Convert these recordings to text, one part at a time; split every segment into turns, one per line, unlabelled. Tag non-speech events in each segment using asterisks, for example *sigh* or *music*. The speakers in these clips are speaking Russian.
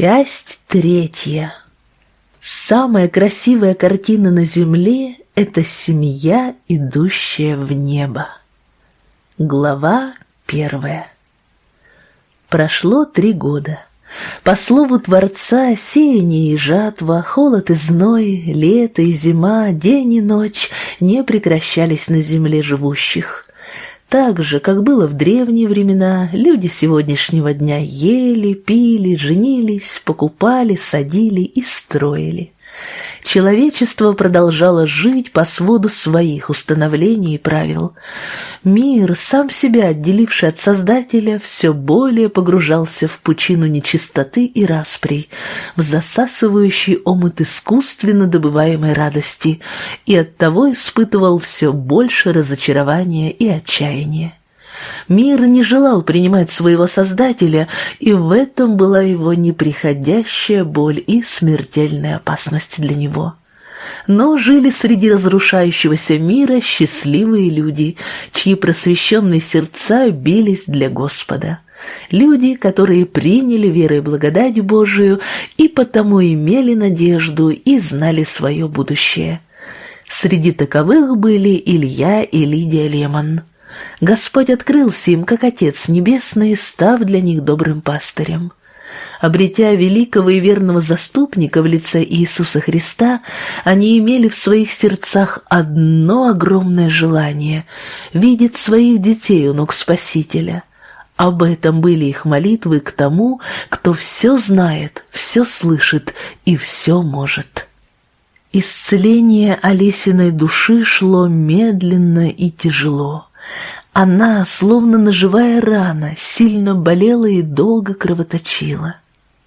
Часть третья. Самая красивая картина на земле — это семья, идущая в небо. Глава первая. Прошло три года. По слову Творца, сеяние и жатва, холод и зной, лето и зима, день и ночь не прекращались на земле живущих. Так же, как было в древние времена, люди сегодняшнего дня ели, пили, женились, покупали, садили и строили. Человечество продолжало жить по своду своих установлений и правил. Мир, сам себя отделивший от Создателя, все более погружался в пучину нечистоты и распри, в засасывающий омут искусственно добываемой радости, и оттого испытывал все больше разочарования и отчаяния. Мир не желал принимать своего Создателя, и в этом была его неприходящая боль и смертельная опасность для него. Но жили среди разрушающегося мира счастливые люди, чьи просвещенные сердца бились для Господа. Люди, которые приняли верой и благодать Божию и потому имели надежду и знали свое будущее. Среди таковых были Илья и Лидия Лемон. Господь открылся им, как Отец Небесный, став для них добрым пастырем. Обретя великого и верного заступника в лице Иисуса Христа, они имели в своих сердцах одно огромное желание — видеть своих детей у ног Спасителя. Об этом были их молитвы к тому, кто все знает, все слышит и все может. Исцеление Олесиной души шло медленно и тяжело. Она, словно наживая рана, сильно болела и долго кровоточила.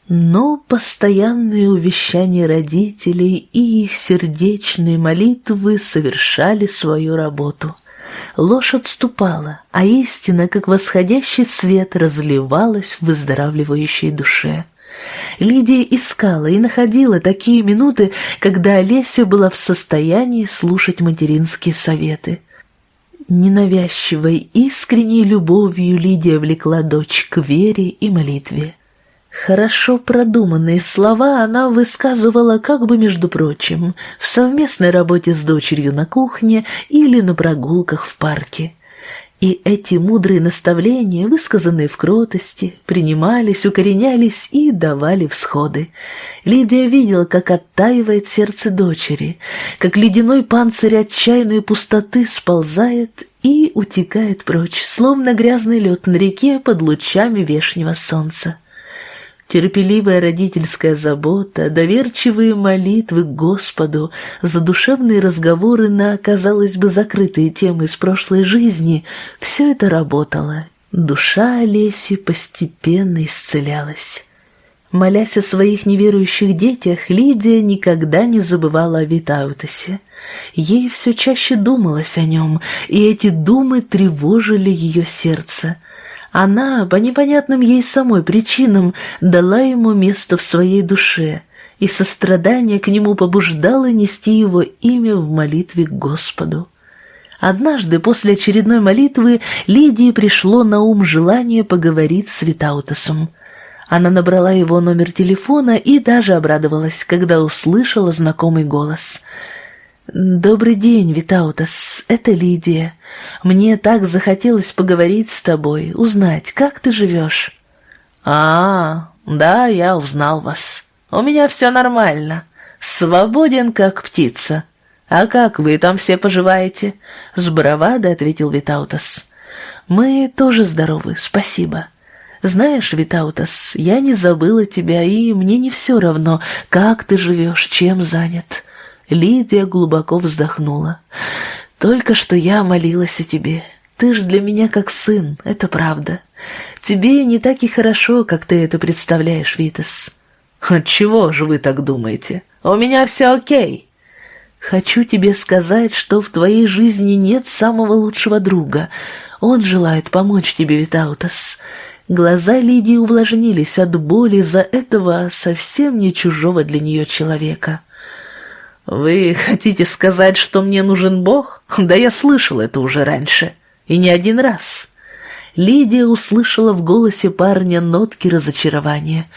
Но постоянные увещания родителей и их сердечные молитвы совершали свою работу. Ложь отступала, а истина, как восходящий свет, разливалась в выздоравливающей душе. Лидия искала и находила такие минуты, когда Олеся была в состоянии слушать материнские советы – Ненавязчивой, искренней любовью Лидия влекла дочь к вере и молитве. Хорошо продуманные слова она высказывала как бы между прочим в совместной работе с дочерью на кухне или на прогулках в парке. И эти мудрые наставления, высказанные в кротости, принимались, укоренялись и давали всходы. Лидия видела, как оттаивает сердце дочери, как ледяной панцирь отчаянной пустоты сползает и утекает прочь, словно грязный лед на реке под лучами вешнего солнца терпеливая родительская забота, доверчивые молитвы к Господу, задушевные разговоры на, казалось бы, закрытые темы из прошлой жизни — все это работало. Душа Олеси постепенно исцелялась. Молясь о своих неверующих детях, Лидия никогда не забывала о Витаутосе. Ей все чаще думалось о нем, и эти думы тревожили ее сердце — она, по непонятным ей самой причинам, дала ему место в своей душе, и сострадание к нему побуждало нести его имя в молитве к Господу. Однажды после очередной молитвы Лидии пришло на ум желание поговорить с Витаутосом. Она набрала его номер телефона и даже обрадовалась, когда услышала знакомый голос — «Добрый день, Витаутас, это Лидия. Мне так захотелось поговорить с тобой, узнать, как ты живешь». «А, да, я узнал вас. У меня все нормально. Свободен, как птица. А как вы там все поживаете?» С бравадой ответил Витаутас. «Мы тоже здоровы, спасибо». «Знаешь, Витаутас, я не забыла тебя, и мне не все равно, как ты живешь, чем занят». Лидия глубоко вздохнула. «Только что я молилась о тебе. Ты ж для меня как сын, это правда. Тебе не так и хорошо, как ты это представляешь, Витас». «Отчего же вы так думаете? У меня все окей». «Хочу тебе сказать, что в твоей жизни нет самого лучшего друга. Он желает помочь тебе, Витаутас». Глаза Лидии увлажнились от боли за этого совсем не чужого для нее человека. «Вы хотите сказать, что мне нужен Бог? Да я слышал это уже раньше. И не один раз». Лидия услышала в голосе парня нотки разочарования.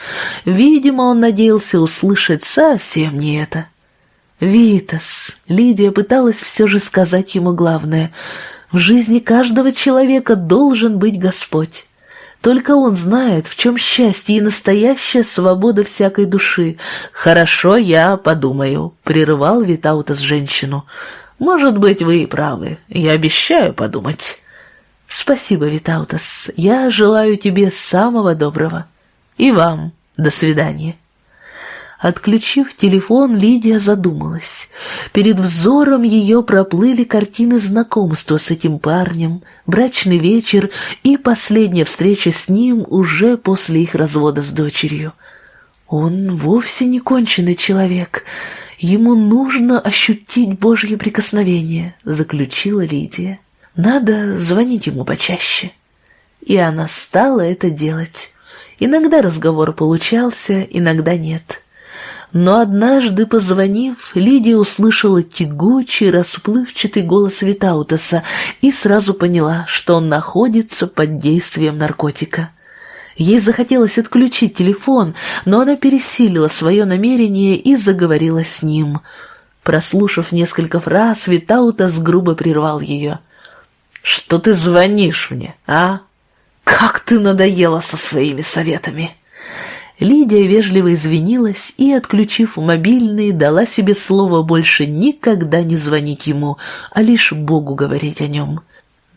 Видимо, он надеялся услышать совсем не это. «Витас», — Лидия пыталась все же сказать ему главное, — «в жизни каждого человека должен быть Господь. Только Он знает, в чем счастье и настоящая свобода всякой души. Хорошо, я подумаю», — прерывал Витаутас женщину. «Может быть, вы и правы. Я обещаю подумать». «Спасибо, Витаутас. Я желаю тебе самого доброго. И вам. До свидания». Отключив телефон, Лидия задумалась. Перед взором ее проплыли картины знакомства с этим парнем, брачный вечер и последняя встреча с ним уже после их развода с дочерью. Он вовсе не конченый человек. Ему нужно ощутить Божье прикосновение, заключила Лидия. Надо звонить ему почаще. И она стала это делать. Иногда разговор получался, иногда нет. Но однажды, позвонив, Лидия услышала тягучий, расплывчатый голос Витаутаса и сразу поняла, что он находится под действием наркотика. Ей захотелось отключить телефон, но она пересилила свое намерение и заговорила с ним. Прослушав несколько фраз, Витаутас грубо прервал ее. «Что ты звонишь мне, а? Как ты надоела со своими советами!» Лидия вежливо извинилась и, отключив мобильный, дала себе слово больше никогда не звонить ему, а лишь Богу говорить о нем.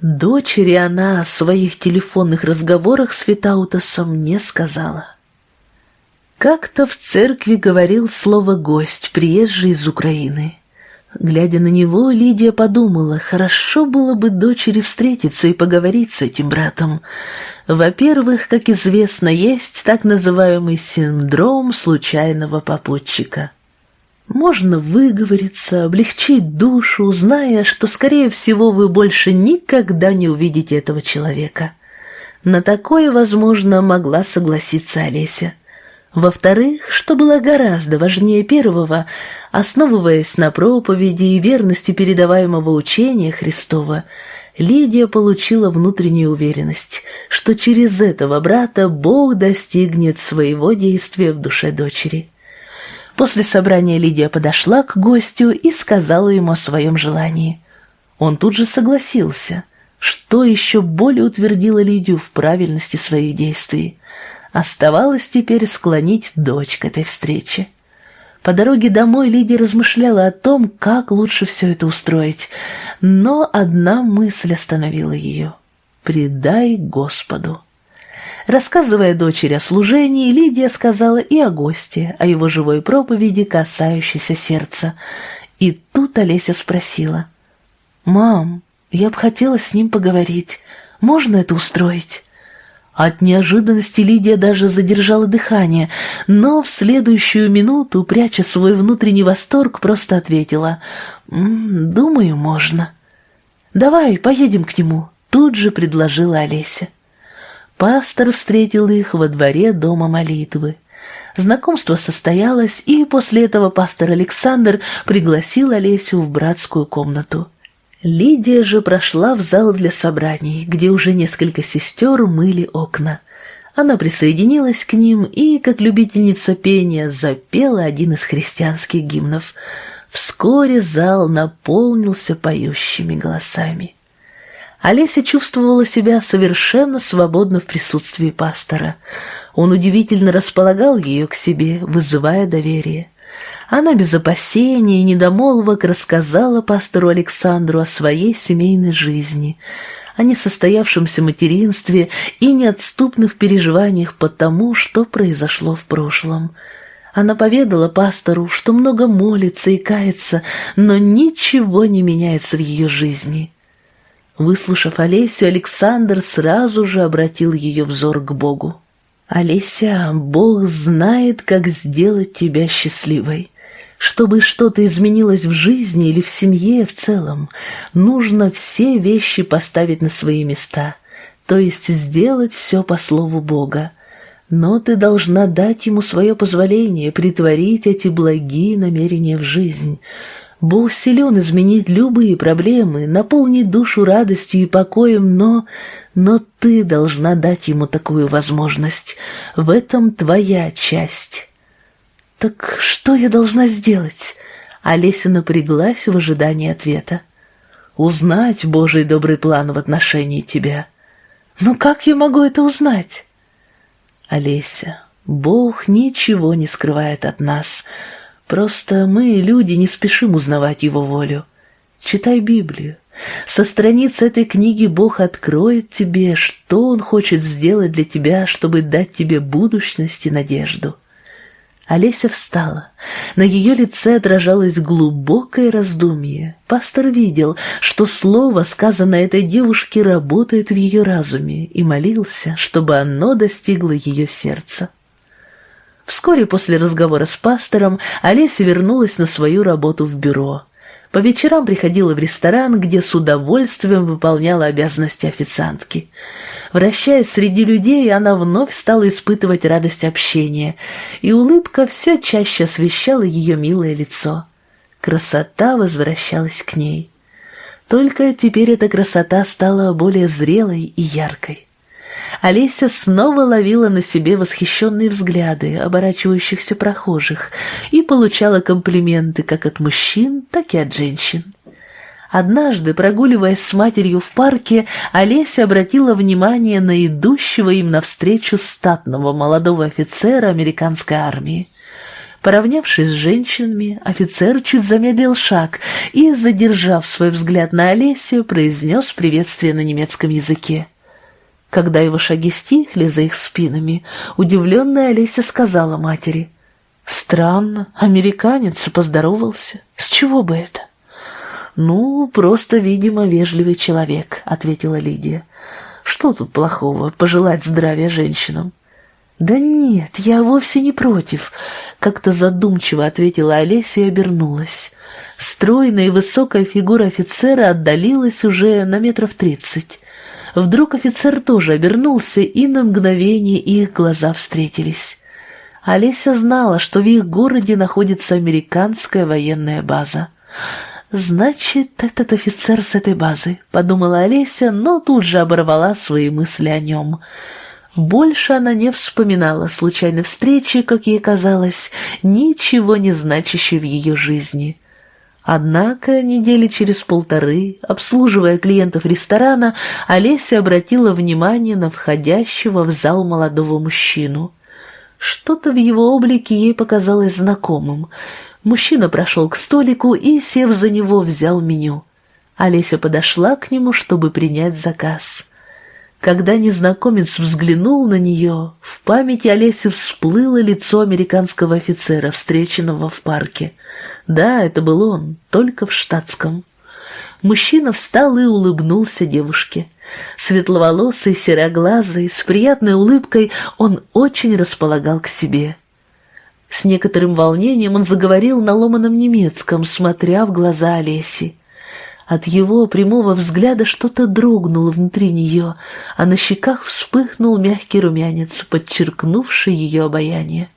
Дочери она о своих телефонных разговорах с Витаутасом не сказала. Как-то в церкви говорил слово «гость», приезжий из Украины. Глядя на него, Лидия подумала, хорошо было бы дочери встретиться и поговорить с этим братом. Во-первых, как известно, есть так называемый синдром случайного попутчика. Можно выговориться, облегчить душу, зная, что, скорее всего, вы больше никогда не увидите этого человека. На такое, возможно, могла согласиться Олеся. Во-вторых, что было гораздо важнее первого, основываясь на проповеди и верности передаваемого учения Христова, Лидия получила внутреннюю уверенность, что через этого брата Бог достигнет своего действия в душе дочери. После собрания Лидия подошла к гостю и сказала ему о своем желании. Он тут же согласился, что еще более утвердило Лидию в правильности своих действий. Оставалось теперь склонить дочь к этой встрече. По дороге домой Лидия размышляла о том, как лучше все это устроить, но одна мысль остановила ее — «Предай Господу». Рассказывая дочери о служении, Лидия сказала и о госте, о его живой проповеди, касающейся сердца. И тут Олеся спросила, «Мам, я бы хотела с ним поговорить. Можно это устроить?» От неожиданности Лидия даже задержала дыхание, но в следующую минуту, пряча свой внутренний восторг, просто ответила «Думаю, можно». «Давай, поедем к нему», — тут же предложила Олеся. Пастор встретил их во дворе дома молитвы. Знакомство состоялось, и после этого пастор Александр пригласил Олесю в братскую комнату. Лидия же прошла в зал для собраний, где уже несколько сестер мыли окна. Она присоединилась к ним и, как любительница пения, запела один из христианских гимнов. Вскоре зал наполнился поющими голосами. Олеся чувствовала себя совершенно свободно в присутствии пастора. Он удивительно располагал ее к себе, вызывая доверие. Она без опасений и недомолвок рассказала пастору Александру о своей семейной жизни, о несостоявшемся материнстве и неотступных переживаниях по тому, что произошло в прошлом. Она поведала пастору, что много молится и кается, но ничего не меняется в ее жизни. Выслушав Олесю, Александр сразу же обратил ее взор к Богу. «Олеся, Бог знает, как сделать тебя счастливой. Чтобы что-то изменилось в жизни или в семье в целом, нужно все вещи поставить на свои места, то есть сделать все по слову Бога. Но ты должна дать ему свое позволение притворить эти благие намерения в жизнь. Бог силен изменить любые проблемы, наполнить душу радостью и покоем, но... Но ты должна дать ему такую возможность. В этом твоя часть. Так что я должна сделать? Олеся напряглась в ожидании ответа. Узнать Божий добрый план в отношении тебя. Но как я могу это узнать? Олеся, Бог ничего не скрывает от нас — Просто мы, люди, не спешим узнавать его волю. Читай Библию. Со страниц этой книги Бог откроет тебе, что Он хочет сделать для тебя, чтобы дать тебе будущность и надежду. Олеся встала. На ее лице отражалось глубокое раздумье. Пастор видел, что слово, сказанное этой девушке, работает в ее разуме, и молился, чтобы оно достигло ее сердца. Вскоре после разговора с пастором Олеся вернулась на свою работу в бюро. По вечерам приходила в ресторан, где с удовольствием выполняла обязанности официантки. Вращаясь среди людей, она вновь стала испытывать радость общения, и улыбка все чаще освещала ее милое лицо. Красота возвращалась к ней. Только теперь эта красота стала более зрелой и яркой. Олеся снова ловила на себе восхищенные взгляды оборачивающихся прохожих и получала комплименты как от мужчин, так и от женщин. Однажды, прогуливаясь с матерью в парке, Олеся обратила внимание на идущего им навстречу статного молодого офицера американской армии. Поравнявшись с женщинами, офицер чуть замедлил шаг и, задержав свой взгляд на Олесю, произнес приветствие на немецком языке. Когда его шаги стихли за их спинами, удивленная Олеся сказала матери. «Странно, американец поздоровался. С чего бы это?» «Ну, просто, видимо, вежливый человек», — ответила Лидия. «Что тут плохого, пожелать здравия женщинам?» «Да нет, я вовсе не против», — как-то задумчиво ответила Олеся и обернулась. Стройная и высокая фигура офицера отдалилась уже на метров тридцать. Вдруг офицер тоже обернулся, и на мгновение их глаза встретились. Олеся знала, что в их городе находится американская военная база. «Значит, этот офицер с этой базы», — подумала Олеся, но тут же оборвала свои мысли о нем. Больше она не вспоминала случайной встречи, как ей казалось, ничего не значащей в ее жизни. Однако недели через полторы, обслуживая клиентов ресторана, Олеся обратила внимание на входящего в зал молодого мужчину. Что-то в его облике ей показалось знакомым. Мужчина прошел к столику и, сев за него, взял меню. Олеся подошла к нему, чтобы принять заказ. Когда незнакомец взглянул на нее, в памяти Олеси всплыло лицо американского офицера, встреченного в парке. Да, это был он, только в штатском. Мужчина встал и улыбнулся девушке. Светловолосый, сероглазый, с приятной улыбкой он очень располагал к себе. С некоторым волнением он заговорил на ломаном немецком, смотря в глаза Олеси. От его прямого взгляда что-то дрогнуло внутри нее, а на щеках вспыхнул мягкий румянец, подчеркнувший ее обаяние.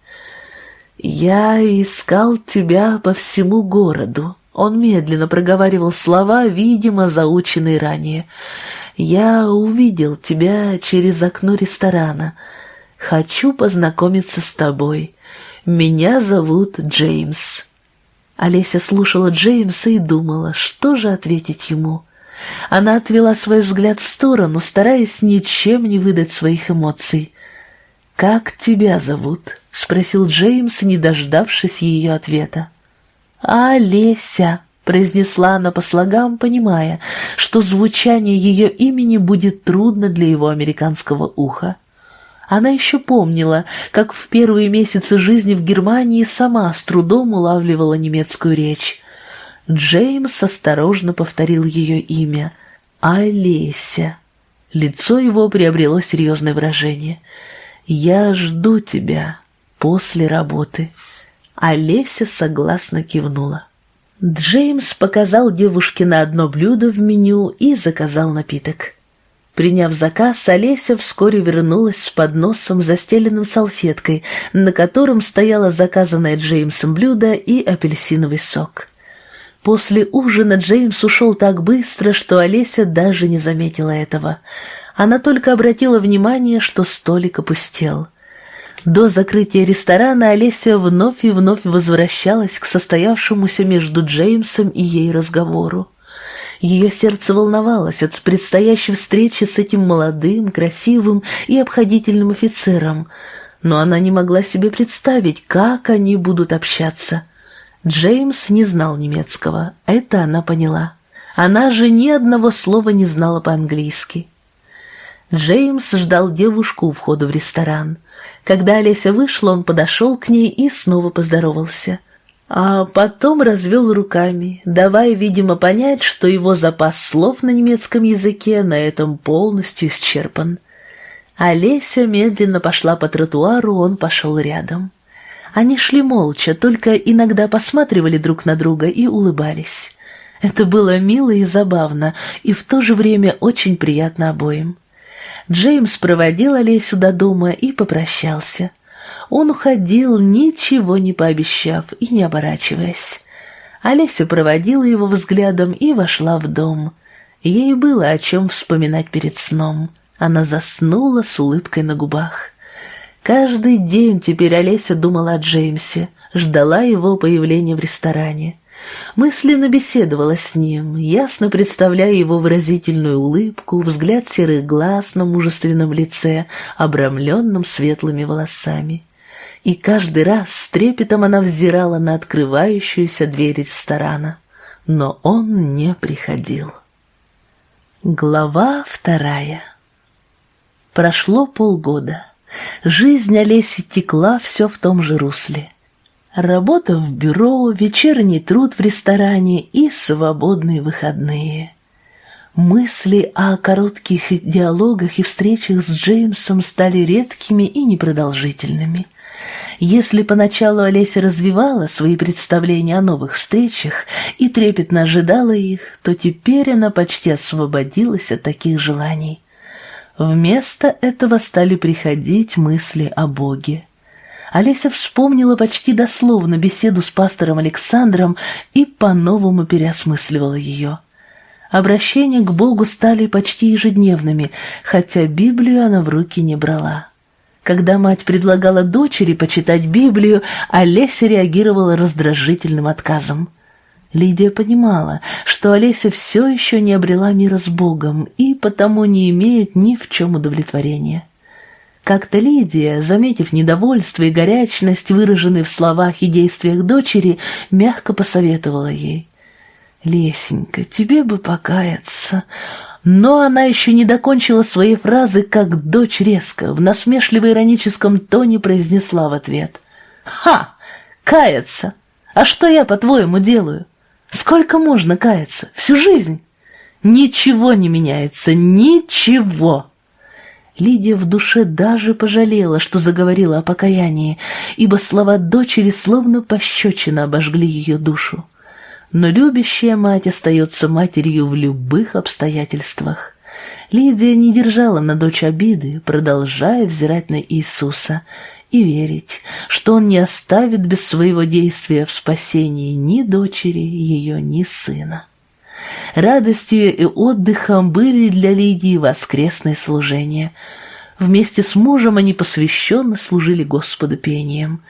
«Я искал тебя по всему городу». Он медленно проговаривал слова, видимо, заученные ранее. «Я увидел тебя через окно ресторана. Хочу познакомиться с тобой. Меня зовут Джеймс». Олеся слушала Джеймса и думала, что же ответить ему. Она отвела свой взгляд в сторону, стараясь ничем не выдать своих эмоций. «Как тебя зовут?» — спросил Джеймс, не дождавшись ее ответа. «Олеся», — произнесла она по слогам, понимая, что звучание ее имени будет трудно для его американского уха. Она еще помнила, как в первые месяцы жизни в Германии сама с трудом улавливала немецкую речь. Джеймс осторожно повторил ее имя — Олеся. Лицо его приобрело серьезное выражение. «Я жду тебя», после работы. Олеся согласно кивнула. Джеймс показал девушке на одно блюдо в меню и заказал напиток. Приняв заказ, Олеся вскоре вернулась с подносом, застеленным салфеткой, на котором стояло заказанное Джеймсом блюдо и апельсиновый сок. После ужина Джеймс ушел так быстро, что Олеся даже не заметила этого. Она только обратила внимание, что столик опустел. До закрытия ресторана Олеся вновь и вновь возвращалась к состоявшемуся между Джеймсом и ей разговору. Ее сердце волновалось от предстоящей встречи с этим молодым, красивым и обходительным офицером, но она не могла себе представить, как они будут общаться. Джеймс не знал немецкого, это она поняла. Она же ни одного слова не знала по-английски. Джеймс ждал девушку у входа в ресторан. Когда Олеся вышла, он подошел к ней и снова поздоровался. А потом развел руками, давая, видимо, понять, что его запас слов на немецком языке на этом полностью исчерпан. Олеся медленно пошла по тротуару, он пошел рядом. Они шли молча, только иногда посматривали друг на друга и улыбались. Это было мило и забавно, и в то же время очень приятно обоим. Джеймс проводил Олесю до дома и попрощался. Он уходил, ничего не пообещав и не оборачиваясь. Олеся проводила его взглядом и вошла в дом. Ей было о чем вспоминать перед сном. Она заснула с улыбкой на губах. Каждый день теперь Олеся думала о Джеймсе, ждала его появления в ресторане. Мысленно беседовала с ним, ясно представляя его выразительную улыбку, взгляд серых глаз на мужественном лице, обрамленном светлыми волосами. И каждый раз с трепетом она взирала на открывающуюся дверь ресторана. Но он не приходил. Глава вторая Прошло полгода. Жизнь Олеси текла все в том же русле. Работа в бюро, вечерний труд в ресторане и свободные выходные. Мысли о коротких диалогах и встречах с Джеймсом стали редкими и непродолжительными. Если поначалу Олеся развивала свои представления о новых встречах и трепетно ожидала их, то теперь она почти освободилась от таких желаний. Вместо этого стали приходить мысли о Боге. Олеся вспомнила почти дословно беседу с пастором Александром и по-новому переосмысливала ее. Обращения к Богу стали почти ежедневными, хотя Библию она в руки не брала. Когда мать предлагала дочери почитать Библию, Олеся реагировала раздражительным отказом. Лидия понимала, что Олеся все еще не обрела мира с Богом и потому не имеет ни в чем удовлетворения. Как-то Лидия, заметив недовольство и горячность, выраженные в словах и действиях дочери, мягко посоветовала ей. «Лесенька, тебе бы покаяться». Но она еще не докончила своей фразы, как дочь резко, в насмешливо-ироническом тоне произнесла в ответ. «Ха! Каяться! А что я, по-твоему, делаю? Сколько можно каяться? Всю жизнь? Ничего не меняется, ничего!» Лидия в душе даже пожалела, что заговорила о покаянии, ибо слова дочери словно пощечина обожгли ее душу. Но любящая мать остается матерью в любых обстоятельствах. Лидия не держала на дочь обиды, продолжая взирать на Иисуса и верить, что Он не оставит без своего действия в спасении ни дочери ее, ни сына. Радостью и отдыхом были для Лидии воскресные служения. Вместе с мужем они посвященно служили Господу пением.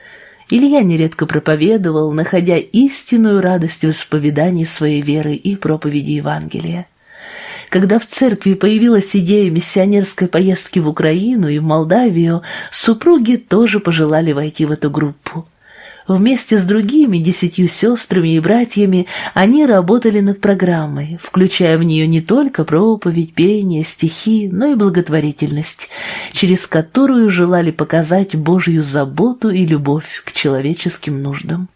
Илья нередко проповедовал, находя истинную радость в исповедании своей веры и проповеди Евангелия. Когда в церкви появилась идея миссионерской поездки в Украину и в Молдавию, супруги тоже пожелали войти в эту группу. Вместе с другими десятью сестрами и братьями они работали над программой, включая в нее не только проповедь, пение, стихи, но и благотворительность, через которую желали показать Божью заботу и любовь к человеческим нуждам.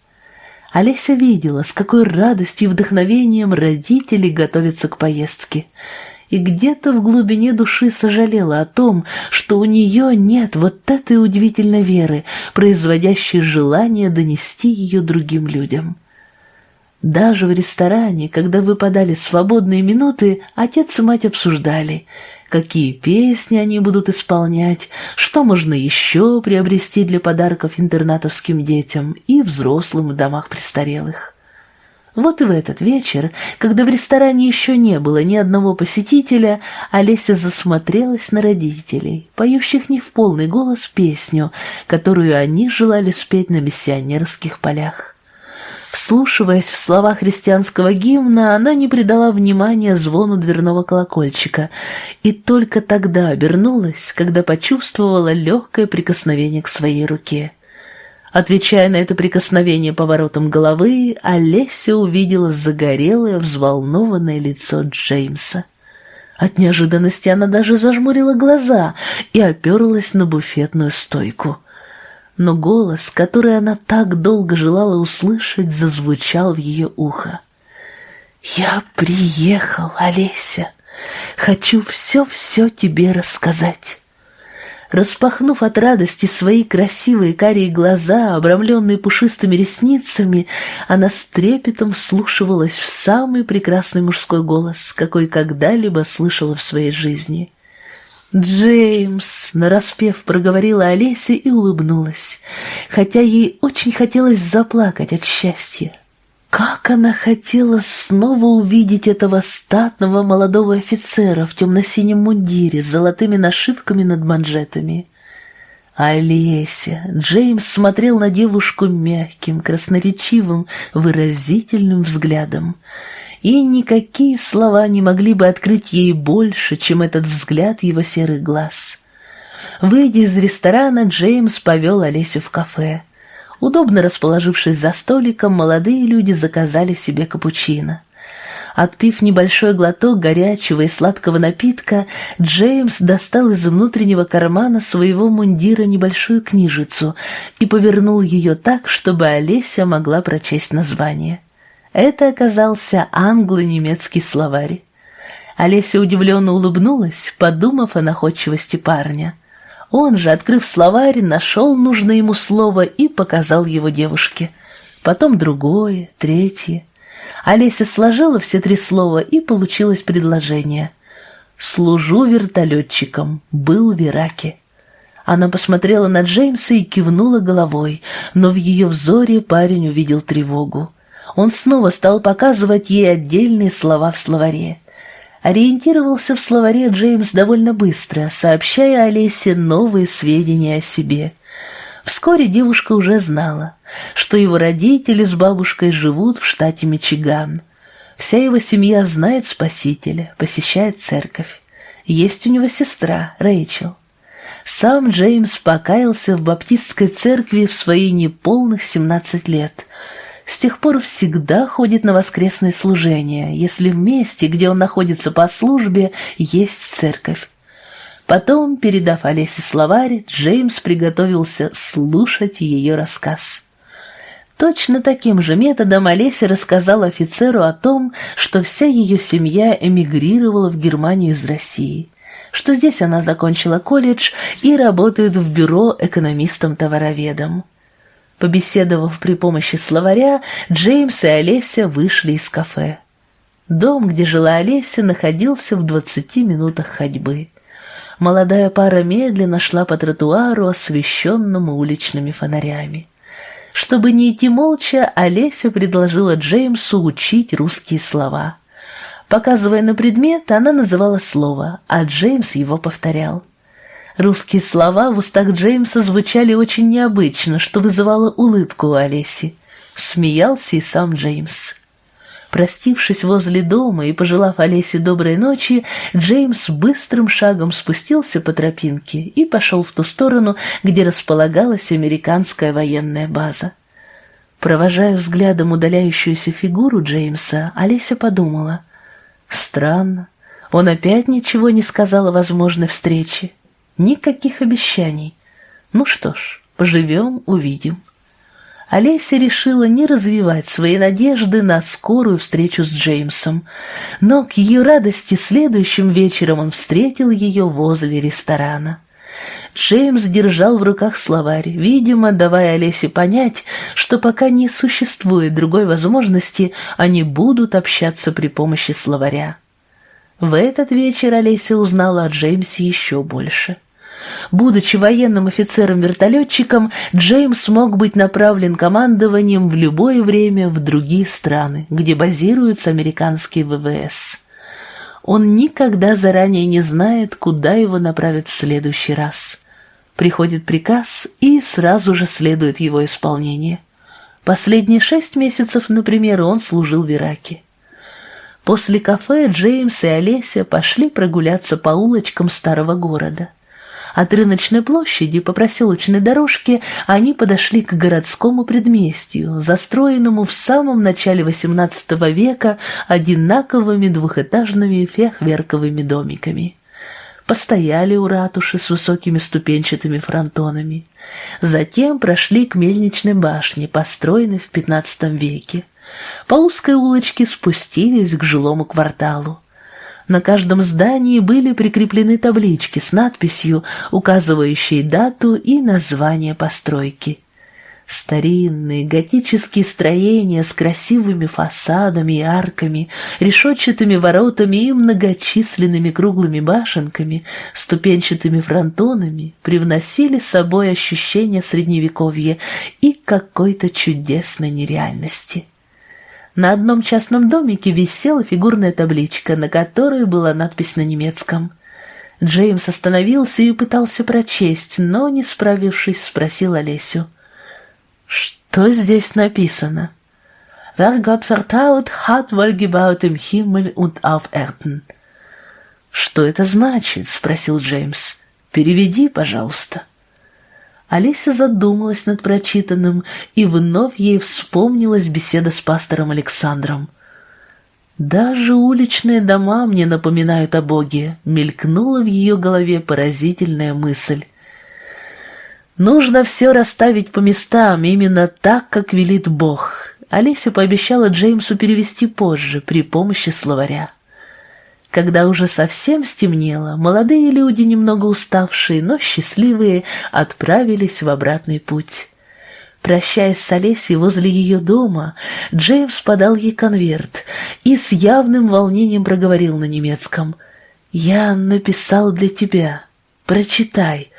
Олеся видела, с какой радостью и вдохновением родители готовятся к поездке – и где-то в глубине души сожалела о том, что у нее нет вот этой удивительной веры, производящей желание донести ее другим людям. Даже в ресторане, когда выпадали свободные минуты, отец и мать обсуждали, какие песни они будут исполнять, что можно еще приобрести для подарков интернатовским детям и взрослым в домах престарелых. Вот и в этот вечер, когда в ресторане еще не было ни одного посетителя, Олеся засмотрелась на родителей, поющих не в полный голос песню, которую они желали спеть на миссионерских полях. Вслушиваясь в слова христианского гимна, она не придала внимания звону дверного колокольчика и только тогда обернулась, когда почувствовала легкое прикосновение к своей руке. Отвечая на это прикосновение поворотом головы, Олеся увидела загорелое, взволнованное лицо Джеймса. От неожиданности она даже зажмурила глаза и оперлась на буфетную стойку. Но голос, который она так долго желала услышать, зазвучал в ее ухо. «Я приехал, Олеся. Хочу все-все тебе рассказать». Распахнув от радости свои красивые карие глаза, обрамленные пушистыми ресницами, она с трепетом вслушивалась в самый прекрасный мужской голос, какой когда-либо слышала в своей жизни. «Джеймс!» — нараспев проговорила Олеся и улыбнулась, хотя ей очень хотелось заплакать от счастья. Как она хотела снова увидеть этого статного молодого офицера в темно-синем мундире с золотыми нашивками над манжетами. Олеся, Джеймс смотрел на девушку мягким, красноречивым, выразительным взглядом. И никакие слова не могли бы открыть ей больше, чем этот взгляд его серых глаз. Выйдя из ресторана, Джеймс повел Олесю в кафе. Удобно расположившись за столиком, молодые люди заказали себе капучино. Отпив небольшой глоток горячего и сладкого напитка, Джеймс достал из внутреннего кармана своего мундира небольшую книжицу и повернул ее так, чтобы Олеся могла прочесть название. Это оказался англо-немецкий словарь. Олеся удивленно улыбнулась, подумав о находчивости парня — он же, открыв словарь, нашел нужное ему слово и показал его девушке. Потом другое, третье. Олеся сложила все три слова, и получилось предложение. «Служу вертолетчиком, был в Ираке». Она посмотрела на Джеймса и кивнула головой, но в ее взоре парень увидел тревогу. Он снова стал показывать ей отдельные слова в словаре. Ориентировался в словаре Джеймс довольно быстро, сообщая Олесе новые сведения о себе. Вскоре девушка уже знала, что его родители с бабушкой живут в штате Мичиган. Вся его семья знает Спасителя, посещает церковь. Есть у него сестра, Рэйчел. Сам Джеймс покаялся в баптистской церкви в свои неполных 17 лет – с тех пор всегда ходит на воскресные служения, если в месте, где он находится по службе, есть церковь. Потом, передав Олесе словарь, Джеймс приготовился слушать ее рассказ. Точно таким же методом Олеся рассказала офицеру о том, что вся ее семья эмигрировала в Германию из России, что здесь она закончила колледж и работает в бюро экономистом-товароведом. Побеседовав при помощи словаря, Джеймс и Олеся вышли из кафе. Дом, где жила Олеся, находился в двадцати минутах ходьбы. Молодая пара медленно шла по тротуару, освещенному уличными фонарями. Чтобы не идти молча, Олеся предложила Джеймсу учить русские слова. Показывая на предмет, она называла слово, а Джеймс его повторял. Русские слова в устах Джеймса звучали очень необычно, что вызывало улыбку у Олеси. Смеялся и сам Джеймс. Простившись возле дома и пожелав Олесе доброй ночи, Джеймс быстрым шагом спустился по тропинке и пошел в ту сторону, где располагалась американская военная база. Провожая взглядом удаляющуюся фигуру Джеймса, Олеся подумала. Странно, он опять ничего не сказал о возможной встрече. Никаких обещаний. Ну что ж, поживем, увидим. Олеся решила не развивать свои надежды на скорую встречу с Джеймсом, но к ее радости следующим вечером он встретил ее возле ресторана. Джеймс держал в руках словарь, видимо, давая Олесе понять, что пока не существует другой возможности, они будут общаться при помощи словаря. В этот вечер Олеся узнала о Джеймсе еще больше. Будучи военным офицером-вертолетчиком, Джеймс мог быть направлен командованием в любое время в другие страны, где базируются американские ВВС. Он никогда заранее не знает, куда его направят в следующий раз. Приходит приказ, и сразу же следует его исполнение. Последние шесть месяцев, например, он служил в Ираке. После кафе Джеймс и Олеся пошли прогуляться по улочкам старого города. От рыночной площади по проселочной дорожке они подошли к городскому предместью, застроенному в самом начале XVIII века одинаковыми двухэтажными фехверковыми домиками. Постояли у ратуши с высокими ступенчатыми фронтонами. Затем прошли к мельничной башне, построенной в XV веке. По узкой улочке спустились к жилому кварталу. На каждом здании были прикреплены таблички с надписью, указывающей дату и название постройки. Старинные готические строения с красивыми фасадами и арками, решетчатыми воротами и многочисленными круглыми башенками, ступенчатыми фронтонами привносили с собой ощущение средневековья и какой-то чудесной нереальности. На одном частном домике висела фигурная табличка, на которой была надпись на немецком. Джеймс остановился и пытался прочесть, но, не справившись, спросил Олесю. «Что здесь написано?» «Wer Gott vertraut, hat wohl gebaut im Himmel und auf Erden». «Что это значит?» — спросил Джеймс. «Переведи, пожалуйста». Олеся задумалась над прочитанным, и вновь ей вспомнилась беседа с пастором Александром. «Даже уличные дома мне напоминают о Боге», — мелькнула в ее голове поразительная мысль. «Нужно все расставить по местам, именно так, как велит Бог». Олеся пообещала Джеймсу перевести позже, при помощи словаря. Когда уже совсем стемнело, молодые люди, немного уставшие, но счастливые, отправились в обратный путь. Прощаясь с Олесей возле ее дома, Джеймс подал ей конверт и с явным волнением проговорил на немецком. «Я написал для тебя. Прочитай.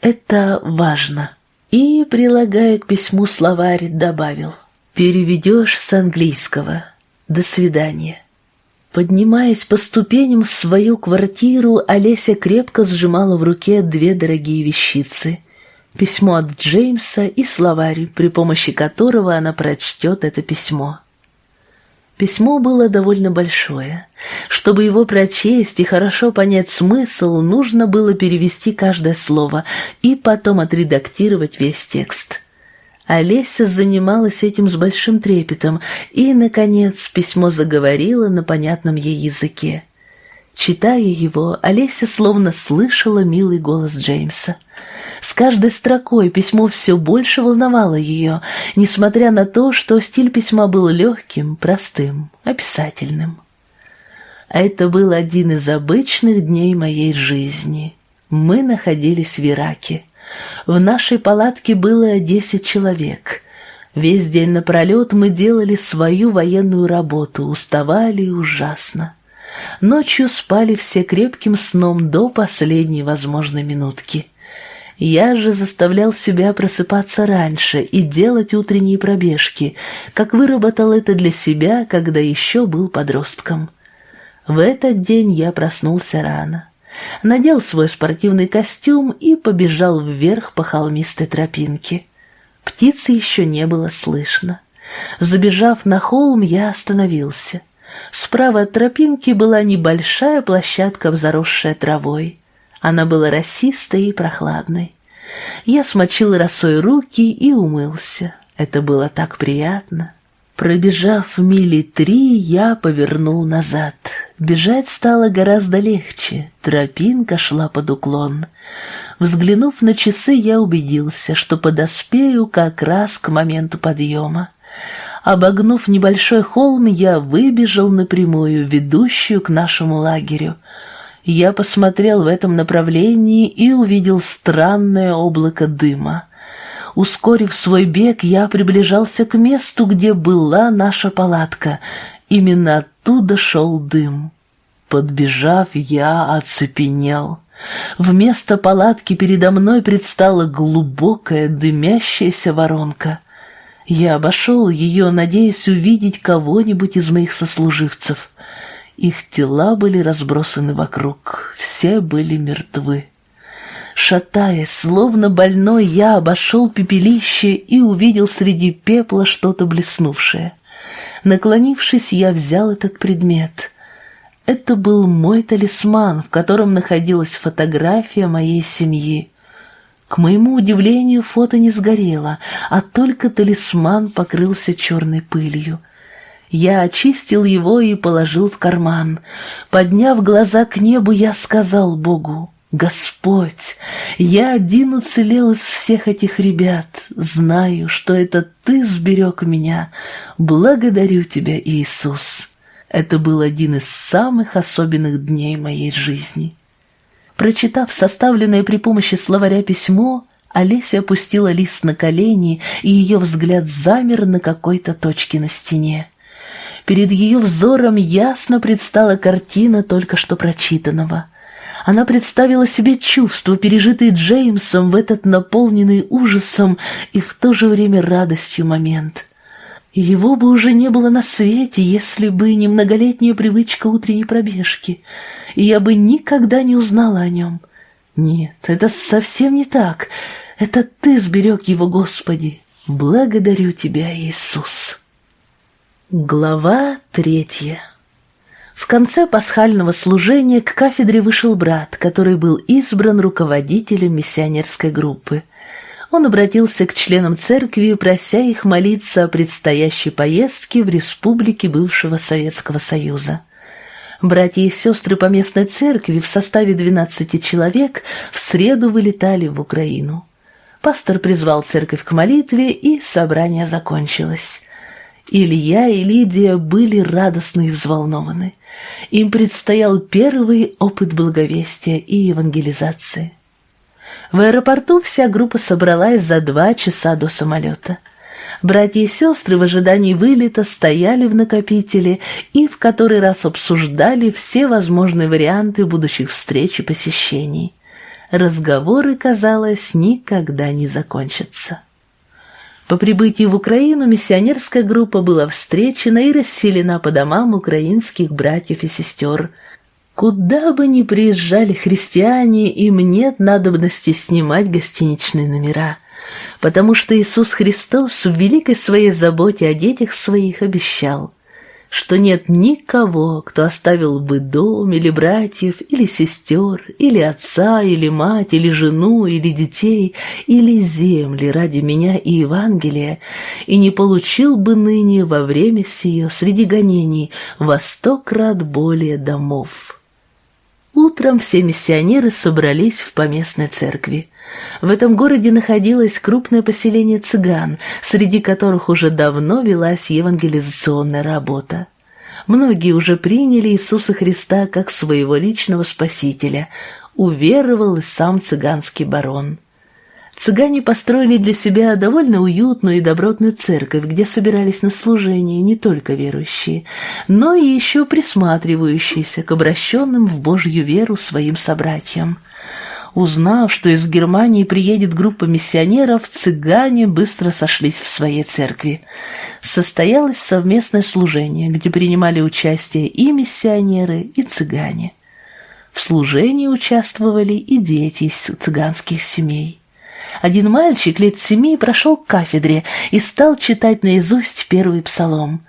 Это важно». И, прилагая к письму словарь, добавил. «Переведешь с английского. До свидания». Поднимаясь по ступеням в свою квартиру, Олеся крепко сжимала в руке две дорогие вещицы — письмо от Джеймса и словарь, при помощи которого она прочтет это письмо. Письмо было довольно большое. Чтобы его прочесть и хорошо понять смысл, нужно было перевести каждое слово и потом отредактировать весь текст. Олеся занималась этим с большим трепетом, и, наконец, письмо заговорило на понятном ей языке. Читая его, Олеся словно слышала милый голос Джеймса. С каждой строкой письмо все больше волновало ее, несмотря на то, что стиль письма был легким, простым, описательным. А это был один из обычных дней моей жизни. Мы находились в Ираке. В нашей палатке было десять человек. Весь день напролет мы делали свою военную работу, уставали ужасно. Ночью спали все крепким сном до последней возможной минутки. Я же заставлял себя просыпаться раньше и делать утренние пробежки, как выработал это для себя, когда еще был подростком. В этот день я проснулся рано надел свой спортивный костюм и побежал вверх по холмистой тропинке. Птицы еще не было слышно. Забежав на холм, я остановился. Справа от тропинки была небольшая площадка, заросшая травой. Она была росистой и прохладной. Я смочил росой руки и умылся. Это было так приятно. Пробежав мили три, я повернул назад. Бежать стало гораздо легче, тропинка шла под уклон. Взглянув на часы, я убедился, что подоспею как раз к моменту подъема. Обогнув небольшой холм, я выбежал напрямую, ведущую к нашему лагерю. Я посмотрел в этом направлении и увидел странное облако дыма. Ускорив свой бег, я приближался к месту, где была наша палатка. Именно оттуда шел дым. Подбежав, я оцепенел. Вместо палатки передо мной предстала глубокая дымящаяся воронка. Я обошел ее, надеясь увидеть кого-нибудь из моих сослуживцев. Их тела были разбросаны вокруг, все были мертвы. Шатаясь, словно больной, я обошел пепелище и увидел среди пепла что-то блеснувшее. Наклонившись, я взял этот предмет. Это был мой талисман, в котором находилась фотография моей семьи. К моему удивлению, фото не сгорело, а только талисман покрылся черной пылью. Я очистил его и положил в карман. Подняв глаза к небу, я сказал Богу, «Господь, я один уцелел из всех этих ребят. Знаю, что это Ты сберег меня. Благодарю Тебя, Иисус». Это был один из самых особенных дней моей жизни. Прочитав составленное при помощи словаря письмо, Олеся опустила лист на колени, и ее взгляд замер на какой-то точке на стене. Перед ее взором ясно предстала картина только что прочитанного. Она представила себе чувства, пережитые Джеймсом в этот наполненный ужасом и в то же время радостью момент. Его бы уже не было на свете, если бы не многолетняя привычка утренней пробежки, и я бы никогда не узнала о нем. Нет, это совсем не так. Это Ты сберег его, Господи. Благодарю Тебя, Иисус. Глава третья В конце пасхального служения к кафедре вышел брат, который был избран руководителем миссионерской группы – он обратился к членам церкви, прося их молиться о предстоящей поездке в республики бывшего Советского Союза. Братья и сестры по местной церкви в составе 12 человек в среду вылетали в Украину. Пастор призвал церковь к молитве, и собрание закончилось. Илья и Лидия были радостны и взволнованы. Им предстоял первый опыт благовестия и евангелизации. В аэропорту вся группа собралась за два часа до самолета. Братья и сестры в ожидании вылета стояли в накопителе и в который раз обсуждали все возможные варианты будущих встреч и посещений. Разговоры, казалось, никогда не закончатся. По прибытии в Украину миссионерская группа была встречена и расселена по домам украинских братьев и сестер – Куда бы ни приезжали христиане, им нет надобности снимать гостиничные номера, потому что Иисус Христос в великой своей заботе о детях своих обещал, что нет никого, кто оставил бы дом или братьев, или сестер, или отца, или мать, или жену, или детей, или земли ради меня и Евангелия, и не получил бы ныне во время сие среди гонений во сто крат более домов». Утром все миссионеры собрались в поместной церкви. В этом городе находилось крупное поселение цыган, среди которых уже давно велась евангелизационная работа. Многие уже приняли Иисуса Христа как своего личного спасителя, уверовал и сам цыганский барон. Цыгане построили для себя довольно уютную и добротную церковь, где собирались на служение не только верующие, но и еще присматривающиеся к обращенным в Божью веру своим собратьям. Узнав, что из Германии приедет группа миссионеров, цыгане быстро сошлись в своей церкви. Состоялось совместное служение, где принимали участие и миссионеры, и цыгане. В служении участвовали и дети из цыганских семей. Один мальчик лет семи прошел к кафедре и стал читать наизусть первый псалом.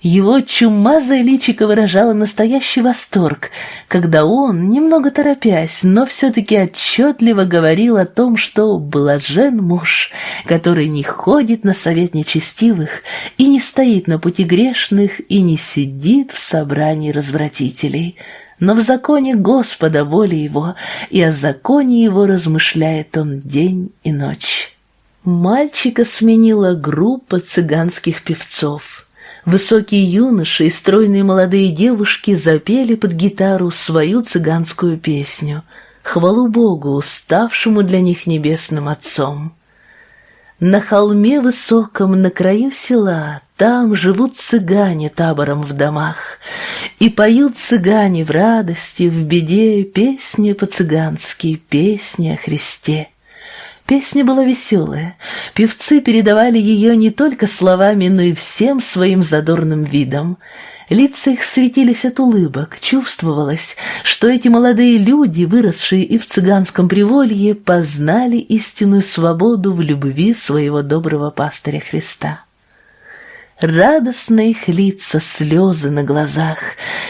Его чумазое личико выражало настоящий восторг, когда он, немного торопясь, но все-таки отчетливо говорил о том, что блажен муж, который не ходит на совет нечестивых и не стоит на пути грешных и не сидит в собрании развратителей, но в законе Господа воля его, и о законе его размышляет он день и ночь. Мальчика сменила группа цыганских певцов. Высокие юноши и стройные молодые девушки запели под гитару свою цыганскую песню «Хвалу Богу, ставшему для них небесным Отцом». На холме высоком, на краю села, там живут цыгане табором в домах, И поют цыгане в радости, в беде Песни по-цыгански, песни о Христе. Песня была веселая. Певцы передавали ее не только словами, но и всем своим задорным видом. Лица их светились от улыбок, чувствовалось, что эти молодые люди, выросшие и в цыганском приволье, познали истинную свободу в любви своего доброго пастыря Христа. Радостно их лица, слезы на глазах,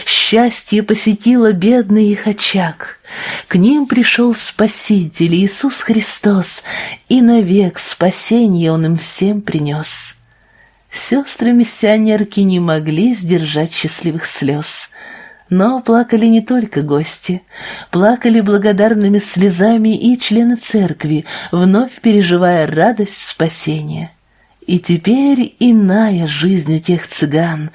Счастье посетило бедный их очаг. К ним пришел Спаситель Иисус Христос, И навек спасение Он им всем принес. Сестры-миссионерки не могли сдержать счастливых слез. Но плакали не только гости. Плакали благодарными слезами и члены церкви, вновь переживая радость спасения. И теперь иная жизнь у тех цыган.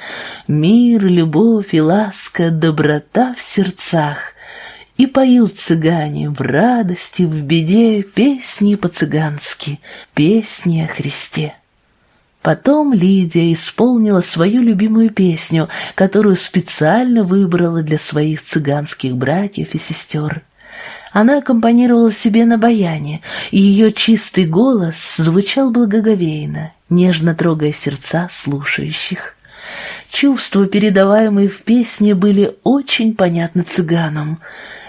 Мир, любовь и ласка, доброта в сердцах. И поют цыгане в радости, в беде песни по-цыгански, песни о Христе. Потом Лидия исполнила свою любимую песню, которую специально выбрала для своих цыганских братьев и сестер. Она аккомпанировала себе на баяне, и ее чистый голос звучал благоговейно, нежно трогая сердца слушающих. Чувства, передаваемые в песне, были очень понятны цыганам.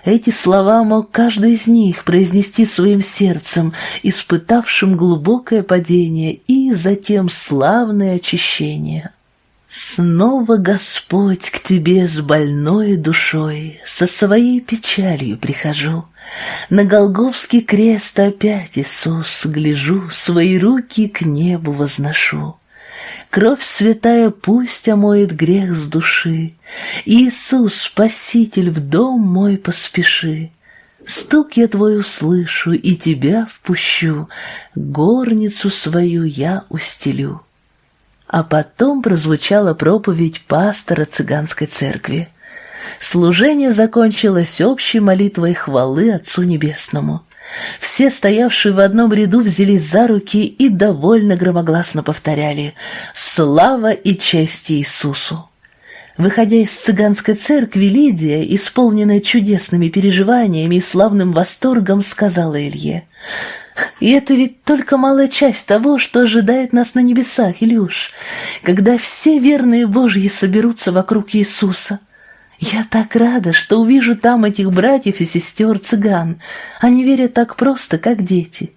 Эти слова мог каждый из них произнести своим сердцем, испытавшим глубокое падение и затем славное очищение. Снова, Господь, к Тебе с больной душой Со своей печалью прихожу. На Голговский крест опять, Иисус, гляжу, Свои руки к небу возношу. Кровь святая пусть омоет грех с души. Иисус, Спаситель, в дом мой поспеши. Стук я твой услышу и тебя впущу, Горницу свою я устелю. А потом прозвучала проповедь пастора цыганской церкви. Служение закончилось общей молитвой хвалы Отцу Небесному. Все стоявшие в одном ряду взялись за руки и довольно громогласно повторяли «Слава и честь Иисусу!». Выходя из цыганской церкви, Лидия, исполненная чудесными переживаниями и славным восторгом, сказала Илье – и это ведь только малая часть того, что ожидает нас на небесах, Илюш, когда все верные Божьи соберутся вокруг Иисуса. Я так рада, что увижу там этих братьев и сестер цыган. Они верят так просто, как дети.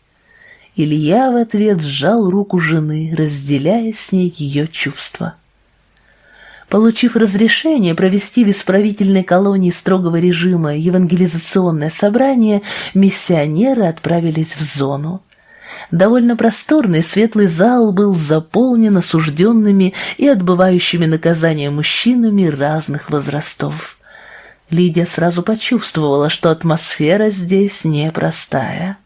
Илья в ответ сжал руку жены, разделяя с ней ее чувства. Получив разрешение провести в исправительной колонии строгого режима евангелизационное собрание, миссионеры отправились в зону. Довольно просторный светлый зал был заполнен осужденными и отбывающими наказание мужчинами разных возрастов. Лидия сразу почувствовала, что атмосфера здесь непростая.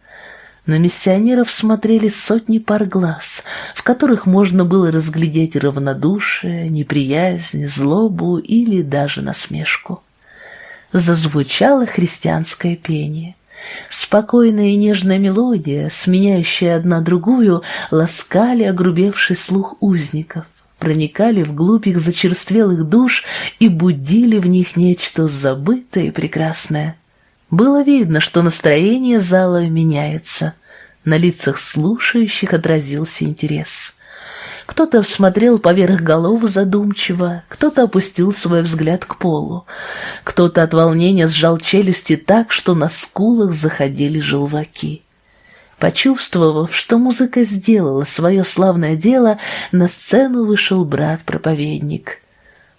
На миссионеров смотрели сотни пар глаз, в которых можно было разглядеть равнодушие, неприязнь, злобу или даже насмешку. Зазвучало христианское пение. Спокойная и нежная мелодия, сменяющая одна другую, ласкали огрубевший слух узников, проникали вглубь их зачерствелых душ и будили в них нечто забытое и прекрасное. Было видно, что настроение зала меняется. На лицах слушающих отразился интерес. Кто-то смотрел поверх голов задумчиво, кто-то опустил свой взгляд к полу, кто-то от волнения сжал челюсти так, что на скулах заходили желваки. Почувствовав, что музыка сделала свое славное дело, на сцену вышел брат-проповедник.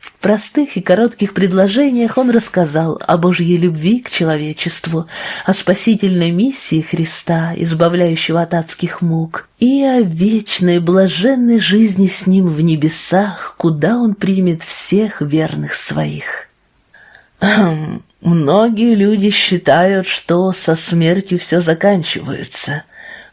В простых и коротких предложениях он рассказал о Божьей любви к человечеству, о спасительной миссии Христа, избавляющего от адских мук, и о вечной блаженной жизни с Ним в небесах, куда Он примет всех верных своих. Многие люди считают, что со смертью все заканчивается.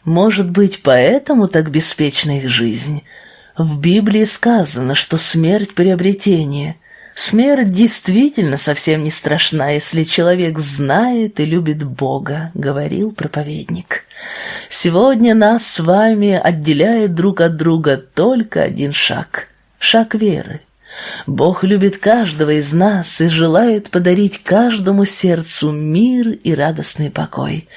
Может быть, поэтому так беспечна их жизнь — в Библии сказано, что смерть — приобретение. Смерть действительно совсем не страшна, если человек знает и любит Бога, — говорил проповедник. Сегодня нас с вами отделяет друг от друга только один шаг. шаг веры. Бог любит каждого из нас и желает подарить каждому сердцу мир и радостный покой.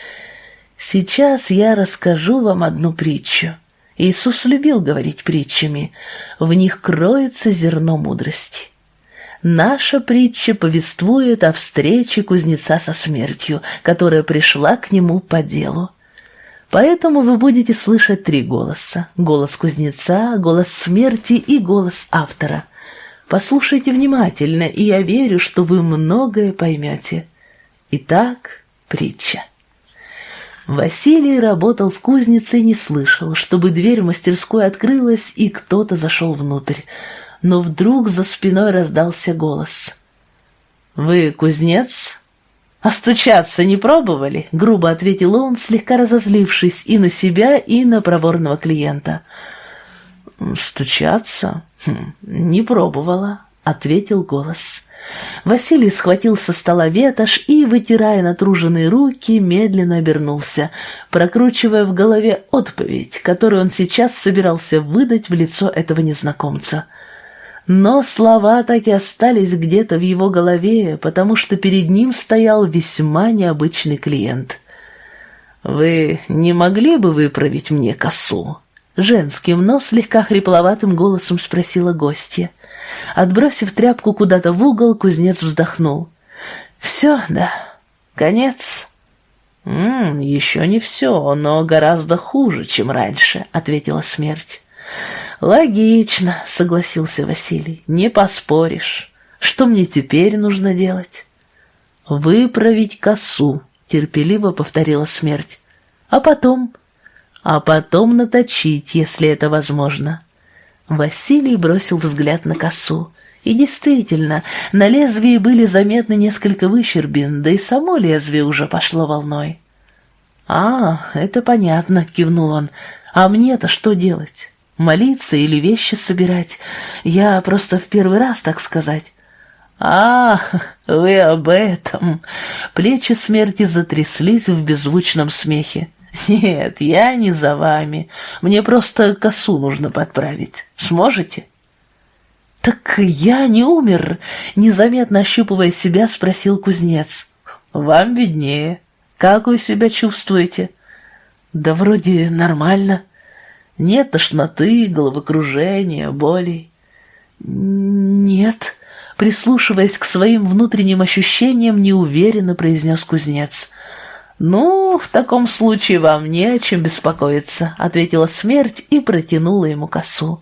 Сейчас я расскажу вам одну притчу. Иисус любил говорить притчами, в них кроется зерно мудрости. Наша притча повествует о встрече кузнеца со смертью, которая пришла к нему по делу. Поэтому вы будете слышать три голоса. Голос кузнеца, голос смерти и голос автора. Послушайте внимательно, и я верю, что вы многое поймете. Итак, притча. Василий работал в кузнице и не слышал, чтобы дверь в мастерскую открылась, и кто-то зашел внутрь. Но вдруг за спиной раздался голос. «Вы кузнец?» «А стучаться не пробовали?» — грубо ответил он, слегка разозлившись и на себя, и на проворного клиента. «Стучаться? Хм, не пробовала», — ответил голос. Василий схватил со стола ветошь и, вытирая натруженные руки, медленно обернулся, прокручивая в голове отповедь, которую он сейчас собирался выдать в лицо этого незнакомца. Но слова так и остались где-то в его голове, потому что перед ним стоял весьма необычный клиент. «Вы не могли бы выправить мне косу?» Женским, но слегка хрипловатым голосом спросила гостья. Отбросив тряпку куда-то в угол, кузнец вздохнул. «Все, да, конец». «М «Еще не все, но гораздо хуже, чем раньше», — ответила смерть. «Логично», — согласился Василий, — «не поспоришь. Что мне теперь нужно делать?» «Выправить косу», — терпеливо повторила смерть. «А потом?» «А потом наточить, если это возможно». Василий бросил взгляд на косу. И действительно, на лезвии были заметны несколько выщербин, да и само лезвие уже пошло волной. «А, это понятно», — кивнул он. «А мне-то что делать? Молиться или вещи собирать? Я просто в первый раз, так сказать». «А, вы об этом!» Плечи смерти затряслись в беззвучном смехе. *laughs* «Нет, я не за вами. Мне просто косу нужно подправить. Сможете?» «Так я не умер», — незаметно ощупывая себя, спросил кузнец. «Вам виднее. Как вы себя чувствуете?» «Да вроде нормально. Нет тошноты, головокружения, болей». «Нет», — прислушиваясь к своим внутренним ощущениям, неуверенно произнес кузнец. «Ну, в таком случае вам не о чем беспокоиться», — ответила смерть и протянула ему косу.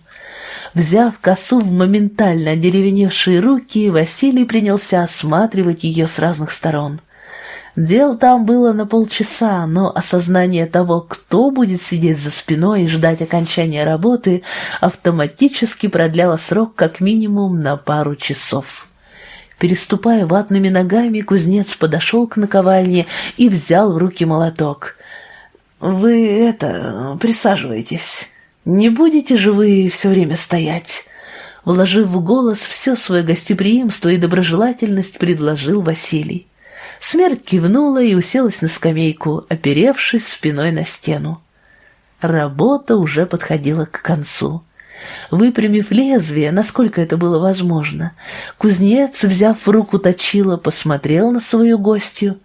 Взяв косу в моментально одеревеневшие руки, Василий принялся осматривать ее с разных сторон. Дел там было на полчаса, но осознание того, кто будет сидеть за спиной и ждать окончания работы, автоматически продляло срок как минимум на пару часов. Переступая ватными ногами, кузнец подошел к наковальне и взял в руки молоток. «Вы это... присаживайтесь. Не будете же вы все время стоять?» Вложив в голос все свое гостеприимство и доброжелательность, предложил Василий. Смерть кивнула и уселась на скамейку, оперевшись спиной на стену. Работа уже подходила к концу. Выпрямив лезвие, насколько это было возможно, кузнец, взяв в руку точила, посмотрел на свою гостью.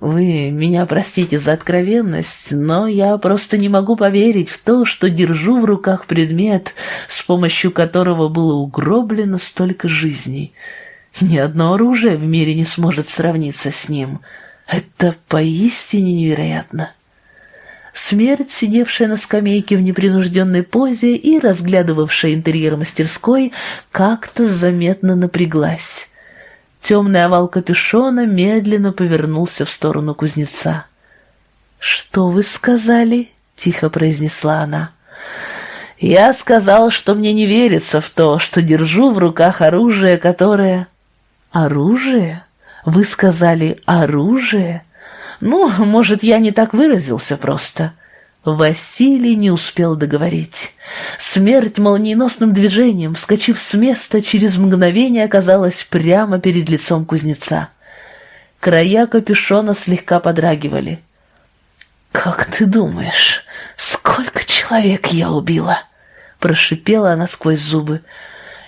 «Вы меня простите за откровенность, но я просто не могу поверить в то, что держу в руках предмет, с помощью которого было угроблено столько жизней. Ни одно оружие в мире не сможет сравниться с ним. Это поистине невероятно». Смерть, сидевшая на скамейке в непринужденной позе и разглядывавшая интерьер мастерской, как-то заметно напряглась. Темный овал капюшона медленно повернулся в сторону кузнеца. «Что вы сказали?» — тихо произнесла она. «Я сказал, что мне не верится в то, что держу в руках оружие, которое...» «Оружие? Вы сказали «оружие»?» Ну, может, я не так выразился просто. Василий не успел договорить. Смерть молниеносным движением, вскочив с места, через мгновение оказалась прямо перед лицом кузнеца. Края капюшона слегка подрагивали. «Как ты думаешь, сколько человек я убила?» Прошипела она сквозь зубы.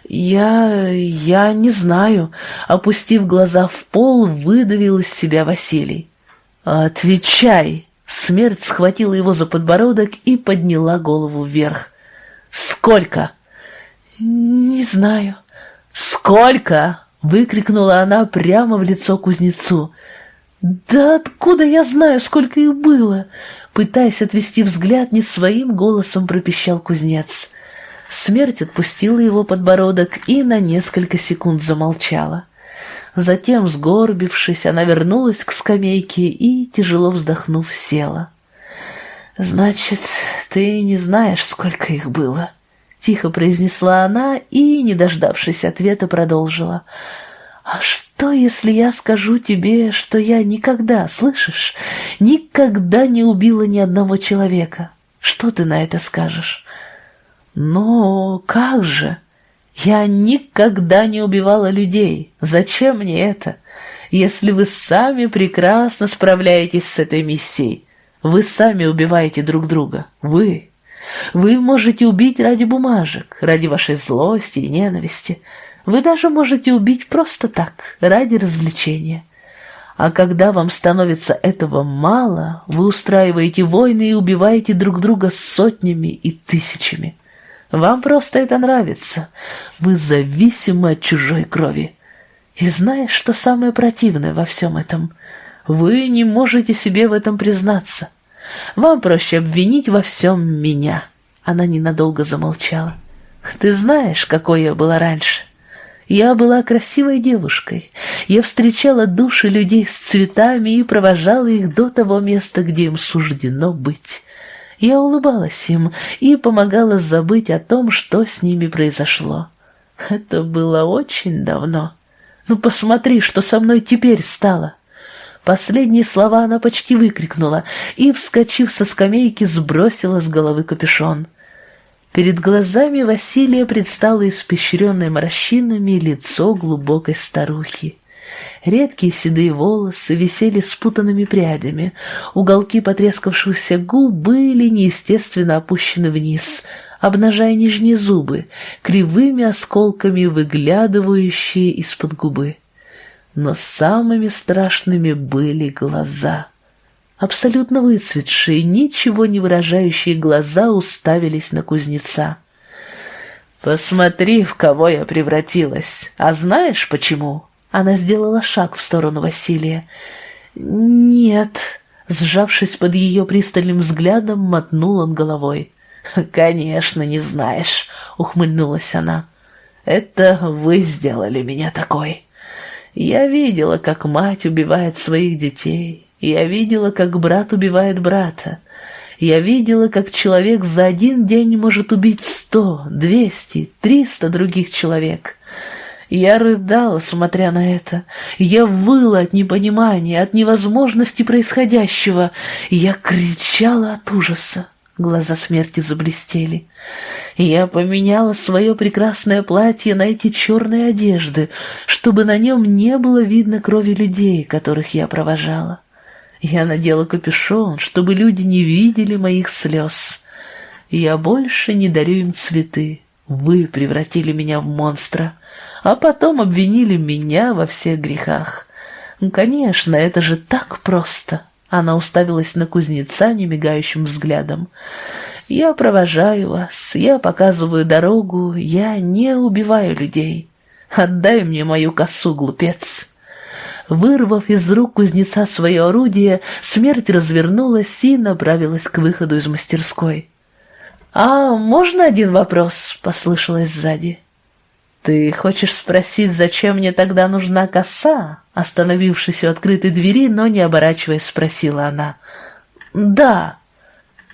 «Я... я не знаю», — опустив глаза в пол, выдавил из себя Василий. «Отвечай!» Смерть схватила его за подбородок и подняла голову вверх. «Сколько?» «Не знаю». «Сколько?» — выкрикнула она прямо в лицо кузнецу. «Да откуда я знаю, сколько их было?» Пытаясь отвести взгляд, не своим голосом пропищал кузнец. Смерть отпустила его подбородок и на несколько секунд замолчала. Затем, сгорбившись, она вернулась к скамейке и, тяжело вздохнув, села. «Значит, ты не знаешь, сколько их было?» Тихо произнесла она и, не дождавшись ответа, продолжила. «А что, если я скажу тебе, что я никогда, слышишь, никогда не убила ни одного человека? Что ты на это скажешь?» «Ну, как же? Я никогда не убивала людей. Зачем мне это? Если вы сами прекрасно справляетесь с этой миссией, вы сами убиваете друг друга. Вы. Вы можете убить ради бумажек, ради вашей злости и ненависти. Вы даже можете убить просто так, ради развлечения. А когда вам становится этого мало, вы устраиваете войны и убиваете друг друга сотнями и тысячами. Вам просто это нравится. Вы зависимы от чужой крови. И знаешь, что самое противное во всем этом? Вы не можете себе в этом признаться. Вам проще обвинить во всем меня. Она ненадолго замолчала. Ты знаешь, какой я была раньше? Я была красивой девушкой. Я встречала души людей с цветами и провожала их до того места, где им суждено быть. Я улыбалась им и помогала забыть о том, что с ними произошло. Это было очень давно. Ну, посмотри, что со мной теперь стало. Последние слова она почти выкрикнула и, вскочив со скамейки, сбросила с головы капюшон. Перед глазами Василия предстало испещренное морщинами лицо глубокой старухи. Редкие седые волосы висели спутанными прядями, уголки потрескавшихся губ были неестественно опущены вниз, обнажая нижние зубы, кривыми осколками выглядывающие из-под губы. Но самыми страшными были глаза. Абсолютно выцветшие, ничего не выражающие глаза уставились на кузнеца. «Посмотри, в кого я превратилась. А знаешь, почему?» Она сделала шаг в сторону Василия. «Нет», — сжавшись под ее пристальным взглядом, мотнул он головой. «Конечно, не знаешь», — ухмыльнулась она. «Это вы сделали меня такой. Я видела, как мать убивает своих детей. Я видела, как брат убивает брата. Я видела, как человек за один день может убить сто, двести, триста других человек. Я рыдала, смотря на это. Я выла от непонимания, от невозможности происходящего. Я кричала от ужаса. Глаза смерти заблестели. Я поменяла свое прекрасное платье на эти черные одежды, чтобы на нем не было видно крови людей, которых я провожала. Я надела капюшон, чтобы люди не видели моих слез. Я больше не дарю им цветы. Вы превратили меня в монстра а потом обвинили меня во всех грехах. Ну, конечно, это же так просто. Она уставилась на кузнеца немигающим взглядом. Я провожаю вас, я показываю дорогу, я не убиваю людей. Отдай мне мою косу, глупец. Вырвав из рук кузнеца свое орудие, смерть развернулась и направилась к выходу из мастерской. «А можно один вопрос?» — послышалось сзади. «Ты хочешь спросить, зачем мне тогда нужна коса?» Остановившись у открытой двери, но не оборачиваясь, спросила она. «Да.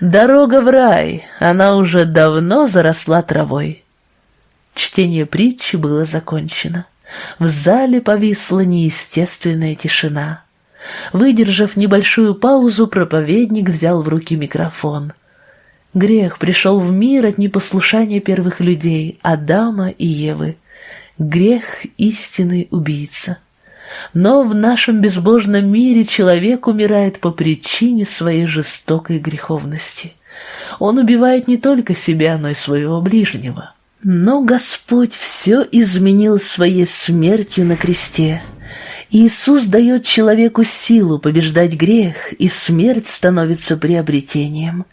Дорога в рай. Она уже давно заросла травой». Чтение притчи было закончено. В зале повисла неестественная тишина. Выдержав небольшую паузу, проповедник взял в руки микрофон. Грех пришел в мир от непослушания первых людей, Адама и Евы. Грех — истинный убийца. Но в нашем безбожном мире человек умирает по причине своей жестокой греховности. Он убивает не только себя, но и своего ближнего. Но Господь все изменил своей смертью на кресте. Иисус дает человеку силу побеждать грех, и смерть становится приобретением.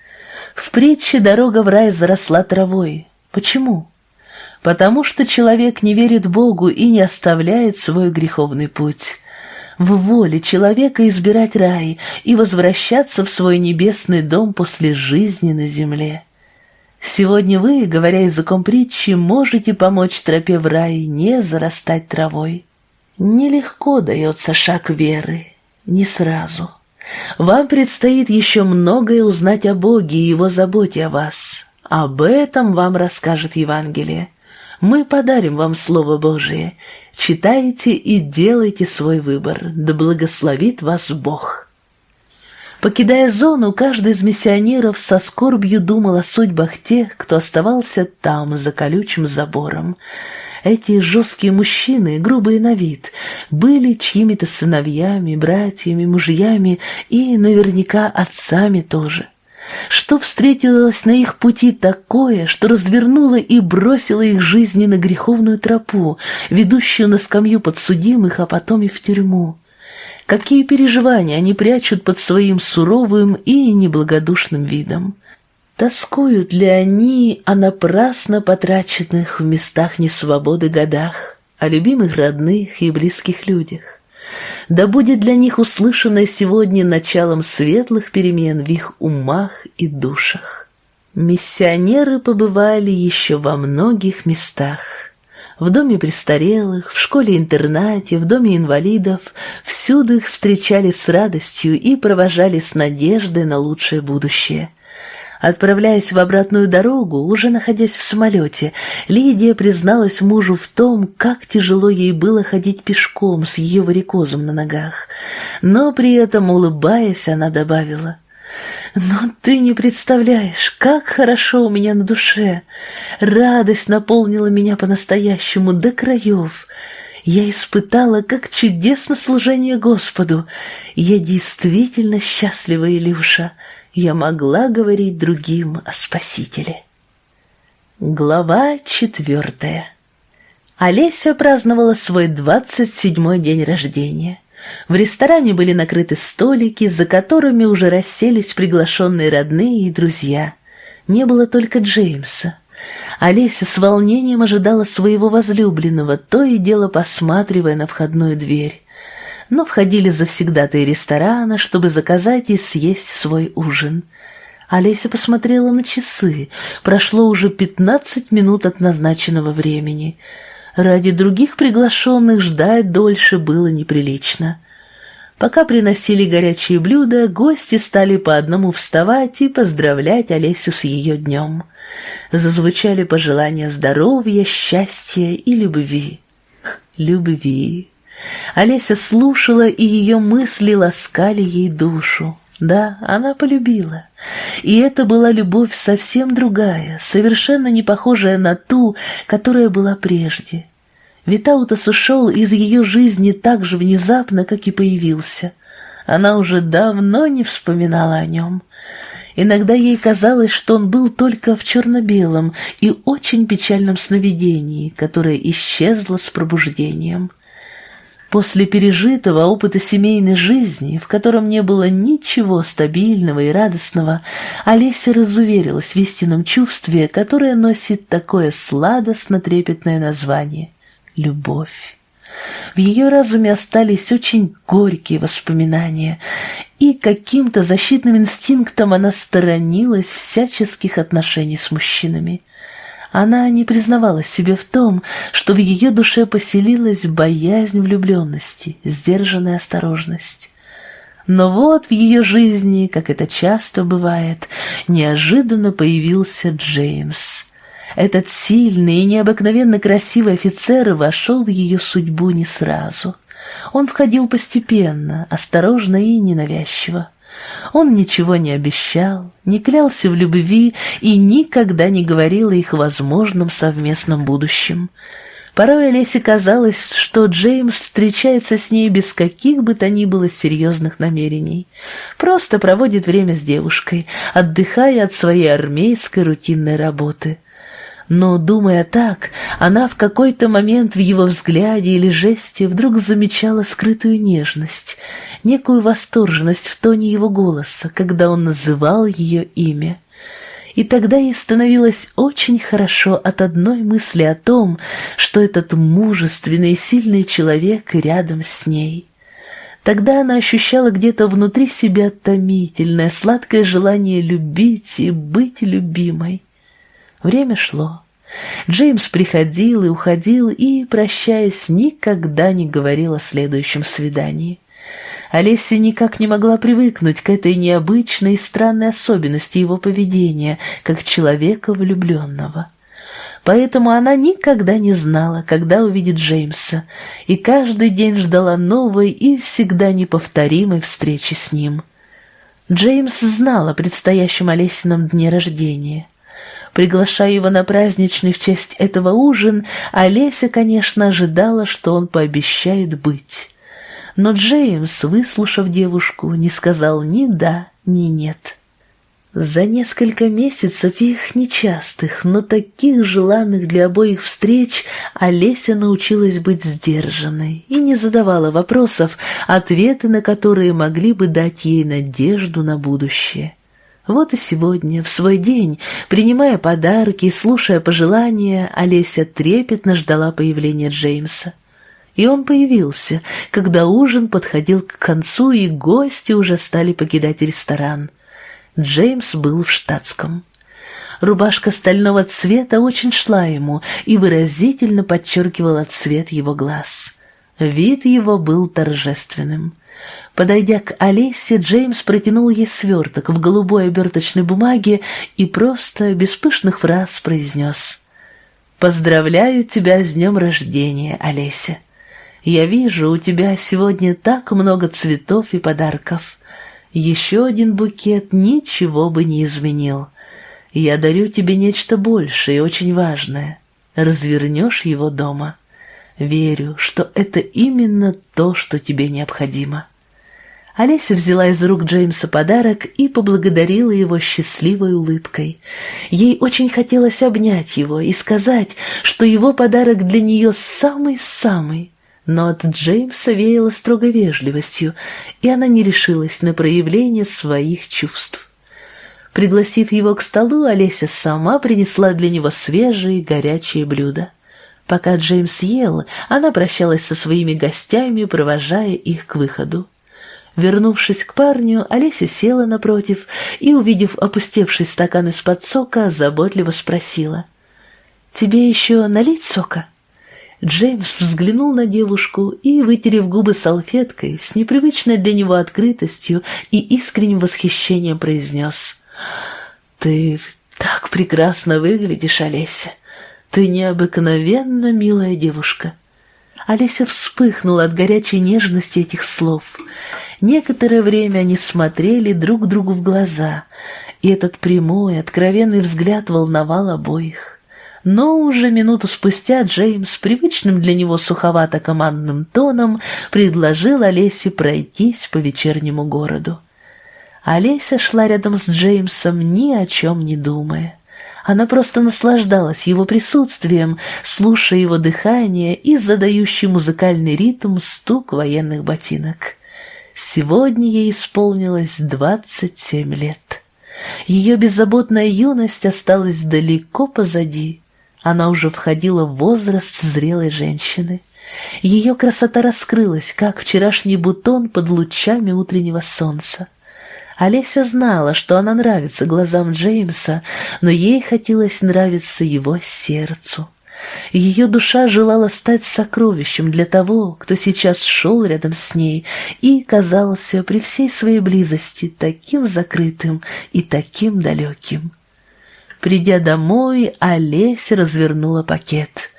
В притче дорога в рай заросла травой. Почему? Потому что человек не верит Богу и не оставляет свой греховный путь. В воле человека избирать рай и возвращаться в свой небесный дом после жизни на земле. Сегодня вы, говоря языком притчи, можете помочь тропе в рай не зарастать травой. Нелегко дается шаг веры, не сразу. Вам предстоит еще многое узнать о Боге и Его заботе о вас. Об этом вам расскажет Евангелие. Мы подарим вам Слово Божие. Читайте и делайте свой выбор. Да благословит вас Бог. Покидая зону, каждый из миссионеров со скорбью думал о судьбах тех, кто оставался там, за колючим забором. Эти жесткие мужчины, грубые на вид, были чьими-то сыновьями, братьями, мужьями и наверняка отцами тоже. Что встретилось на их пути такое, что развернуло и бросило их жизни на греховную тропу, ведущую на скамью подсудимых, а потом и в тюрьму? какие переживания они прячут под своим суровым и неблагодушным видом. Тоскуют ли они о напрасно потраченных в местах несвободы годах, о любимых родных и близких людях? Да будет для них услышанное сегодня началом светлых перемен в их умах и душах. Миссионеры побывали еще во многих местах, в доме престарелых, в школе-интернате, в доме инвалидов, всюду их встречали с радостью и провожали с надеждой на лучшее будущее. Отправляясь в обратную дорогу, уже находясь в самолете, Лидия призналась мужу в том, как тяжело ей было ходить пешком с ее варикозом на ногах. Но при этом, улыбаясь, она добавила — но ты не представляешь, как хорошо у меня на душе. Радость наполнила меня по-настоящему до краев. Я испытала, как чудесно служение Господу. Я действительно счастлива, Илюша. Я могла говорить другим о Спасителе. Глава четвертая Олеся праздновала свой двадцать седьмой день рождения. В ресторане были накрыты столики, за которыми уже расселись приглашенные родные и друзья. Не было только Джеймса. Олеся с волнением ожидала своего возлюбленного, то и дело посматривая на входную дверь. Но входили завсегдатые ресторана, чтобы заказать и съесть свой ужин. Олеся посмотрела на часы. Прошло уже пятнадцать минут от назначенного времени — Ради других приглашенных ждать дольше было неприлично. Пока приносили горячие блюда, гости стали по одному вставать и поздравлять Олесю с ее днем. Зазвучали пожелания здоровья, счастья и любви. Любви. Олеся слушала, и ее мысли ласкали ей душу. Да, она полюбила. И это была любовь совсем другая, совершенно не похожая на ту, которая была прежде. Витаутас ушел из ее жизни так же внезапно, как и появился. Она уже давно не вспоминала о нем. Иногда ей казалось, что он был только в черно-белом и очень печальном сновидении, которое исчезло с пробуждением. После пережитого опыта семейной жизни, в котором не было ничего стабильного и радостного, Олеся разуверилась в истинном чувстве, которое носит такое сладостно-трепетное название — любовь. В ее разуме остались очень горькие воспоминания, и каким-то защитным инстинктом она сторонилась всяческих отношений с мужчинами — она не признавалась себе в том, что в ее душе поселилась боязнь влюбленности, сдержанная осторожность. Но вот в ее жизни, как это часто бывает, неожиданно появился Джеймс. Этот сильный и необыкновенно красивый офицер вошел в ее судьбу не сразу. Он входил постепенно, осторожно и ненавязчиво. Он ничего не обещал, не клялся в любви и никогда не говорил о их возможном совместном будущем. Порой Олесе казалось, что Джеймс встречается с ней без каких бы то ни было серьезных намерений. Просто проводит время с девушкой, отдыхая от своей армейской рутинной работы. Но, думая так, она в какой-то момент в его взгляде или жесте вдруг замечала скрытую нежность, некую восторженность в тоне его голоса, когда он называл ее имя. И тогда ей становилось очень хорошо от одной мысли о том, что этот мужественный и сильный человек рядом с ней. Тогда она ощущала где-то внутри себя томительное, сладкое желание любить и быть любимой. Время шло. Джеймс приходил и уходил, и, прощаясь, никогда не говорил о следующем свидании. Олеся никак не могла привыкнуть к этой необычной и странной особенности его поведения, как человека влюбленного. Поэтому она никогда не знала, когда увидит Джеймса, и каждый день ждала новой и всегда неповторимой встречи с ним. Джеймс знал о предстоящем Олесином дне рождения. Приглашая его на праздничный в честь этого ужин, Олеся, конечно, ожидала, что он пообещает быть. Но Джеймс, выслушав девушку, не сказал ни «да», ни «нет». За несколько месяцев их нечастых, но таких желанных для обоих встреч Олеся научилась быть сдержанной и не задавала вопросов, ответы на которые могли бы дать ей надежду на будущее. Вот и сегодня, в свой день, принимая подарки и слушая пожелания, Олеся трепетно ждала появления Джеймса. И он появился, когда ужин подходил к концу, и гости уже стали покидать ресторан. Джеймс был в штатском. Рубашка стального цвета очень шла ему и выразительно подчеркивала цвет его глаз. Вид его был торжественным. Подойдя к Олесе, Джеймс протянул ей сверток в голубой оберточной бумаге и просто, без пышных фраз, произнес «Поздравляю тебя с днем рождения, Олеся. Я вижу, у тебя сегодня так много цветов и подарков. Еще один букет ничего бы не изменил. Я дарю тебе нечто большее и очень важное. Развернешь его дома». Верю, что это именно то, что тебе необходимо. Олеся взяла из рук Джеймса подарок и поблагодарила его счастливой улыбкой. Ей очень хотелось обнять его и сказать, что его подарок для нее самый-самый. Но от Джеймса веяло строгой вежливостью, и она не решилась на проявление своих чувств. Пригласив его к столу, Олеся сама принесла для него свежие горячие блюда. Пока Джеймс ел, она прощалась со своими гостями, провожая их к выходу. Вернувшись к парню, Олеся села напротив и, увидев опустевший стакан из-под сока, заботливо спросила. «Тебе еще налить сока?» Джеймс взглянул на девушку и, вытерев губы салфеткой, с непривычной для него открытостью и искренним восхищением произнес. «Ты так прекрасно выглядишь, Олеся! Ты необыкновенно милая девушка. Олеся вспыхнула от горячей нежности этих слов. Некоторое время они смотрели друг другу в глаза, и этот прямой, откровенный взгляд волновал обоих. Но уже минуту спустя Джеймс, привычным для него суховато-командным тоном, предложил Олесе пройтись по вечернему городу. Олеся шла рядом с Джеймсом, ни о чем не думая. Она просто наслаждалась его присутствием, слушая его дыхание и задающий музыкальный ритм стук военных ботинок. Сегодня ей исполнилось двадцать семь лет. Ее беззаботная юность осталась далеко позади. Она уже входила в возраст зрелой женщины. Ее красота раскрылась, как вчерашний бутон под лучами утреннего солнца. Олеся знала, что она нравится глазам Джеймса, но ей хотелось нравиться его сердцу. Ее душа желала стать сокровищем для того, кто сейчас шел рядом с ней и казался при всей своей близости таким закрытым и таким далеким. Придя домой, Олеся развернула пакет.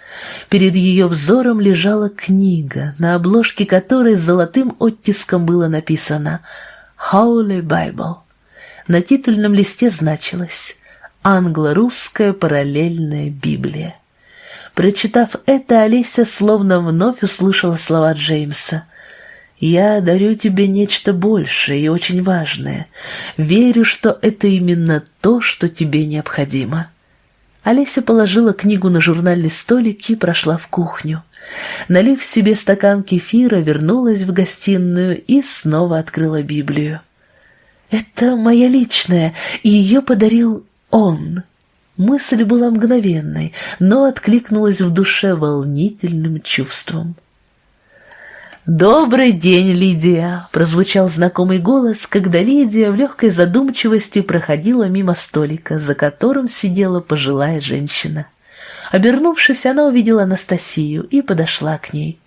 Перед ее взором лежала книга, на обложке которой золотым оттиском было написано Holy Bible. На титульном листе значилось «Англо-русская параллельная Библия». Прочитав это, Олеся словно вновь услышала слова Джеймса. «Я дарю тебе нечто большее и очень важное. Верю, что это именно то, что тебе необходимо». Олеся положила книгу на журнальный столик и прошла в кухню. Налив себе стакан кефира, вернулась в гостиную и снова открыла Библию. «Это моя личная, и ее подарил он». Мысль была мгновенной, но откликнулась в душе волнительным чувством. «Добрый день, Лидия!» — прозвучал знакомый голос, когда Лидия в легкой задумчивости проходила мимо столика, за которым сидела пожилая женщина. Обернувшись, она увидела Анастасию и подошла к ней.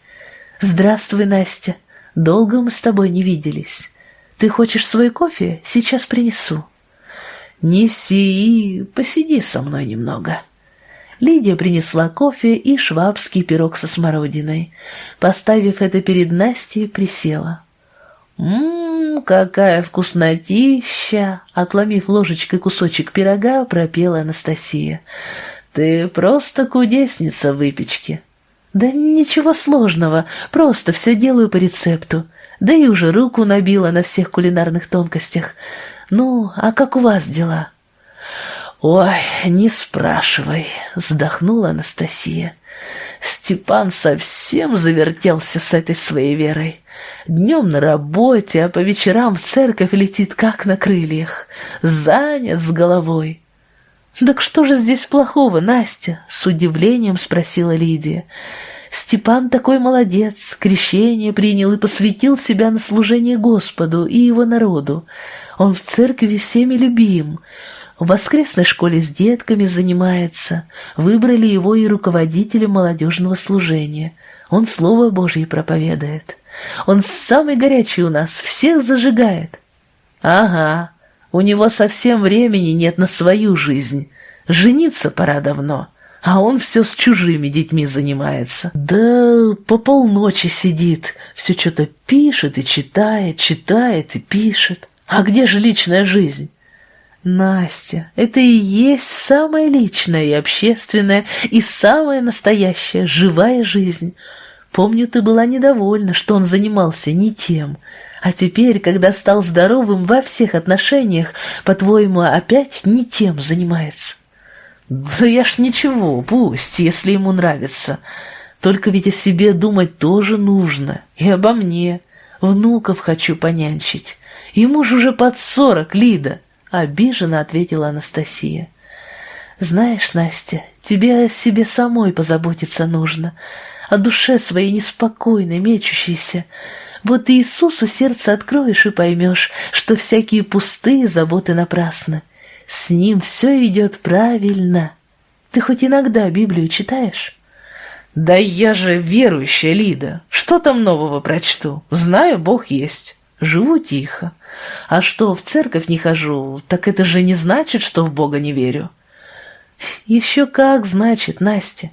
«Здравствуй, Настя! Долго мы с тобой не виделись. Ты хочешь свой кофе? Сейчас принесу». «Неси и посиди со мной немного». Лидия принесла кофе и швабский пирог со смородиной. Поставив это перед Настей, присела. «Ммм, какая вкуснотища!» Отломив ложечкой кусочек пирога, пропела Анастасия. «Ты просто кудесница выпечки». «Да ничего сложного, просто все делаю по рецепту. Да и уже руку набила на всех кулинарных тонкостях. Ну, а как у вас дела?» «Ой, не спрашивай», — вздохнула Анастасия. Степан совсем завертелся с этой своей верой. Днем на работе, а по вечерам в церковь летит, как на крыльях. Занят с головой. «Так что же здесь плохого, Настя?» — с удивлением спросила Лидия. «Степан такой молодец, крещение принял и посвятил себя на служение Господу и его народу. Он в церкви всеми любим». В воскресной школе с детками занимается. Выбрали его и руководителем молодежного служения. Он Слово Божье проповедует. Он самый горячий у нас, всех зажигает. Ага, у него совсем времени нет на свою жизнь. Жениться пора давно, а он все с чужими детьми занимается. Да по полночи сидит, все что-то пишет и читает, читает и пишет. А где же личная жизнь? Настя, это и есть самое личное и общественное, и самая настоящая, живая жизнь. Помню, ты была недовольна, что он занимался не тем. А теперь, когда стал здоровым во всех отношениях, по-твоему, опять не тем занимается. Да я ж ничего, пусть, если ему нравится. Только ведь о себе думать тоже нужно. И обо мне. Внуков хочу понянчить. Ему же уже под сорок, Лида. — обиженно ответила Анастасия. «Знаешь, Настя, тебе о себе самой позаботиться нужно, о душе своей неспокойной, мечущейся. Вот Иисусу сердце откроешь и поймешь, что всякие пустые заботы напрасны. С ним все идет правильно. Ты хоть иногда Библию читаешь?» «Да я же верующая, Лида. Что там нового прочту? Знаю, Бог есть». Живу тихо. А что в церковь не хожу, так это же не значит, что в Бога не верю. Еще как значит, Настя.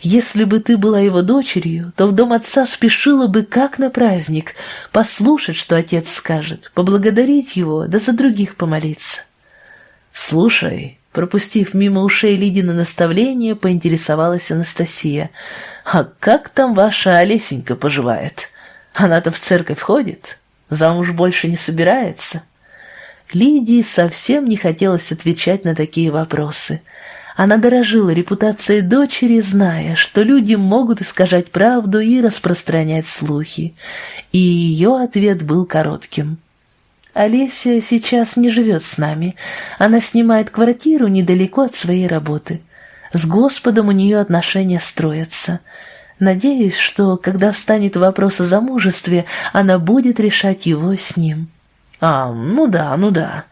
Если бы ты была его дочерью, то в дом отца спешила бы как на праздник, послушать, что отец скажет, поблагодарить его, да за других помолиться. Слушай, пропустив мимо ушей Лидина наставление, поинтересовалась Анастасия. А как там ваша Олесенька поживает? Она-то в церковь ходит? Замуж больше не собирается?» Лидии совсем не хотелось отвечать на такие вопросы. Она дорожила репутацией дочери, зная, что люди могут искажать правду и распространять слухи. И ее ответ был коротким. «Олеся сейчас не живет с нами. Она снимает квартиру недалеко от своей работы. С Господом у нее отношения строятся. Надеюсь, что, когда встанет вопрос о замужестве, она будет решать его с ним. «А, ну да, ну да.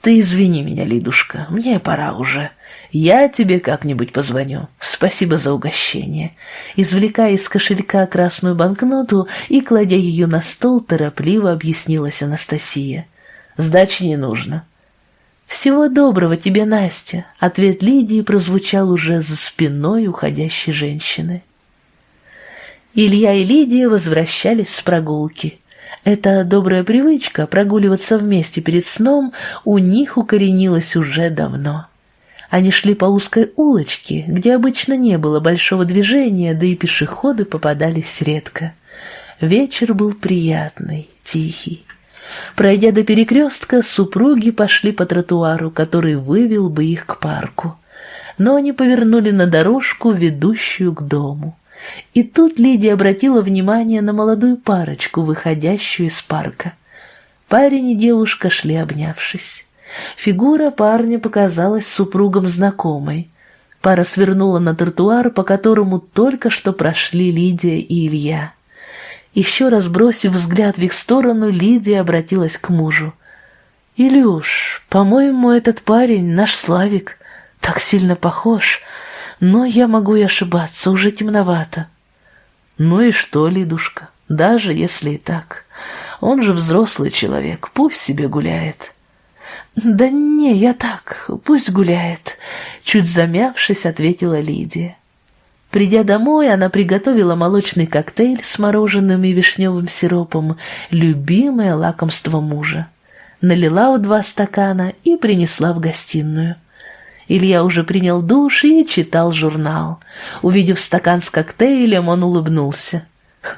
Ты извини меня, Лидушка, мне пора уже. Я тебе как-нибудь позвоню. Спасибо за угощение». Извлекая из кошелька красную банкноту и кладя ее на стол, торопливо объяснилась Анастасия. «Сдачи не нужно». «Всего доброго тебе, Настя!» Ответ Лидии прозвучал уже за спиной уходящей женщины. Илья и Лидия возвращались с прогулки. Эта добрая привычка прогуливаться вместе перед сном у них укоренилась уже давно. Они шли по узкой улочке, где обычно не было большого движения, да и пешеходы попадались редко. Вечер был приятный, тихий. Пройдя до перекрестка, супруги пошли по тротуару, который вывел бы их к парку. но они повернули на дорожку, ведущую к дому. И тут Лидия обратила внимание на молодую парочку, выходящую из парка. Парень и девушка шли обнявшись. Фигура парня показалась супругом знакомой. Пара свернула на тротуар, по которому только что прошли Лидия и Илья. Еще раз бросив взгляд в их сторону, Лидия обратилась к мужу. «Илюш, по-моему, этот парень наш Славик. Так сильно похож. Но я могу и ошибаться, уже темновато». «Ну и что, Лидушка, даже если и так. Он же взрослый человек, пусть себе гуляет». «Да не, я так, пусть гуляет», — чуть замявшись, ответила Лидия. Придя домой, она приготовила молочный коктейль с мороженым и вишневым сиропом, любимое лакомство мужа. Налила у два стакана и принесла в гостиную. Илья уже принял душ и читал журнал. Увидев стакан с коктейлем, он улыбнулся.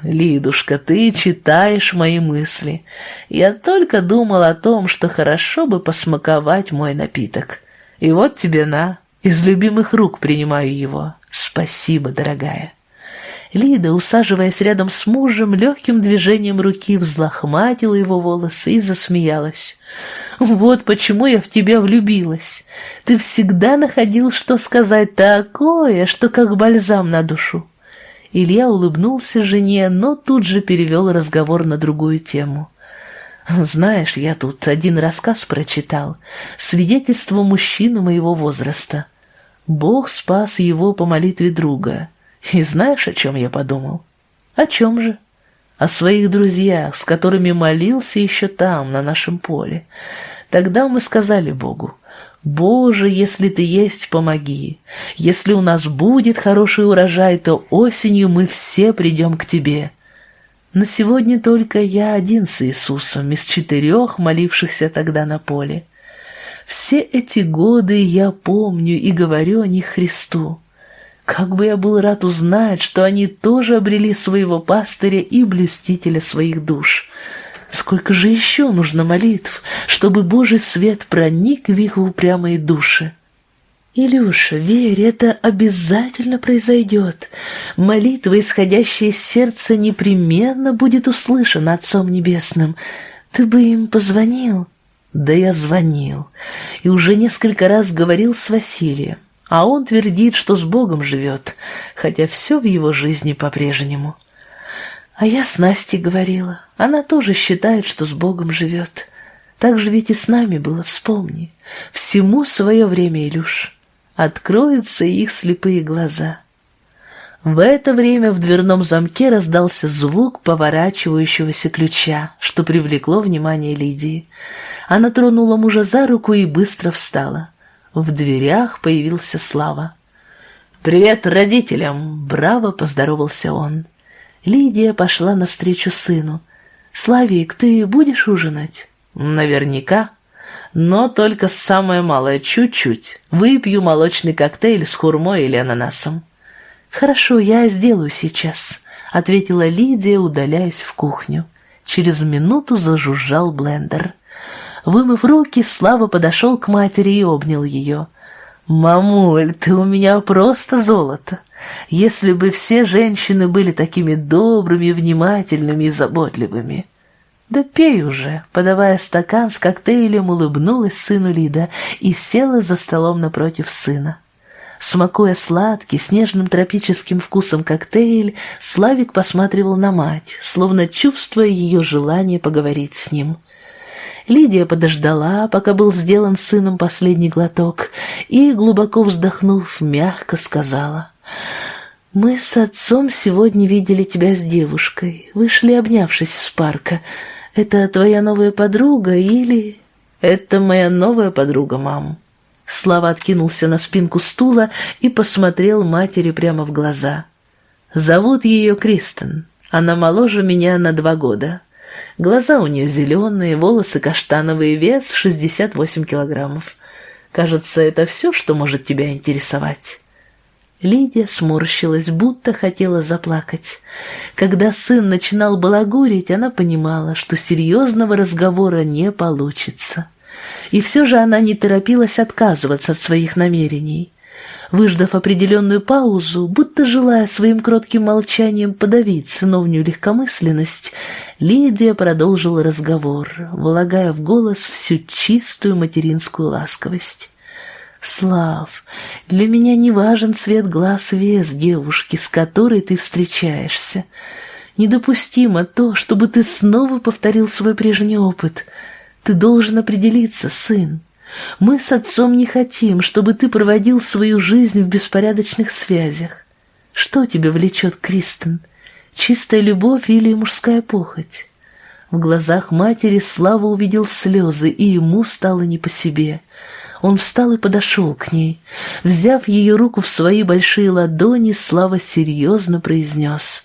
«Лидушка, ты читаешь мои мысли. Я только думал о том, что хорошо бы посмаковать мой напиток. И вот тебе на, из любимых рук принимаю его. «Спасибо, дорогая». Лида, усаживаясь рядом с мужем, легким движением руки взлохматила его волосы и засмеялась. «Вот почему я в тебя влюбилась. Ты всегда находил, что сказать такое, что как бальзам на душу». Илья улыбнулся жене, но тут же перевел разговор на другую тему. «Знаешь, я тут один рассказ прочитал, свидетельство мужчины моего возраста. Бог спас его по молитве друга. И знаешь, о чем я подумал? О чем же? О своих друзьях, с которыми молился еще там, на нашем поле. Тогда мы сказали Богу, «Боже, если Ты есть, помоги. Если у нас будет хороший урожай, то осенью мы все придем к Тебе». На сегодня только я один с Иисусом из четырех, молившихся тогда на поле. Все эти годы я помню и говорю о них Христу. Как бы я был рад узнать, что они тоже обрели своего пастыря и блюстителя своих душ. Сколько же еще нужно молитв, чтобы Божий свет проник в их упрямые души? Илюша, верь, это обязательно произойдет. Молитва, исходящая из сердца, непременно будет услышана Отцом Небесным. Ты бы им позвонил?» Да я звонил и уже несколько раз говорил с Василием, а он твердит, что с Богом живет, хотя все в его жизни по-прежнему. А я с Настей говорила, она тоже считает, что с Богом живет. Так же ведь и с нами было, вспомни. Всему свое время, Илюш. Откроются их слепые глаза. В это время в дверном замке раздался звук поворачивающегося ключа, что привлекло внимание Лидии. Она тронула мужа за руку и быстро встала. В дверях появился Слава. «Привет родителям!» — браво поздоровался он. Лидия пошла навстречу сыну. «Славик, ты будешь ужинать?» «Наверняка. Но только самое малое, чуть-чуть. Выпью молочный коктейль с хурмой или ананасом». «Хорошо, я сделаю сейчас», — ответила Лидия, удаляясь в кухню. Через минуту зажужжал блендер. Вымыв руки, Слава подошел к матери и обнял ее. «Мамуль, ты у меня просто золото. Если бы все женщины были такими добрыми, внимательными и заботливыми». «Да пей уже», — подавая стакан с коктейлем, улыбнулась сыну Лида и села за столом напротив сына. Смакуя сладкий, с нежным тропическим вкусом коктейль, Славик посматривал на мать, словно чувствуя ее желание поговорить с ним. Лидия подождала, пока был сделан сыном последний глоток, и, глубоко вздохнув, мягко сказала. «Мы с отцом сегодня видели тебя с девушкой, вышли, обнявшись с парка. Это твоя новая подруга или...» «Это моя новая подруга, мам». Слава откинулся на спинку стула и посмотрел матери прямо в глаза. «Зовут ее Кристен. Она моложе меня на два года. Глаза у нее зеленые, волосы каштановые, вес 68 килограммов. Кажется, это все, что может тебя интересовать». Лидия сморщилась, будто хотела заплакать. Когда сын начинал балагурить, она понимала, что серьезного разговора не получится. И все же она не торопилась отказываться от своих намерений. Выждав определенную паузу, будто желая своим кротким молчанием подавить сыновнюю легкомысленность, Лидия продолжила разговор, влагая в голос всю чистую материнскую ласковость. «Слав, для меня не важен цвет глаз вес девушки, с которой ты встречаешься. Недопустимо то, чтобы ты снова повторил свой прежний опыт. Ты должен определиться, сын. Мы с отцом не хотим, чтобы ты проводил свою жизнь в беспорядочных связях. Что тебя влечет, Кристен? Чистая любовь или мужская похоть?» В глазах матери Слава увидел слезы, и ему стало не по себе. Он встал и подошел к ней. Взяв ее руку в свои большие ладони, Слава серьезно произнес.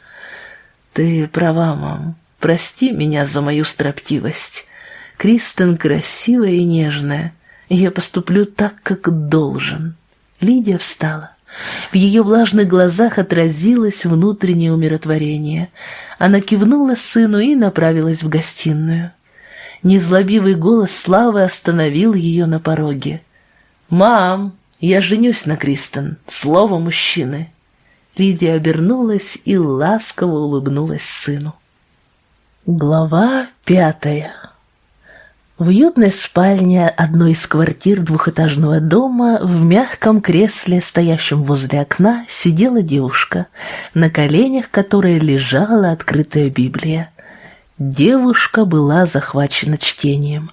«Ты права, мам. Прости меня за мою строптивость. Кристен красивая и нежная. Я поступлю так, как должен». Лидия встала. В ее влажных глазах отразилось внутреннее умиротворение. Она кивнула сыну и направилась в гостиную. Незлобивый голос Славы остановил ее на пороге. «Мам, я женюсь на Кристен. Слово мужчины». Лидия обернулась и ласково улыбнулась сыну. Глава пятая В уютной спальне одной из квартир двухэтажного дома в мягком кресле, стоящем возле окна, сидела девушка, на коленях которой лежала открытая Библия. Девушка была захвачена чтением.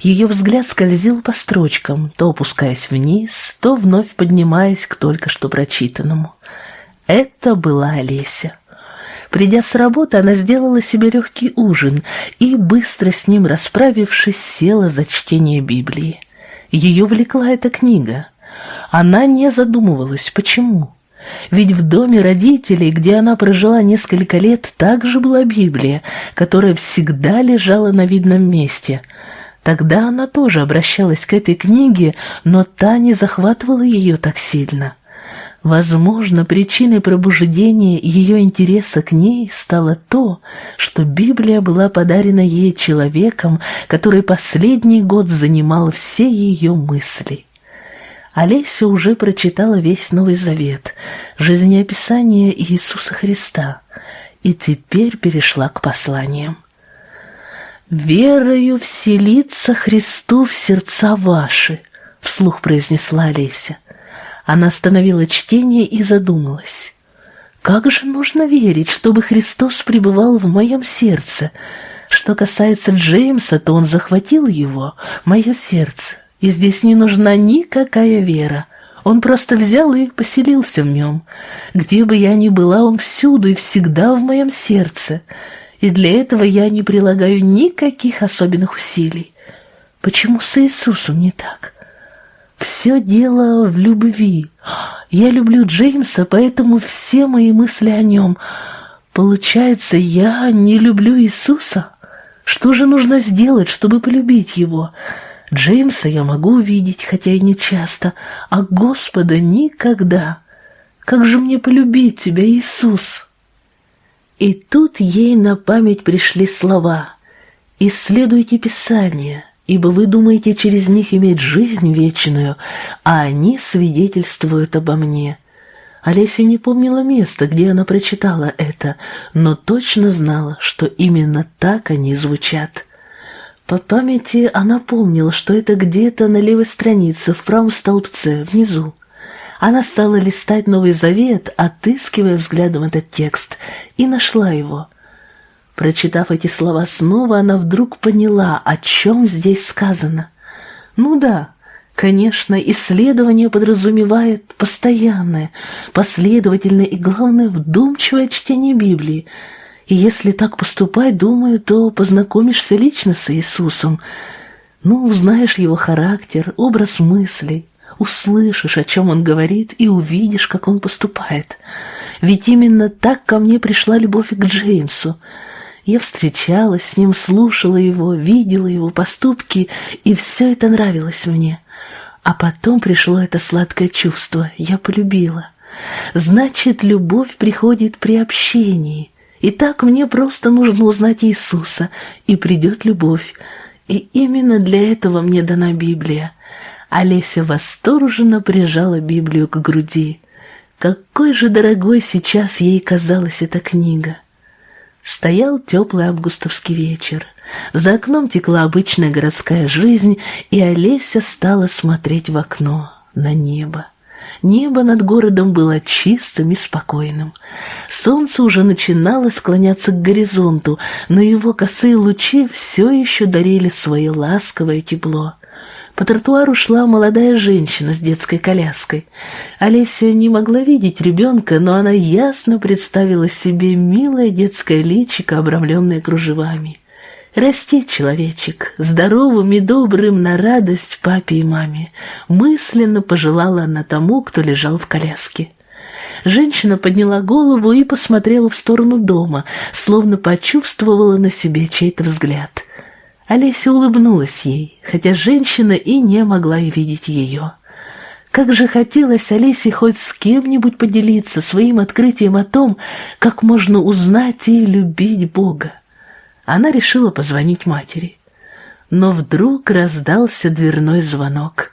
Ее взгляд скользил по строчкам, то опускаясь вниз, то вновь поднимаясь к только что прочитанному. Это была Олеся. Придя с работы, она сделала себе легкий ужин и, быстро с ним расправившись, села за чтение Библии. Ее влекла эта книга. Она не задумывалась, почему. Ведь в доме родителей, где она прожила несколько лет, также была Библия, которая всегда лежала на видном месте. Тогда она тоже обращалась к этой книге, но та не захватывала ее так сильно. Возможно, причиной пробуждения ее интереса к ней стало то, что Библия была подарена ей человеком, который последний год занимал все ее мысли. Олеся уже прочитала весь Новый Завет, жизнеописание Иисуса Христа, и теперь перешла к посланиям. «Верою вселится Христу в сердца ваши», — вслух произнесла Олеся. Она остановила чтение и задумалась. «Как же нужно верить, чтобы Христос пребывал в моем сердце? Что касается Джеймса, то он захватил его, мое сердце, и здесь не нужна никакая вера. Он просто взял и поселился в нем. Где бы я ни была, он всюду и всегда в моем сердце. И для этого я не прилагаю никаких особенных усилий. Почему с Иисусом не так? Все дело в любви. Я люблю Джеймса, поэтому все мои мысли о нем. Получается, я не люблю Иисуса? Что же нужно сделать, чтобы полюбить его?» Джеймса я могу увидеть, хотя и не часто, а Господа никогда. Как же мне полюбить тебя, Иисус?» И тут ей на память пришли слова «Исследуйте Писание, ибо вы думаете через них иметь жизнь вечную, а они свидетельствуют обо мне». Олеся не помнила места, где она прочитала это, но точно знала, что именно так они звучат. По памяти она помнила, что это где-то на левой странице, в правом столбце, внизу. Она стала листать Новый Завет, отыскивая взглядом этот текст, и нашла его. Прочитав эти слова снова, она вдруг поняла, о чем здесь сказано. Ну да, конечно, исследование подразумевает постоянное, последовательное и, главное, вдумчивое чтение Библии – и если так поступать, думаю, то познакомишься лично с Иисусом. Ну, узнаешь его характер, образ мыслей, услышишь, о чем он говорит, и увидишь, как он поступает. Ведь именно так ко мне пришла любовь к Джеймсу. Я встречалась с ним, слушала его, видела его поступки, и все это нравилось мне. А потом пришло это сладкое чувство, я полюбила. Значит, любовь приходит при общении, Итак, мне просто нужно узнать Иисуса, и придет любовь. И именно для этого мне дана Библия. Олеся восторженно прижала Библию к груди. Какой же дорогой сейчас ей казалась эта книга. Стоял теплый августовский вечер. За окном текла обычная городская жизнь, и Олеся стала смотреть в окно на небо. Небо над городом было чистым и спокойным. Солнце уже начинало склоняться к горизонту, но его косые лучи все еще дарили свое ласковое тепло. По тротуару шла молодая женщина с детской коляской. Олеся не могла видеть ребенка, но она ясно представила себе милое детское личико, обрамленное кружевами. Расти, человечек, здоровым и добрым на радость папе и маме, мысленно пожелала она тому, кто лежал в коляске. Женщина подняла голову и посмотрела в сторону дома, словно почувствовала на себе чей-то взгляд. Олеся улыбнулась ей, хотя женщина и не могла и видеть ее. Как же хотелось Олесе хоть с кем-нибудь поделиться своим открытием о том, как можно узнать и любить Бога она решила позвонить матери. Но вдруг раздался дверной звонок.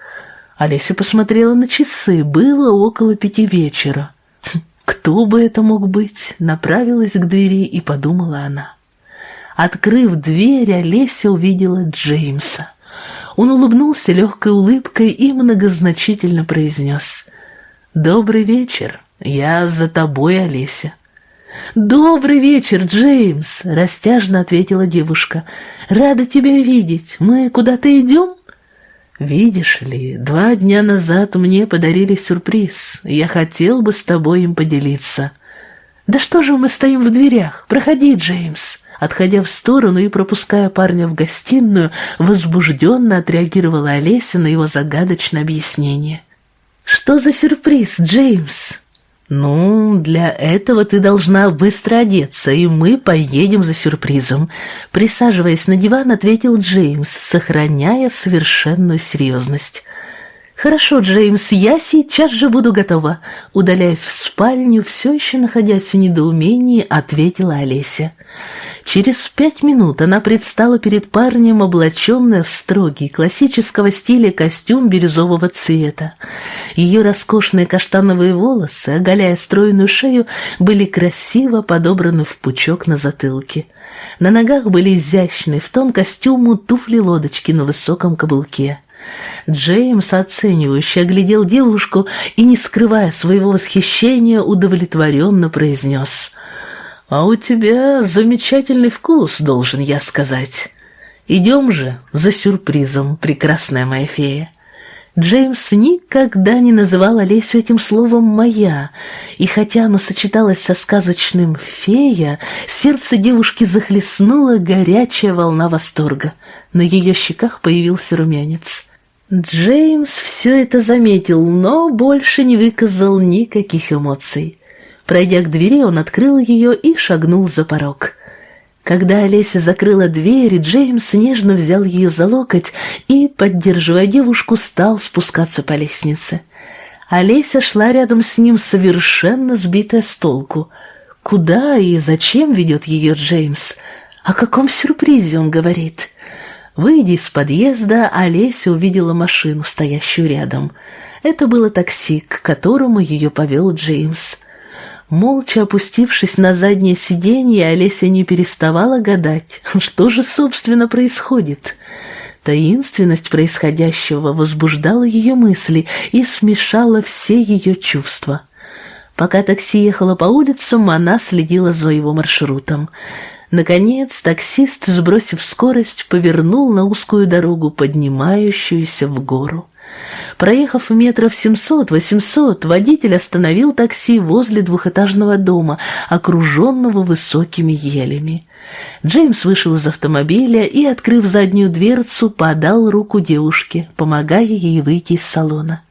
Олеся посмотрела на часы, было около пяти вечера. «Хм, кто бы это мог быть? Направилась к двери и подумала она. Открыв дверь, Олеся увидела Джеймса. Он улыбнулся легкой улыбкой и многозначительно произнес «Добрый вечер, я за тобой, Олеся». «Добрый вечер, Джеймс!» — растяжно ответила девушка. «Рада тебя видеть. Мы куда-то идем?» «Видишь ли, два дня назад мне подарили сюрприз. Я хотел бы с тобой им поделиться». «Да что же мы стоим в дверях? Проходи, Джеймс!» Отходя в сторону и пропуская парня в гостиную, возбужденно отреагировала Олеся на его загадочное объяснение. «Что за сюрприз, Джеймс?» «Ну, для этого ты должна быстро одеться, и мы поедем за сюрпризом», присаживаясь на диван, ответил Джеймс, сохраняя совершенную серьезность. «Хорошо, Джеймс, я сейчас же буду готова», удаляясь в спальню, все еще находясь в недоумении, ответила Олеся. Через пять минут она предстала перед парнем, облаченная в строгий, классического стиля костюм бирюзового цвета. Ее роскошные каштановые волосы, оголяя стройную шею, были красиво подобраны в пучок на затылке. На ногах были изящные, в тон костюму туфли-лодочки на высоком каблуке. Джеймс оценивающе оглядел девушку и, не скрывая своего восхищения, удовлетворенно произнес — «А у тебя замечательный вкус, должен я сказать. Идем же за сюрпризом, прекрасная моя фея». Джеймс никогда не называл Олесю этим словом «моя», и хотя оно сочеталось со сказочным «фея», сердце девушки захлестнула горячая волна восторга. На ее щеках появился румянец. Джеймс все это заметил, но больше не выказал никаких эмоций. Пройдя к двери, он открыл ее и шагнул за порог. Когда Олеся закрыла дверь, Джеймс нежно взял ее за локоть и, поддерживая девушку, стал спускаться по лестнице. Олеся шла рядом с ним совершенно сбитая с толку. Куда и зачем ведет ее Джеймс? О каком сюрпризе он говорит? Выйдя из подъезда, Олеся увидела машину, стоящую рядом. Это было такси, к которому ее повел Джеймс. Молча опустившись на заднее сиденье, Олеся не переставала гадать, *laughs* что же, собственно, происходит. Таинственность происходящего возбуждала ее мысли и смешала все ее чувства. Пока такси ехало по улицам, она следила за его маршрутом. Наконец, таксист, сбросив скорость, повернул на узкую дорогу, поднимающуюся в гору. Проехав метров семьсот-восемьсот, водитель остановил такси возле двухэтажного дома, окруженного высокими елями. Джеймс вышел из автомобиля и, открыв заднюю дверцу, подал руку девушке, помогая ей выйти из салона.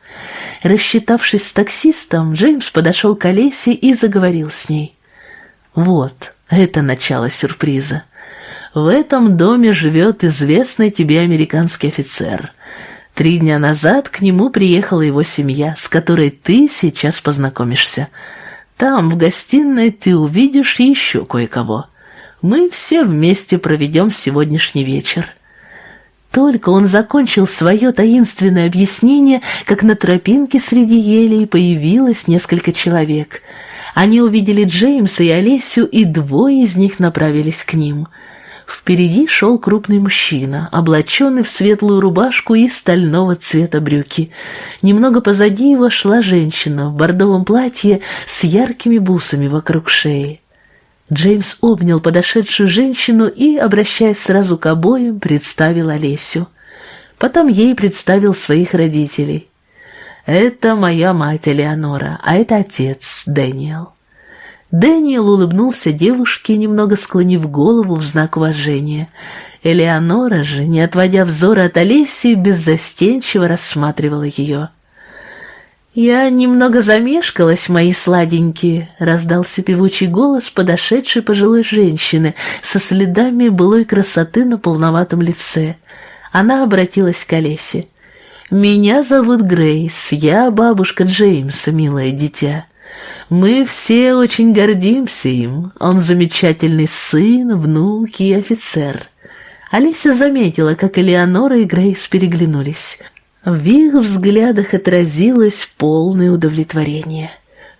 Рассчитавшись с таксистом, Джеймс подошел к Олесе и заговорил с ней. «Вот, это начало сюрприза. В этом доме живет известный тебе американский офицер. Три дня назад к нему приехала его семья, с которой ты сейчас познакомишься. Там, в гостиной, ты увидишь еще кое-кого. Мы все вместе проведем сегодняшний вечер. только он закончил свое таинственное объяснение, как на тропинке среди елей появилось несколько человек. Они увидели Джеймса и Олесю, и двое из них направились к ним. Впереди шел крупный мужчина, облаченный в светлую рубашку и стального цвета брюки. Немного позади его шла женщина в бордовом платье с яркими бусами вокруг шеи. Джеймс обнял подошедшую женщину и, обращаясь сразу к обоим, представил Олесю. Потом ей представил своих родителей. «Это моя мать Элеонора, а это отец Дэниел». Дэниел улыбнулся девушке, немного склонив голову в знак уважения. Элеонора же, не отводя взора от Олеси, беззастенчиво рассматривала ее. «Я немного замешкалась, мои сладенькие», — раздался певучий голос подошедшей пожилой женщины со следами былой красоты на полноватом лице. Она обратилась к Олесе. «Меня зовут Грейс, я бабушка Джеймса, милое дитя. Мы все очень гордимся им, он замечательный сын, внук и офицер». Олеся заметила, как Элеонора и Грейс переглянулись — в их взглядах отразилось полное удовлетворение.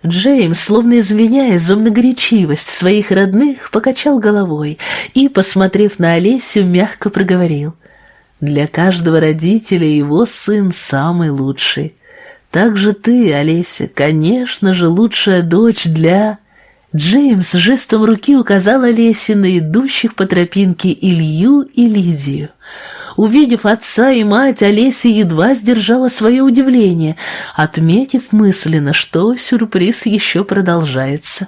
Джеймс, словно извиняясь за многоречивость своих родных, покачал головой и, посмотрев на Олесю, мягко проговорил. «Для каждого родителя его сын самый лучший. Так же ты, Олеся, конечно же, лучшая дочь для...» Джеймс жестом руки указал Олесе на идущих по тропинке Илью и Лидию. Увидев отца и мать, Олеся едва сдержала свое удивление, отметив мысленно, что сюрприз еще продолжается.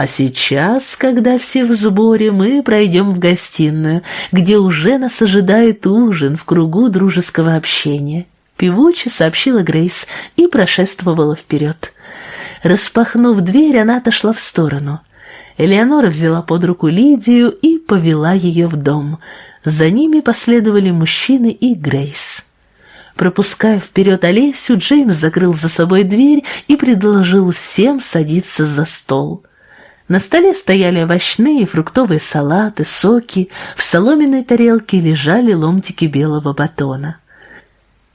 А сейчас, когда все в сборе, мы пройдем в гостиную, где уже нас ожидает ужин в кругу дружеского общения. Певуче сообщила Грейс и прошествовала вперед. Распахнув дверь, она отошла в сторону. Элеонора взяла под руку Лидию и повела ее в дом — за ними последовали мужчины и Грейс. Пропуская вперед Олесю, Джеймс закрыл за собой дверь и предложил всем садиться за стол. На столе стояли овощные и фруктовые салаты, соки, в соломенной тарелке лежали ломтики белого батона.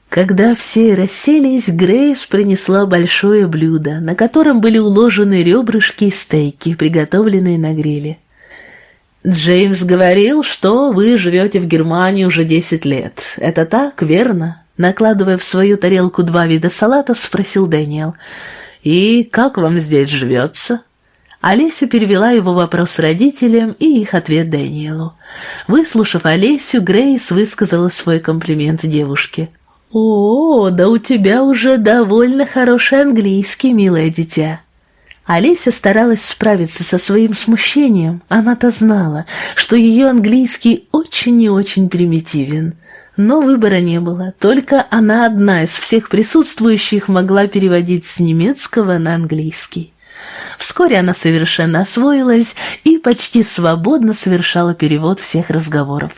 Когда все расселись, Грейс принесла большое блюдо, на котором были уложены ребрышки и стейки, приготовленные на гриле. «Джеймс говорил, что вы живете в Германии уже десять лет. Это так, верно?» Накладывая в свою тарелку два вида салатов, спросил Дэниел. «И как вам здесь живется?» Олеся перевела его вопрос родителям и их ответ Дэниелу. Выслушав Олесю, Грейс высказала свой комплимент девушке. «О, да у тебя уже довольно хороший английский, милое дитя». Олеся старалась справиться со своим смущением. Она-то знала, что ее английский очень и очень примитивен. Но выбора не было, только она одна из всех присутствующих могла переводить с немецкого на английский. Вскоре она совершенно освоилась и почти свободно совершала перевод всех разговоров.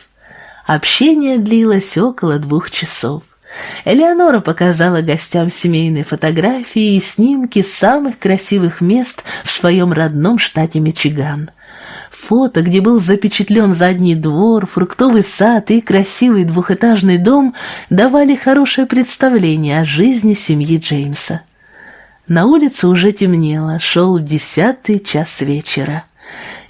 Общение длилось около двух часов. Элеонора показала гостям семейные фотографии и снимки самых красивых мест в своем родном штате Мичиган. Фото, где был запечатлен задний двор, фруктовый сад и красивый двухэтажный дом, давали хорошее представление о жизни семьи Джеймса. На улице уже темнело, шел десятый час вечера.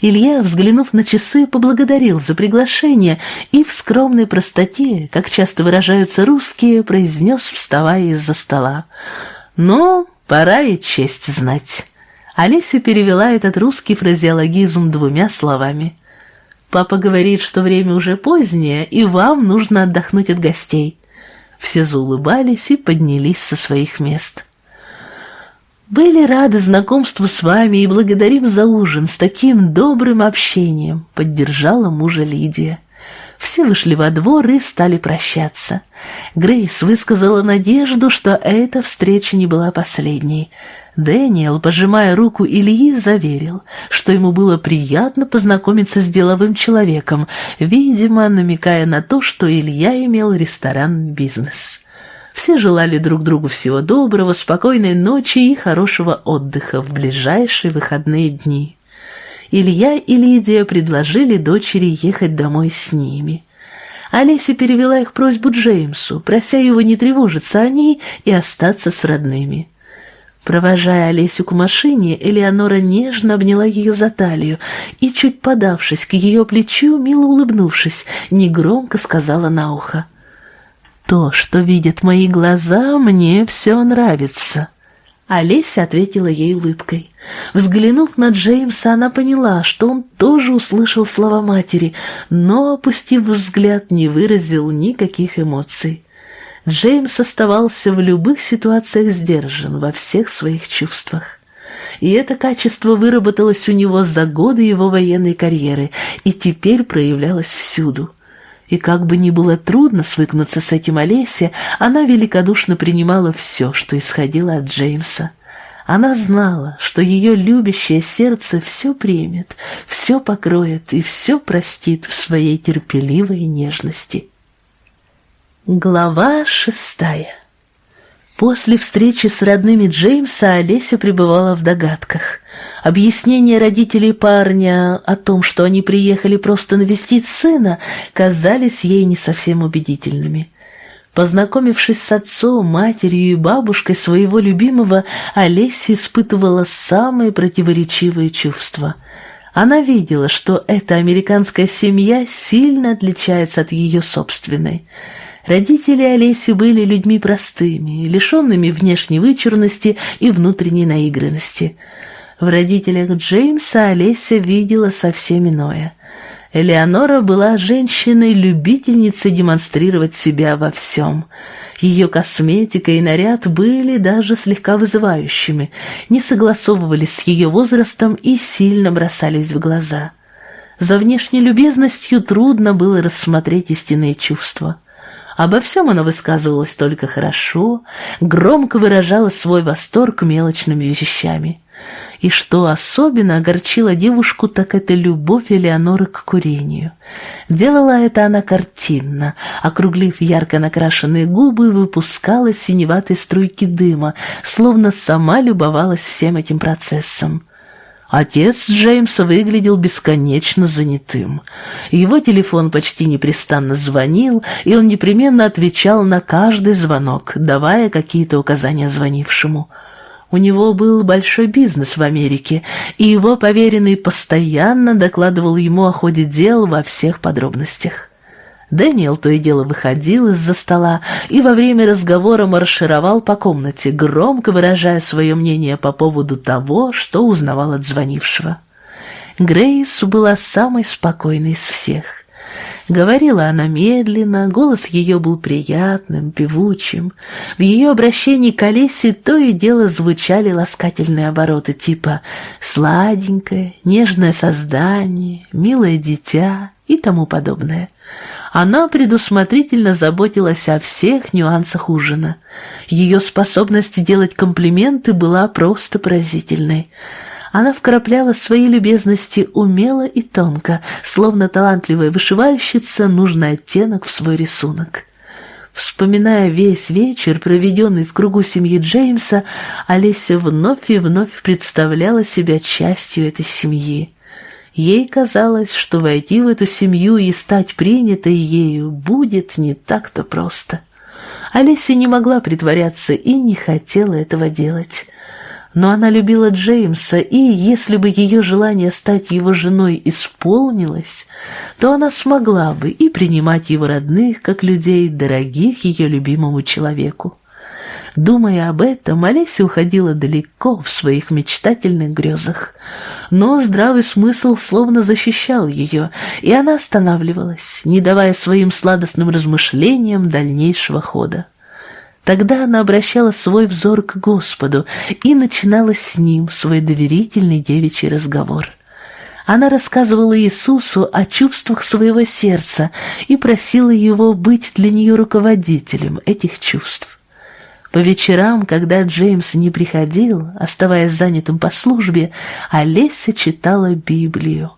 Илья, взглянув на часы, поблагодарил за приглашение и в скромной простоте, как часто выражаются русские, произнес, вставая из-за стола. «Ну, пора и честь знать». Олеся перевела этот русский фразеологизм двумя словами. «Папа говорит, что время уже позднее, и вам нужно отдохнуть от гостей». Все заулыбались и поднялись со своих мест. Были рады знакомству с вами и благодарим за ужин с таким добрым общением, поддержала мужа Лидия. Все вышли во двор и стали прощаться. Грейс высказала надежду, что эта встреча не была последней. Дэниел, пожимая руку Ильи, заверил, что ему было приятно познакомиться с деловым человеком, видимо, намекая на то, что Илья имел ресторанный бизнес. Все желали друг другу всего доброго, спокойной ночи и хорошего отдыха в ближайшие выходные дни. Илья и Лидия предложили дочери ехать домой с ними. Олеся перевела их просьбу Джеймсу, прося его не тревожиться о ней и остаться с родными. Провожая Олесю к машине, Элеонора нежно обняла ее за талию и, чуть подавшись к ее плечу, мило улыбнувшись, негромко сказала на ухо. «То, что видят мои глаза, мне все нравится». Олеся ответила ей улыбкой. Взглянув на Джеймса, она поняла, что он тоже услышал слова матери, но, опустив взгляд, не выразил никаких эмоций. Джеймс оставался в любых ситуациях сдержан во всех своих чувствах. И это качество выработалось у него за годы его военной карьеры и теперь проявлялось всюду. И как бы ни было трудно свыкнуться с этим Олесе, она великодушно принимала все, что исходило от Джеймса. Она знала, что ее любящее сердце все примет, все покроет и все простит в своей терпеливой нежности. Глава шестая После встречи с родными Джеймса Олеся пребывала в догадках. Объяснения родителей парня о том, что они приехали просто навестить сына, казались ей не совсем убедительными. Познакомившись с отцом, матерью и бабушкой своего любимого, Олеся испытывала самые противоречивые чувства. Она видела, что эта американская семья сильно отличается от ее собственной – Родители Олеси были людьми простыми, лишенными внешней вычурности и внутренней наигранности. В родителях Джеймса Олеся видела совсем иное. Элеонора была женщиной-любительницей демонстрировать себя во всем. Ее косметика и наряд были даже слегка вызывающими, не согласовывались с ее возрастом и сильно бросались в глаза. За внешней любезностью трудно было рассмотреть истинные чувства. Обо всем она высказывалась только хорошо, громко выражала свой восторг мелочными вещами. И что особенно огорчило девушку, так это любовь Элеоноры к курению. Делала это она картинно, округлив ярко накрашенные губы, выпускала синеватые струйки дыма, словно сама любовалась всем этим процессом. Отец Джеймса выглядел бесконечно занятым. Его телефон почти непрестанно звонил, и он непременно отвечал на каждый звонок, давая какие-то указания звонившему. У него был большой бизнес в Америке, и его поверенный постоянно докладывал ему о ходе дел во всех подробностях. Дэниел то и дело выходил из-за стола и во время разговора маршировал по комнате, громко выражая свое мнение по поводу того, что узнавал от звонившего. Грейс была самой спокойной из всех. Говорила она медленно, голос ее был приятным, певучим. В ее обращении к Олесе то и дело звучали ласкательные обороты типа «сладенькое», «нежное создание», «милое дитя» и тому подобное. Она предусмотрительно заботилась о всех нюансах ужина. Ее способность делать комплименты была просто поразительной. Она вкрапляла свои любезности умело и тонко, словно талантливая вышивальщица, нужный оттенок в свой рисунок. Вспоминая весь вечер, проведенный в кругу семьи Джеймса, Олеся вновь и вновь представляла себя частью этой семьи. Ей казалось, что войти в эту семью и стать принятой ею будет не так-то просто. Олеся не могла притворяться и не хотела этого делать. Но она любила Джеймса, и если бы ее желание стать его женой исполнилось, то она смогла бы и принимать его родных, как людей, дорогих ее любимому человеку. Думая об этом, Олеся уходила далеко в своих мечтательных грезах. Но здравый смысл словно защищал ее, и она останавливалась, не давая своим сладостным размышлениям дальнейшего хода. Тогда она обращала свой взор к Господу и начинала с Ним свой доверительный девичий разговор. Она рассказывала Иисусу о чувствах своего сердца и просила Его быть для нее руководителем этих чувств. По вечерам, когда Джеймс не приходил, оставаясь занятым по службе, Олеся читала Библию.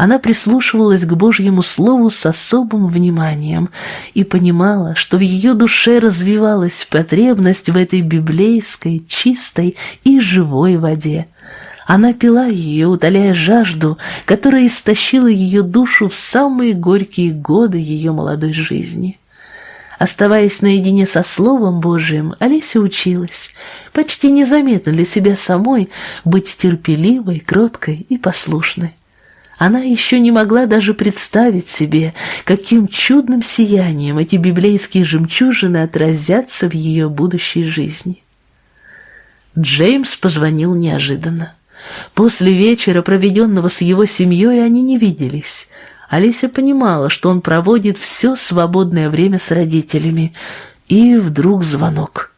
Она прислушивалась к Божьему Слову с особым вниманием и понимала, что в ее душе развивалась потребность в этой библейской, чистой и живой воде. Она пила ее, утоляя жажду, которая истощила ее душу в самые горькие годы ее молодой жизни. Оставаясь наедине со Словом Божиим, Олеся училась, почти незаметно для себя самой, быть терпеливой, кроткой и послушной. Она еще не могла даже представить себе, каким чудным сиянием эти библейские жемчужины отразятся в ее будущей жизни. Джеймс позвонил неожиданно. После вечера, проведенного с его семьей, они не виделись. Алися понимала, что он проводит все свободное время с родителями. И вдруг звонок.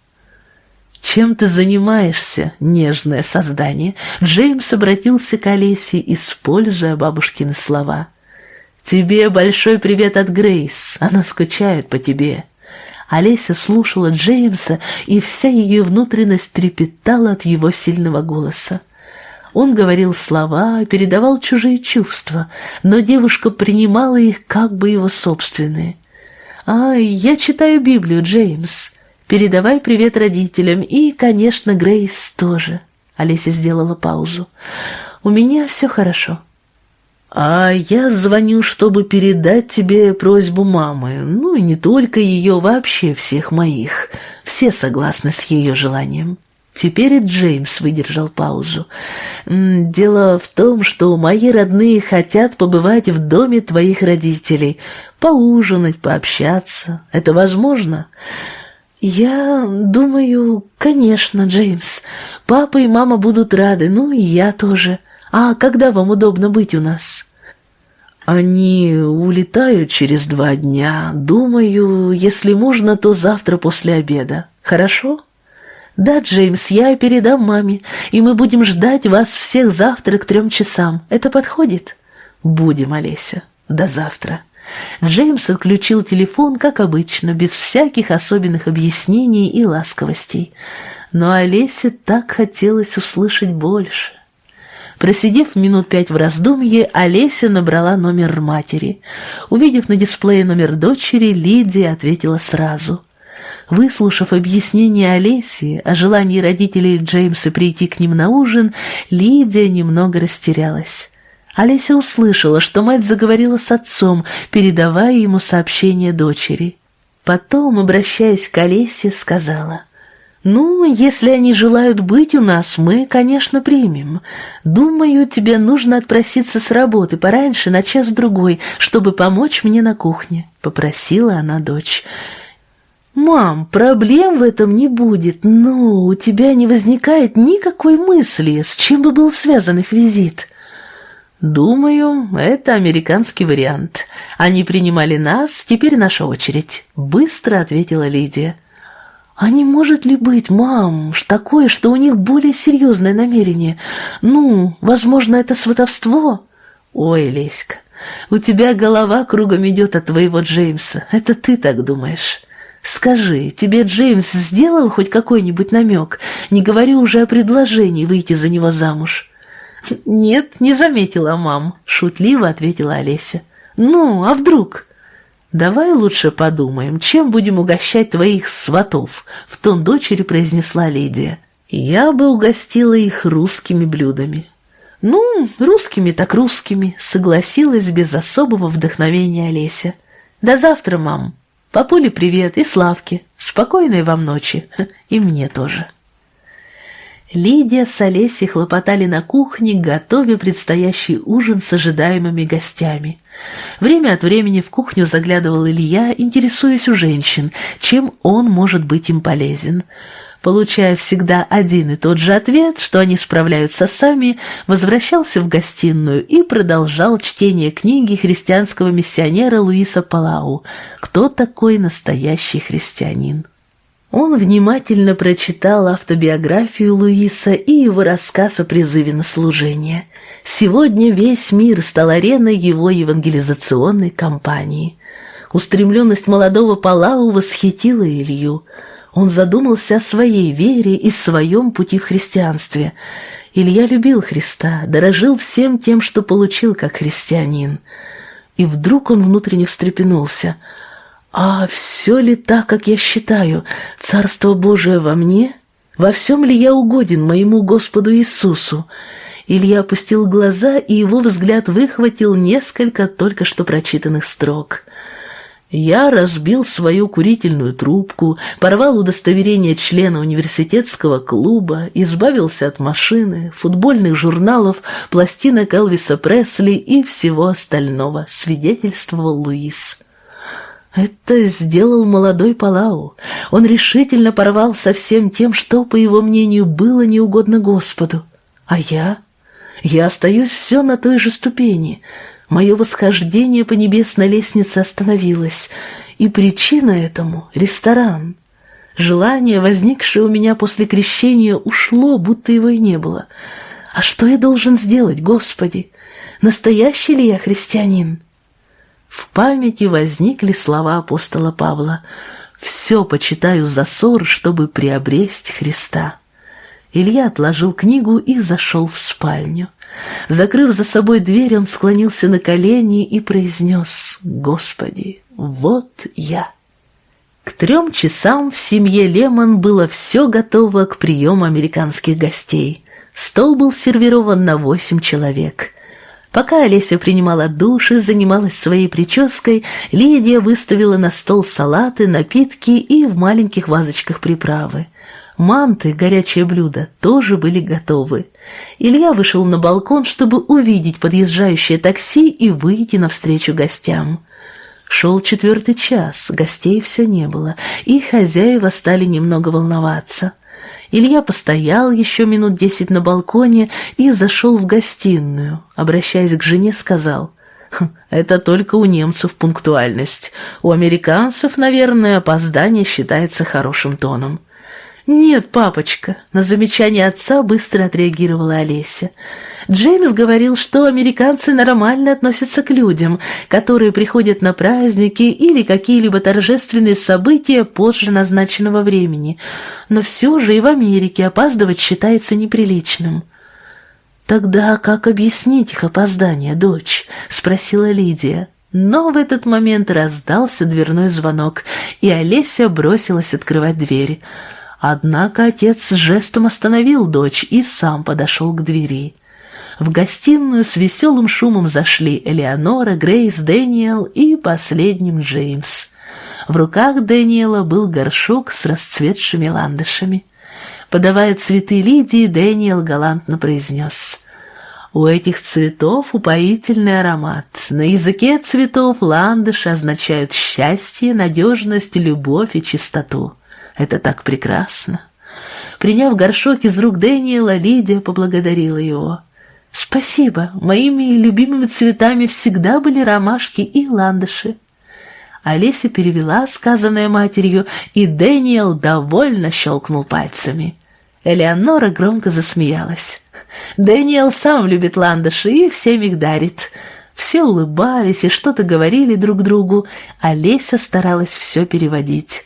«Чем ты занимаешься, нежное создание?» Джеймс обратился к Олесе, используя бабушкины слова. «Тебе большой привет от Грейс, она скучает по тебе». Олеся слушала Джеймса, и вся ее внутренность трепетала от его сильного голоса. Он говорил слова, передавал чужие чувства, но девушка принимала их как бы его собственные. «А, я читаю Библию, Джеймс. Передавай привет родителям и, конечно, Грейс тоже. Олеся сделала паузу. У меня все хорошо. А я звоню, чтобы передать тебе просьбу мамы. Ну и не только ее, вообще всех моих. Все согласны с ее желанием. Теперь и Джеймс выдержал паузу. «Дело в том, что мои родные хотят побывать в доме твоих родителей, поужинать, пообщаться. Это возможно?» «Я думаю, конечно, Джеймс. Папа и мама будут рады, ну и я тоже. А когда вам удобно быть у нас?» «Они улетают через два дня. Думаю, если можно, то завтра после обеда. Хорошо?» «Да, Джеймс, я передам маме, и мы будем ждать вас всех завтра к трем часам. Это подходит?» «Будем, Олеся. До завтра». Джеймс отключил телефон, как обычно, без всяких особенных объяснений и ласковостей. Но Олесе так хотелось услышать больше. Просидев минут пять в раздумье, Олеся набрала номер матери. Увидев на дисплее номер дочери, Лидия ответила сразу. Выслушав объяснение Олеси о желании родителей Джеймса прийти к ним на ужин, Лидия немного растерялась. Олеся услышала, что мать заговорила с отцом, передавая ему сообщение дочери. Потом, обращаясь к Олесе, сказала, «Ну, если они желают быть у нас, мы, конечно, примем. Думаю, тебе нужно отпроситься с работы пораньше, на час-другой, чтобы помочь мне на кухне», — попросила она дочь. «Мам, проблем в этом не будет, но у тебя не возникает никакой мысли, с чем бы был связан их визит». «Думаю, это американский вариант. Они принимали нас, теперь наша очередь», — быстро ответила Лидия. «А не может ли быть, мам, такое, что у них более серьезное намерение? Ну, возможно, это сватовство?» «Ой, Леська, у тебя голова кругом идет от твоего Джеймса. Это ты так думаешь?» «Скажи, тебе Джеймс сделал хоть какой-нибудь намек? Не говорю уже о предложении выйти за него замуж». «Нет, не заметила, мам», — шутливо ответила Олеся. «Ну, а вдруг?» «Давай лучше подумаем, чем будем угощать твоих сватов», — в тон дочери произнесла Лидия. «Я бы угостила их русскими блюдами». «Ну, русскими так русскими», — согласилась без особого вдохновения Олеся. «До завтра, мам. Папуле привет и Славке. Спокойной вам ночи. *laughs* И мне тоже». Лидия с Олесей хлопотали на кухне, готовя предстоящий ужин с ожидаемыми гостями. Время от времени в кухню заглядывал Илья, интересуясь у женщин, чем он может быть им полезен. Получая всегда один и тот же ответ, что они справляются сами, возвращался в гостиную и продолжал чтение книги христианского миссионера Луиса Палау «Кто такой настоящий христианин?». Он внимательно прочитал автобиографию Луиса и его рассказ о призыве на служение. Сегодня весь мир стал ареной его евангелизационной кампании. Устремленность молодого Палау восхитила Илью. Он задумался о своей вере и своем пути в христианстве. Илья любил Христа, дорожил всем тем, что получил как христианин. И вдруг он внутренне встрепенулся – а все ли так, как я считаю? Царство Божие во мне? Во всем ли я угоден моему Господу Иисусу? Илья опустил глаза, и его взгляд выхватил несколько только что прочитанных строк. Я разбил свою курительную трубку, порвал удостоверение члена университетского клуба, избавился от машины, футбольных журналов, пластинок Элвиса Пресли и всего остального, свидетельствовал Луис. Это сделал молодой Палау. Он решительно порвал со всем тем, что, по его мнению, было неугодно Господу. А я? Я остаюсь все на той же ступени. Мое восхождение по небесной лестнице остановилось, и причина этому — ресторан. Желание, возникшее у меня после крещения, ушло, будто его и не было. А что я должен сделать, Господи? Настоящий ли я христианин?» В памяти возникли слова апостола Павла «Все почитаю за ссор, чтобы приобрести Христа». Илья отложил книгу и зашел в спальню. Закрыв за собой дверь, он склонился на колени и произнес «Господи, вот я». К трем часам в семье Лемон было все готово к приему американских гостей. Стол был сервирован на восемь человек. Пока Олеся принимала душ и занималась своей прической, Лидия выставила на стол салаты, напитки и в маленьких вазочках приправы. Манты, горячее блюдо, тоже были готовы. Илья вышел на балкон, чтобы увидеть подъезжающее такси и выйти навстречу гостям. Шел четвертый час, гостей все не было, и хозяева стали немного волноваться. Илья постоял еще минут десять на балконе и зашел в гостиную. Обращаясь к жене, сказал, «Хм, «Это только у немцев пунктуальность. У американцев, наверное, опоздание считается хорошим тоном». «Нет, папочка», — на замечание отца быстро отреагировала Олеся. «Джеймс говорил, что американцы нормально относятся к людям, которые приходят на праздники или какие-либо торжественные события позже назначенного времени. Но все же и в Америке опаздывать считается неприличным». «Тогда как объяснить их опоздание, дочь?» — спросила Лидия. Но в этот момент раздался дверной звонок, и Олеся бросилась открывать дверь. Однако отец жестом остановил дочь и сам подошел к двери. В гостиную с веселым шумом зашли Элеонора, Грейс, Дэниел и последним Джеймс. В руках Дэниела был горшок с расцветшими ландышами. Подавая цветы Лидии, Дэниел галантно произнес «У этих цветов упоительный аромат. На языке цветов ландыши означают счастье, надежность, любовь и чистоту». Это так прекрасно. Приняв горшок из рук Дэниела, Лидия поблагодарила его. «Спасибо, моими любимыми цветами всегда были ромашки и ландыши». Олеся перевела сказанное матерью, и Дэниел довольно щелкнул пальцами. Элеонора громко засмеялась. «Дэниел сам любит ландыши и всем их дарит». Все улыбались и что-то говорили друг другу, а старалась все переводить.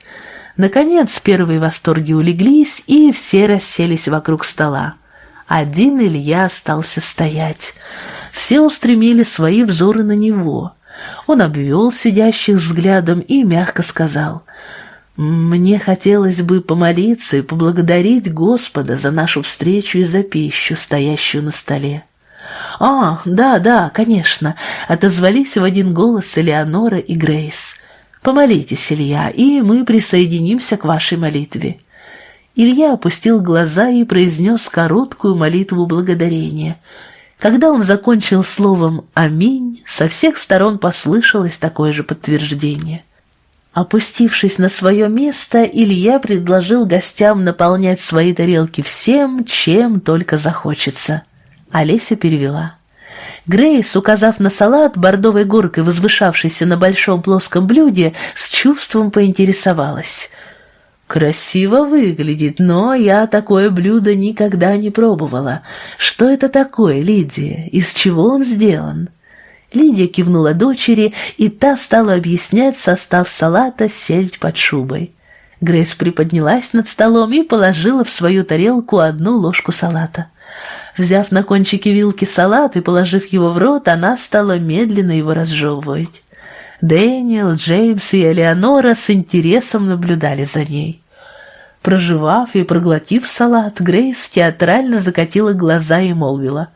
Наконец первые восторги улеглись, и все расселись вокруг стола. Один Илья остался стоять. Все устремили свои взоры на него. Он обвел сидящих взглядом и мягко сказал, «Мне хотелось бы помолиться и поблагодарить Господа за нашу встречу и за пищу, стоящую на столе». «А, да, да, конечно», — отозвались в один голос Элеонора и Грейс. Помолитесь, Илья, и мы присоединимся к вашей молитве». Илья опустил глаза и произнес короткую молитву благодарения. Когда он закончил словом «Аминь», со всех сторон послышалось такое же подтверждение. Опустившись на свое место, Илья предложил гостям наполнять свои тарелки всем, чем только захочется. Олеся перевела. Грейс, указав на салат бордовой горкой, возвышавшийся на большом плоском блюде, с чувством поинтересовалась. «Красиво выглядит, но я такое блюдо никогда не пробовала. Что это такое, Лидия? Из чего он сделан?» Лидия кивнула дочери, и та стала объяснять состав салата сельдь под шубой. Грейс приподнялась над столом и положила в свою тарелку одну ложку салата. Взяв на кончике вилки салат и положив его в рот, она стала медленно его разжевывать. Дэниел, Джеймс и Элеонора с интересом наблюдали за ней. Проживав и проглотив салат, Грейс театрально закатила глаза и молвила.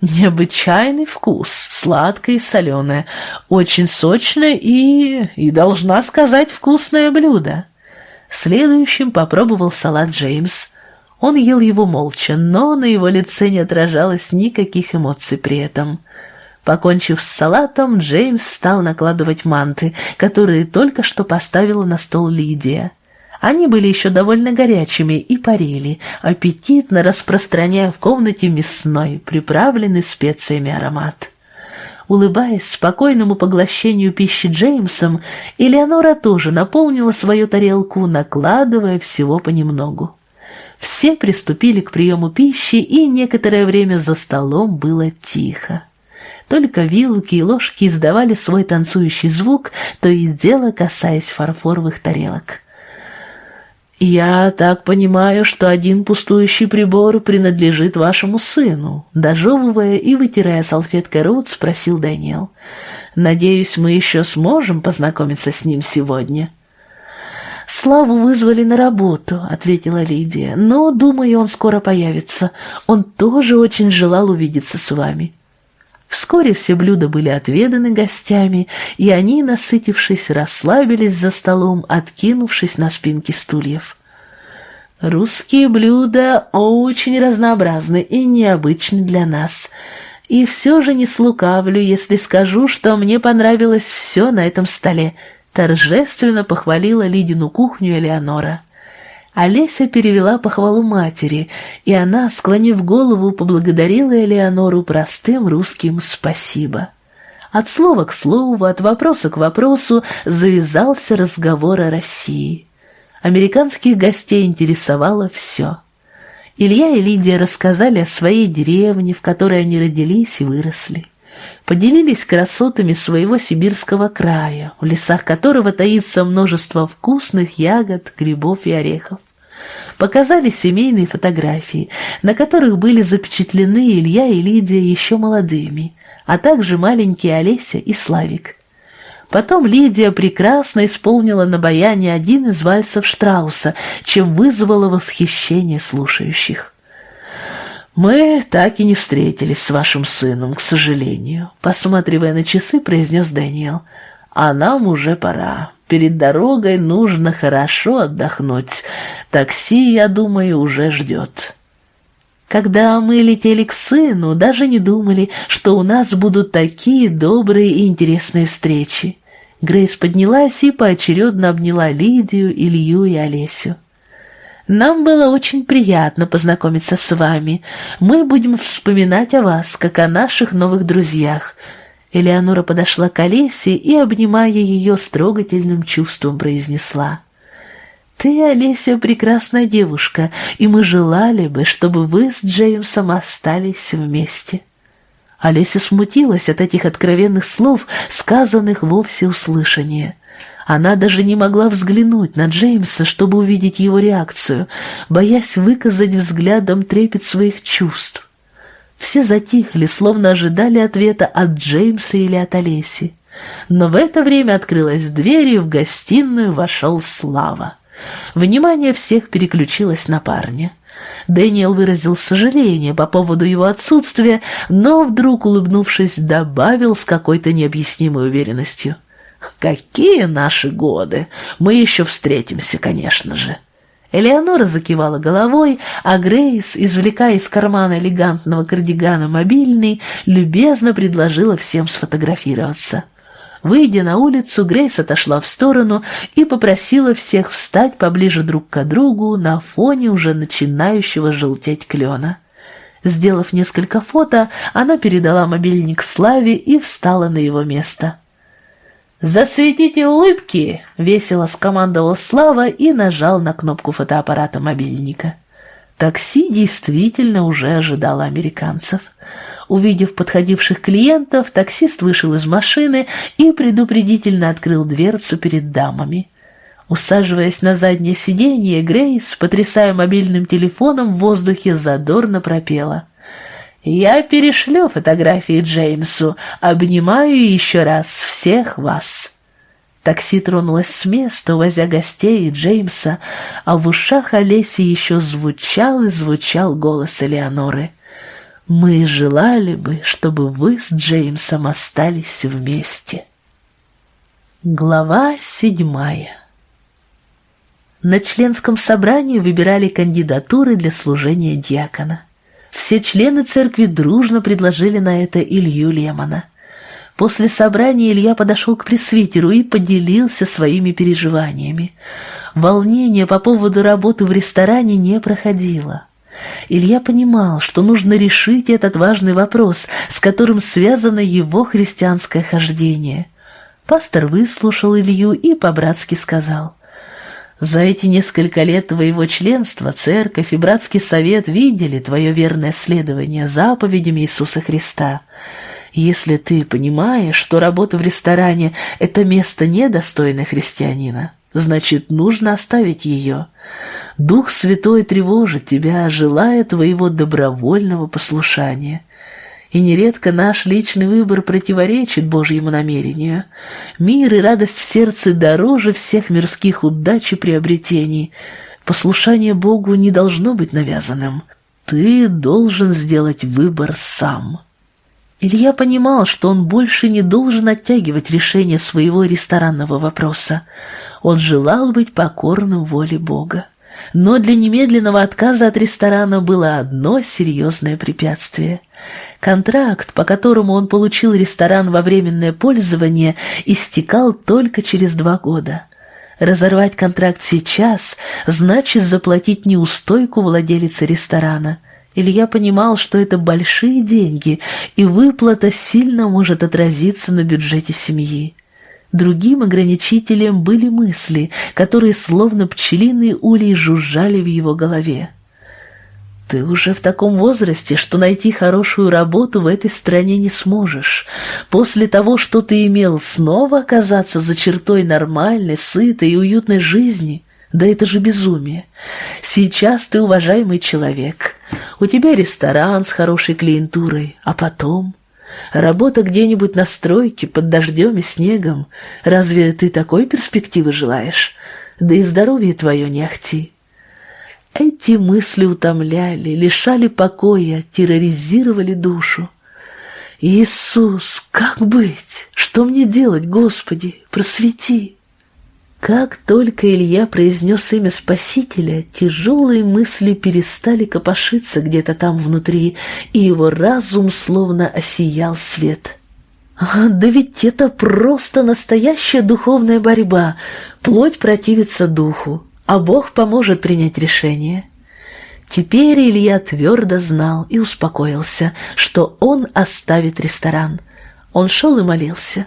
«Необычайный вкус, сладкое и соленое, очень сочное и... и, должна сказать, вкусное блюдо». Следующим попробовал салат Джеймс. Он ел его молча, но на его лице не отражалось никаких эмоций при этом. Покончив с салатом, Джеймс стал накладывать манты, которые только что поставила на стол Лидия. Они были еще довольно горячими и парили, аппетитно распространяя в комнате мясной, приправленный специями аромат. Улыбаясь спокойному поглощению пищи Джеймсом, Элеонора тоже наполнила свою тарелку, накладывая всего понемногу. Все приступили к приему пищи, и некоторое время за столом было тихо. Только вилки и ложки издавали свой танцующий звук, то и дело касаясь фарфоровых тарелок. «Я так понимаю, что один пустующий прибор принадлежит вашему сыну», дожевывая и вытирая салфеткой рот, спросил Дэниел. «Надеюсь, мы еще сможем познакомиться с ним сегодня». «Славу вызвали на работу», — ответила Лидия, «но, думаю, он скоро появится. Он тоже очень желал увидеться с вами». Вскоре все блюда были отведаны гостями, и они, насытившись, расслабились за столом, откинувшись на спинки стульев. Русские блюда очень разнообразны и необычны для нас. И все же не слукавлю, если скажу, что мне понравилось все на этом столе, торжественно похвалила Лидину кухню Элеонора. Олеся перевела похвалу матери, и она, склонив голову, поблагодарила Элеонору простым русским «спасибо». От слова к слову, от вопроса к вопросу завязался разговор о России. Американских гостей интересовало все. Илья и Лидия рассказали о своей деревне, в которой они родились и выросли поделились красотами своего сибирского края, в лесах которого таится множество вкусных ягод, грибов и орехов. Показали семейные фотографии, на которых были запечатлены Илья и Лидия еще молодыми, а также маленькие Олеся и Славик. Потом Лидия прекрасно исполнила на баяне один из вальсов Штрауса, чем вызвала восхищение слушающих. «Мы так и не встретились с вашим сыном, к сожалению», — посматривая на часы, произнес Дэниел. «А нам уже пора. Перед дорогой нужно хорошо отдохнуть. Такси, я думаю, уже ждет». Когда мы летели к сыну, даже не думали, что у нас будут такие добрые и интересные встречи. Грейс поднялась и поочередно обняла Лидию, Илью и Олесю. Нам было очень приятно познакомиться с вами. Мы будем вспоминать о вас, как о наших новых друзьях». Элеонора подошла к Олесе и, обнимая ее с трогательным чувством, произнесла. «Ты, Олеся, прекрасная девушка, и мы желали бы, чтобы вы с Джеймсом остались вместе». Олеся смутилась от этих откровенных слов, сказанных во всеуслышание. Она даже не могла взглянуть на Джеймса, чтобы увидеть его реакцию, боясь выказать взглядом трепет своих чувств. Все затихли, словно ожидали ответа от Джеймса или от Олеси. Но в это время открылась дверь, и в гостиную вошел Слава. Внимание всех переключилось на парня. Дэниел выразил сожаление по поводу его отсутствия, но вдруг, улыбнувшись, добавил с какой-то необъяснимой уверенностью — Какие наши годы! Мы еще встретимся, конечно же. Элеонора закивала головой, а Грейс, извлекая из кармана элегантного кардигана мобильный, любезно предложила всем сфотографироваться. Выйдя на улицу, Грейс отошла в сторону и попросила всех встать поближе друг к другу на фоне уже начинающего желтеть клена. Сделав несколько фото, она передала мобильник Славе и встала на его место. «Засветите улыбки!» — весело скомандовал Слава и нажал на кнопку фотоаппарата мобильника. Такси действительно уже ожидало американцев. Увидев подходивших клиентов, таксист вышел из машины и предупредительно открыл дверцу перед дамами. Усаживаясь на заднее сиденье, Грейс, потрясая мобильным телефоном, в воздухе задорно пропела. Я перешлю фотографии Джеймсу. Обнимаю еще раз всех вас. Такси тронулось с места, увозя гостей и Джеймса, а в ушах Олеси еще звучал и звучал голос Элеоноры. «Мы желали бы, чтобы вы с Джеймсом остались вместе». Глава седьмая На членском собрании выбирали кандидатуры для служения диакона. Все члены церкви дружно предложили на это Илью Лемона. После собрания Илья подошел к пресвитеру и поделился своими переживаниями. Волнение по поводу работы в ресторане не проходило. Илья понимал, что нужно решить этот важный вопрос, с которым связано его христианское хождение. Пастор выслушал Илью и по-братски сказал, «За эти несколько лет твоего членства церковь и братский совет видели твое верное следование заповедям Иисуса Христа». Если ты понимаешь, что работа в ресторане – это место недостойное христианина, значит, нужно оставить ее. Дух Святой тревожит тебя, желая твоего добровольного послушания. И нередко наш личный выбор противоречит Божьему намерению. Мир и радость в сердце дороже всех мирских удач и приобретений. Послушание Богу не должно быть навязанным. Ты должен сделать выбор сам». Илья понимал, что он больше не должен оттягивать решение своего ресторанного вопроса. Он желал быть покорным воле Бога. Но для немедленного отказа от ресторана было одно серьезное препятствие. Контракт, по которому он получил ресторан во временное пользование, истекал только через два года. Разорвать контракт сейчас значит заплатить неустойку владелице ресторана – Илья понимал, что это большие деньги, и выплата сильно может отразиться на бюджете семьи. Другим ограничителем были мысли, которые словно пчелиные улей жужжали в его голове. Ты уже в таком возрасте, что найти хорошую работу в этой стране не сможешь. После того, что ты имел, снова оказаться за чертой нормальной, сытой и уютной жизни. Да это же безумие. Сейчас ты уважаемый человек. У тебя ресторан с хорошей клиентурой, а потом... Работа где-нибудь на стройке под дождем и снегом. Разве ты такой перспективы желаешь? Да и здоровье твое не ахти. Эти мысли утомляли, лишали покоя, терроризировали душу. «Иисус, как быть? Что мне делать, Господи? Просвети!» Как только Илья произнес имя Спасителя, тяжелые мысли перестали копошиться где-то там внутри, и его разум словно осиял свет. да ведь это просто настоящая духовная борьба. Плоть противится духу, а Бог поможет принять решение. Теперь Илья твердо знал и успокоился, что он оставит ресторан. Он шел и молился.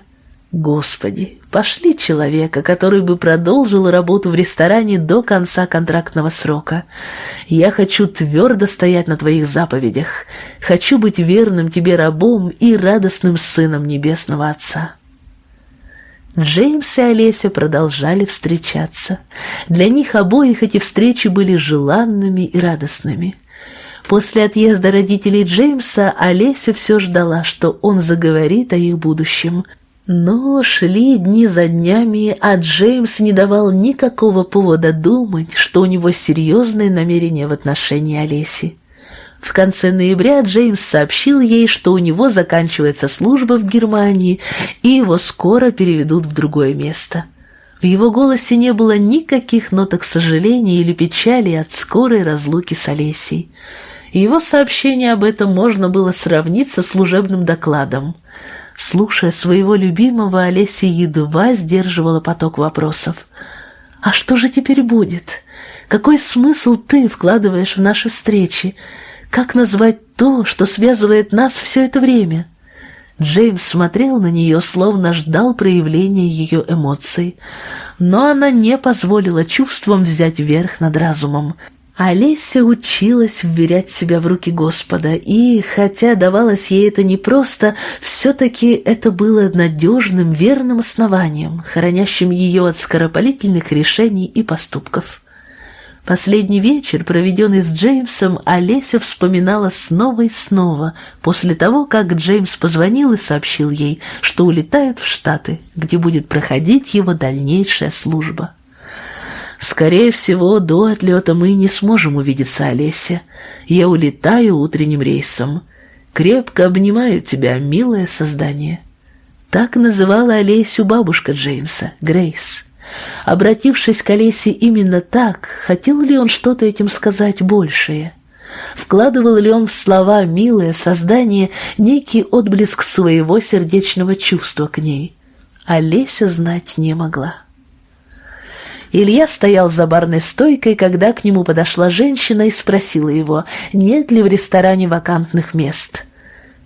Господи, пошли человека, который бы продолжил работу в ресторане до конца контрактного срока. Я хочу твердо стоять на Твоих заповедях. Хочу быть верным Тебе рабом и радостным сыном Небесного Отца. Джеймс и Олеся продолжали встречаться. Для них обоих эти встречи были желанными и радостными. После отъезда родителей Джеймса Олеся все ждала, что он заговорит о их будущем – но шли дни за днями, а Джеймс не давал никакого повода думать, что у него серьезные намерения в отношении Олеси. В конце ноября Джеймс сообщил ей, что у него заканчивается служба в Германии, и его скоро переведут в другое место. В его голосе не было никаких ноток сожаления или печали от скорой разлуки с Олесей. Его сообщение об этом можно было сравнить со служебным докладом. Слушая своего любимого, Олеся едва сдерживала поток вопросов. «А что же теперь будет? Какой смысл ты вкладываешь в наши встречи? Как назвать то, что связывает нас все это время?» Джеймс смотрел на нее, словно ждал проявления ее эмоций. Но она не позволила чувствам взять верх над разумом. Олеся училась вверять себя в руки Господа, и, хотя давалось ей это непросто, все-таки это было надежным, верным основанием, хранящим ее от скоропалительных решений и поступков. Последний вечер, проведенный с Джеймсом, Олеся вспоминала снова и снова, после того, как Джеймс позвонил и сообщил ей, что улетает в Штаты, где будет проходить его дальнейшая служба. «Скорее всего, до отлета мы не сможем увидеться, Олеся. Я улетаю утренним рейсом. Крепко обнимаю тебя, милое создание». Так называла Олесю бабушка Джеймса, Грейс. Обратившись к Олесе именно так, хотел ли он что-то этим сказать большее? Вкладывал ли он в слова «милое создание» некий отблеск своего сердечного чувства к ней? Олеся знать не могла. Илья стоял за барной стойкой, когда к нему подошла женщина и спросила его, нет ли в ресторане вакантных мест.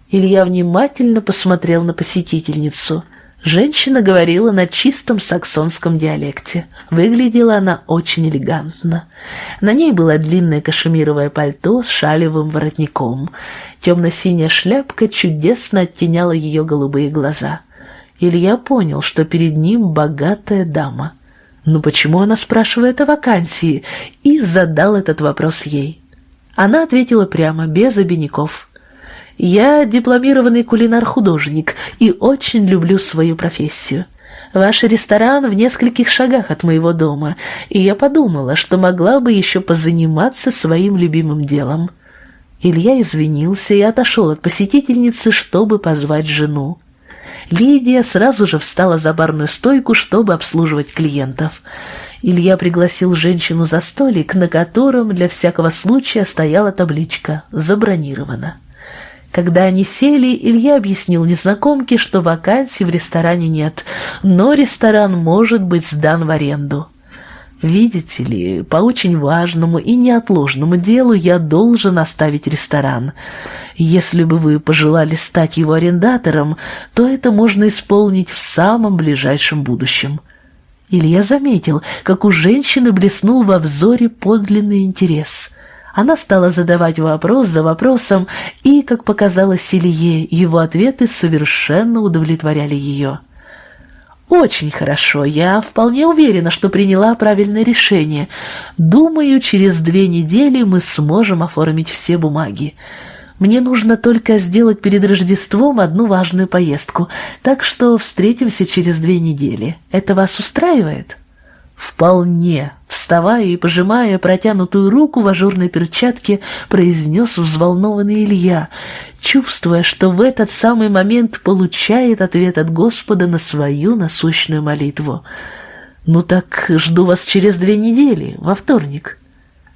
Илья внимательно посмотрел на посетительницу – Женщина говорила на чистом саксонском диалекте. Выглядела она очень элегантно. На ней было длинное кашемировое пальто с шалевым воротником. Темно-синяя шляпка чудесно оттеняла ее голубые глаза. Илья понял, что перед ним богатая дама. Но почему она спрашивает о вакансии? И задал этот вопрос ей. Она ответила прямо, без обиняков. Я дипломированный кулинар-художник и очень люблю свою профессию. Ваш ресторан в нескольких шагах от моего дома, и я подумала, что могла бы еще позаниматься своим любимым делом. Илья извинился и отошел от посетительницы, чтобы позвать жену. Лидия сразу же встала за барную стойку, чтобы обслуживать клиентов. Илья пригласил женщину за столик, на котором для всякого случая стояла табличка «Забронировано». Когда они сели, Илья объяснил незнакомке, что вакансий в ресторане нет, но ресторан может быть сдан в аренду. «Видите ли, по очень важному и неотложному делу я должен оставить ресторан. Если бы вы пожелали стать его арендатором, то это можно исполнить в самом ближайшем будущем». Илья заметил, как у женщины блеснул во взоре подлинный интерес – она стала задавать вопрос за вопросом, и, как показалось Илье, его ответы совершенно удовлетворяли ее. «Очень хорошо. Я вполне уверена, что приняла правильное решение. Думаю, через две недели мы сможем оформить все бумаги. Мне нужно только сделать перед Рождеством одну важную поездку, так что встретимся через две недели. Это вас устраивает?» «Вполне», — вставая и пожимая протянутую руку в ажурной перчатке, произнес взволнованный Илья, чувствуя, что в этот самый момент получает ответ от Господа на свою насущную молитву. «Ну так жду вас через две недели, во вторник».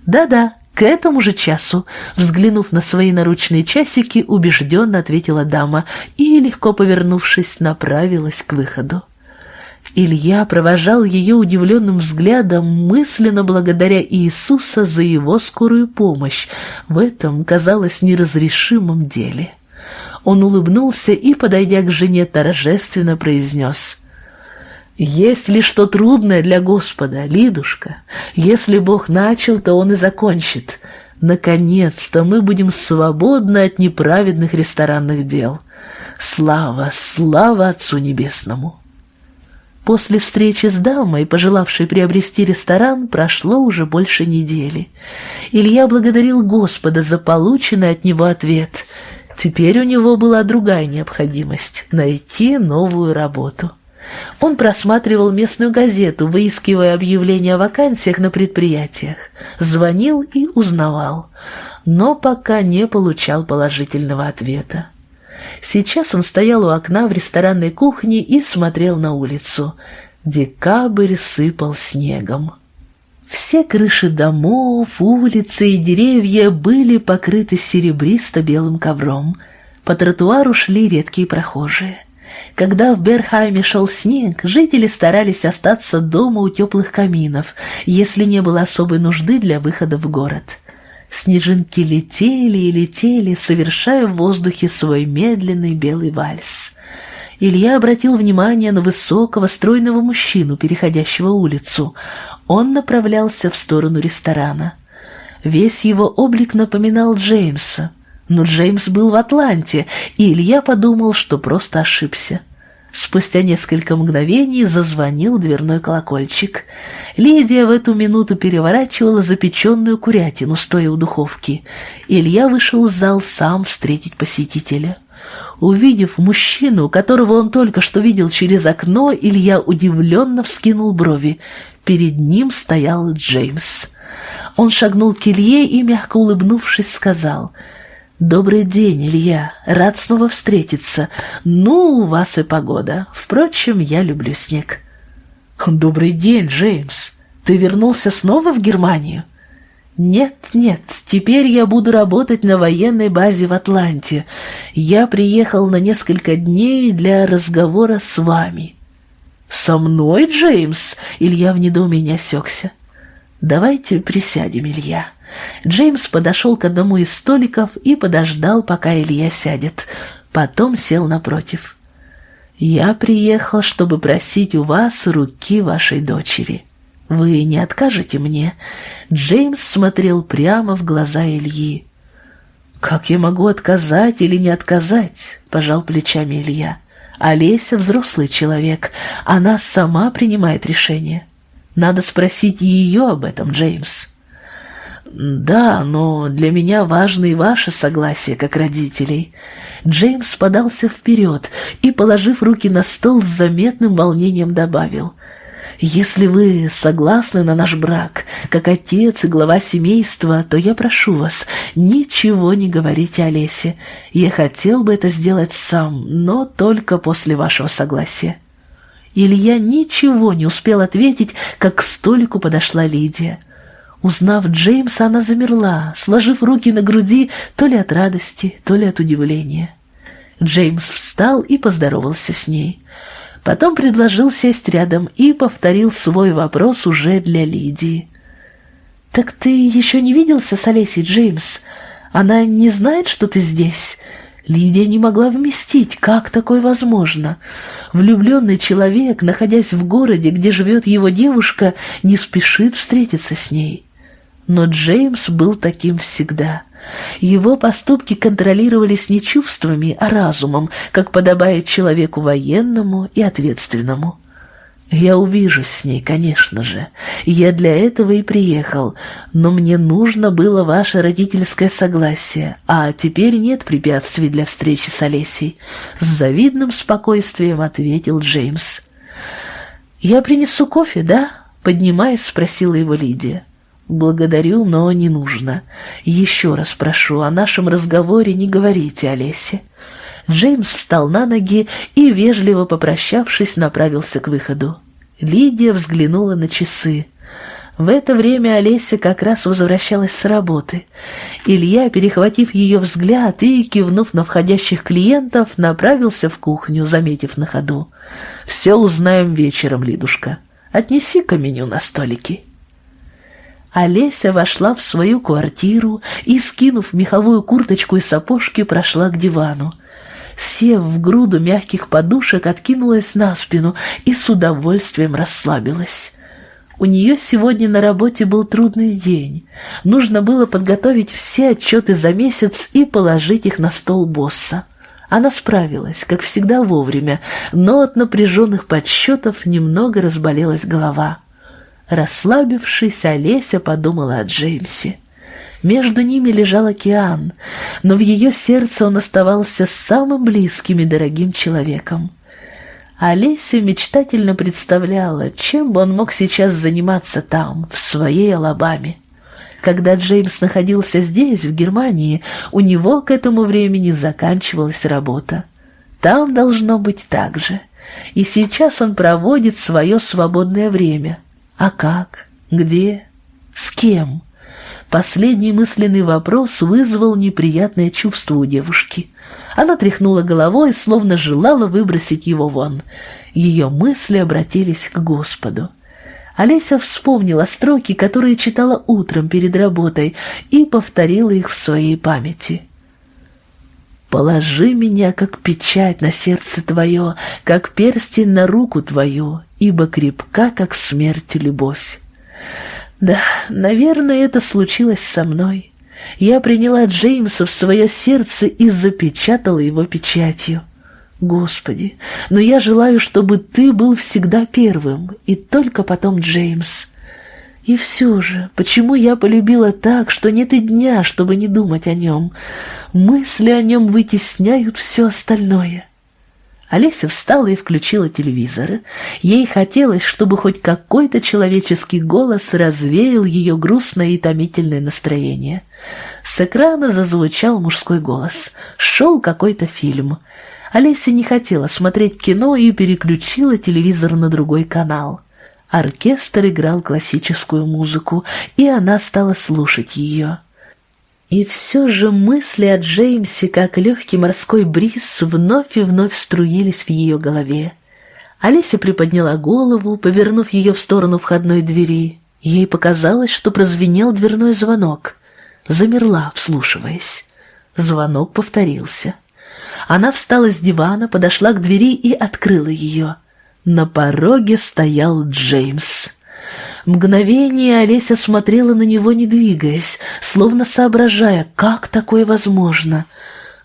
«Да-да, к этому же часу», — взглянув на свои наручные часики, убежденно ответила дама и, легко повернувшись, направилась к выходу. Илья провожал ее удивленным взглядом, мысленно благодаря Иисуса за его скорую помощь в этом, казалось, неразрешимом деле. Он улыбнулся и, подойдя к жене, торжественно произнес «Есть ли что трудное для Господа, Лидушка? Если Бог начал, то Он и закончит. Наконец-то мы будем свободны от неправедных ресторанных дел. Слава, слава Отцу Небесному!» После встречи с дамой, пожелавшей приобрести ресторан, прошло уже больше недели. Илья благодарил Господа за полученный от него ответ. Теперь у него была другая необходимость — найти новую работу. Он просматривал местную газету, выискивая объявления о вакансиях на предприятиях, звонил и узнавал, но пока не получал положительного ответа. Сейчас он стоял у окна в ресторанной кухне и смотрел на улицу. Декабрь сыпал снегом. Все крыши домов, улицы и деревья были покрыты серебристо-белым ковром. По тротуару шли редкие прохожие. Когда в Берхайме шел снег, жители старались остаться дома у теплых каминов, если не было особой нужды для выхода в город. Снежинки летели и летели, совершая в воздухе свой медленный белый вальс. Илья обратил внимание на высокого, стройного мужчину, переходящего улицу. Он направлялся в сторону ресторана. Весь его облик напоминал Джеймса. Но Джеймс был в Атланте, и Илья подумал, что просто ошибся. Спустя несколько мгновений зазвонил дверной колокольчик. Лидия в эту минуту переворачивала запеченную курятину, стоя у духовки. Илья вышел в зал сам встретить посетителя. Увидев мужчину, которого он только что видел через окно, Илья удивленно вскинул брови. Перед ним стоял Джеймс. Он шагнул к Илье и, мягко улыбнувшись, сказал — «Добрый день, Илья. Рад снова встретиться. Ну, у вас и погода. Впрочем, я люблю снег». «Добрый день, Джеймс. Ты вернулся снова в Германию?» «Нет, нет, теперь я буду работать на военной базе в Атланте. Я приехал на несколько дней для разговора с вами». «Со мной, Джеймс?» — Илья в недоумении осекся. «Давайте присядем, Илья». Джеймс подошел к одному из столиков и подождал, пока Илья сядет. Потом сел напротив. «Я приехал, чтобы просить у вас руки вашей дочери. Вы не откажете мне?» Джеймс смотрел прямо в глаза Ильи. «Как я могу отказать или не отказать?» — пожал плечами Илья. «Олеся взрослый человек, она сама принимает решение. Надо спросить ее об этом, Джеймс». «Да, но для меня важно и ваше согласие, как родителей». Джеймс подался вперед и, положив руки на стол, с заметным волнением добавил. «Если вы согласны на наш брак, как отец и глава семейства, то я прошу вас, ничего не говорите Олесе. Я хотел бы это сделать сам, но только после вашего согласия». Илья ничего не успел ответить, как к столику подошла Лидия. Узнав Джеймса, она замерла, сложив руки на груди то ли от радости, то ли от удивления. Джеймс встал и поздоровался с ней. Потом предложил сесть рядом и повторил свой вопрос уже для Лидии. «Так ты еще не виделся с Олесей, Джеймс? Она не знает, что ты здесь?» Лидия не могла вместить, как такое возможно. Влюбленный человек, находясь в городе, где живет его девушка, не спешит встретиться с ней. Но Джеймс был таким всегда. Его поступки контролировались не чувствами, а разумом, как подобает человеку военному и ответственному. Я увижусь с ней, конечно же. Я для этого и приехал, но мне нужно было ваше родительское согласие, а теперь нет препятствий для встречи с Олесей. С завидным спокойствием ответил Джеймс. «Я принесу кофе, да?» — поднимаясь, спросила его Лидия. «Благодарю, но не нужно. Еще раз прошу, о нашем разговоре не говорите Олесе». Джеймс встал на ноги и, вежливо попрощавшись, направился к выходу. Лидия взглянула на часы. В это время Олеся как раз возвращалась с работы. Илья, перехватив ее взгляд и, кивнув на входящих клиентов, направился в кухню, заметив на ходу. «Все узнаем вечером, Лидушка. Отнеси-ка меню на столики». Олеся вошла в свою квартиру и, скинув меховую курточку и сапожки, прошла к дивану. Сев в груду мягких подушек, откинулась на спину и с удовольствием расслабилась. У нее сегодня на работе был трудный день. Нужно было подготовить все отчеты за месяц и положить их на стол босса. Она справилась, как всегда, вовремя, но от напряженных подсчетов немного разболелась голова. Расслабившись, Олеся подумала о Джеймсе. Между ними лежал океан, но в ее сердце он оставался самым близким и дорогим человеком. Олеся мечтательно представляла, чем бы он мог сейчас заниматься там, в своей Алабаме. Когда Джеймс находился здесь, в Германии, у него к этому времени заканчивалась работа. Там должно быть так же. И сейчас он проводит свое свободное время – а как? Где? С кем? Последний мысленный вопрос вызвал неприятное чувство у девушки. Она тряхнула головой, словно желала выбросить его вон. Ее мысли обратились к Господу. Олеся вспомнила строки, которые читала утром перед работой, и повторила их в своей памяти. «Положи меня, как печать на сердце твое, как перстень на руку твою, ибо крепка, как смерть, любовь. Да, наверное, это случилось со мной. Я приняла Джеймса в свое сердце и запечатала его печатью. Господи, но я желаю, чтобы ты был всегда первым, и только потом Джеймс. И все же, почему я полюбила так, что нет и дня, чтобы не думать о нем? Мысли о нем вытесняют все остальное. Олеся встала и включила телевизор. Ей хотелось, чтобы хоть какой-то человеческий голос развеял ее грустное и томительное настроение. С экрана зазвучал мужской голос. Шел какой-то фильм. Олеся не хотела смотреть кино и переключила телевизор на другой канал. Оркестр играл классическую музыку, и она стала слушать ее. И все же мысли о Джеймсе, как легкий морской бриз, вновь и вновь струились в ее голове. Олеся приподняла голову, повернув ее в сторону входной двери. Ей показалось, что прозвенел дверной звонок. Замерла, вслушиваясь. Звонок повторился. Она встала с дивана, подошла к двери и открыла ее. На пороге стоял Джеймс. Мгновение Олеся смотрела на него, не двигаясь, словно соображая, как такое возможно.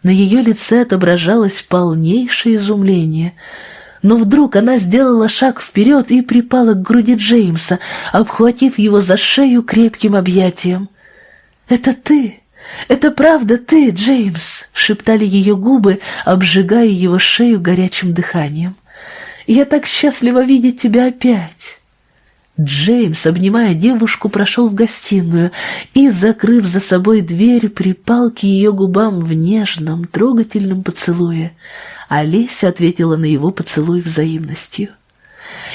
На ее лице отображалось полнейшее изумление. Но вдруг она сделала шаг вперед и припала к груди Джеймса, обхватив его за шею крепким объятием. «Это ты! Это правда ты, Джеймс!» — шептали ее губы, обжигая его шею горячим дыханием. «Я так счастлива видеть тебя опять!» Джеймс, обнимая девушку, прошел в гостиную и, закрыв за собой дверь, припал к ее губам в нежном, трогательном поцелуе. Олеся ответила на его поцелуй взаимностью.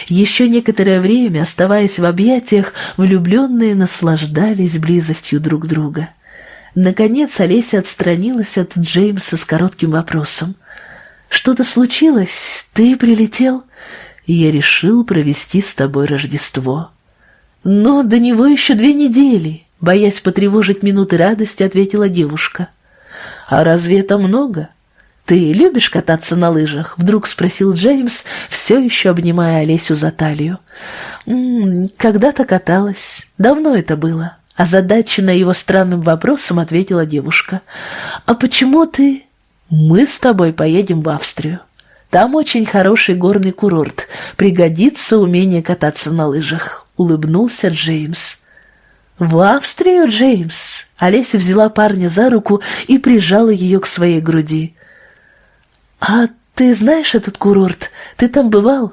Еще некоторое время, оставаясь в объятиях, влюбленные наслаждались близостью друг друга. Наконец Олеся отстранилась от Джеймса с коротким вопросом. «Что-то случилось? Ты прилетел?» Я решил провести с тобой Рождество. Но до него еще две недели, боясь потревожить минуты радости, ответила девушка. А разве это много? Ты любишь кататься на лыжах? Вдруг спросил Джеймс, все еще обнимая Олесю за талию. Когда-то каталась. Давно это было. Озадаченная его странным вопросом ответила девушка. «А почему ты...» «Мы с тобой поедем в Австрию. Там очень хороший горный курорт. Пригодится умение кататься на лыжах», — улыбнулся Джеймс. «В Австрию, Джеймс?» Олеся взяла парня за руку и прижала ее к своей груди. «А ты знаешь этот курорт? Ты там бывал?»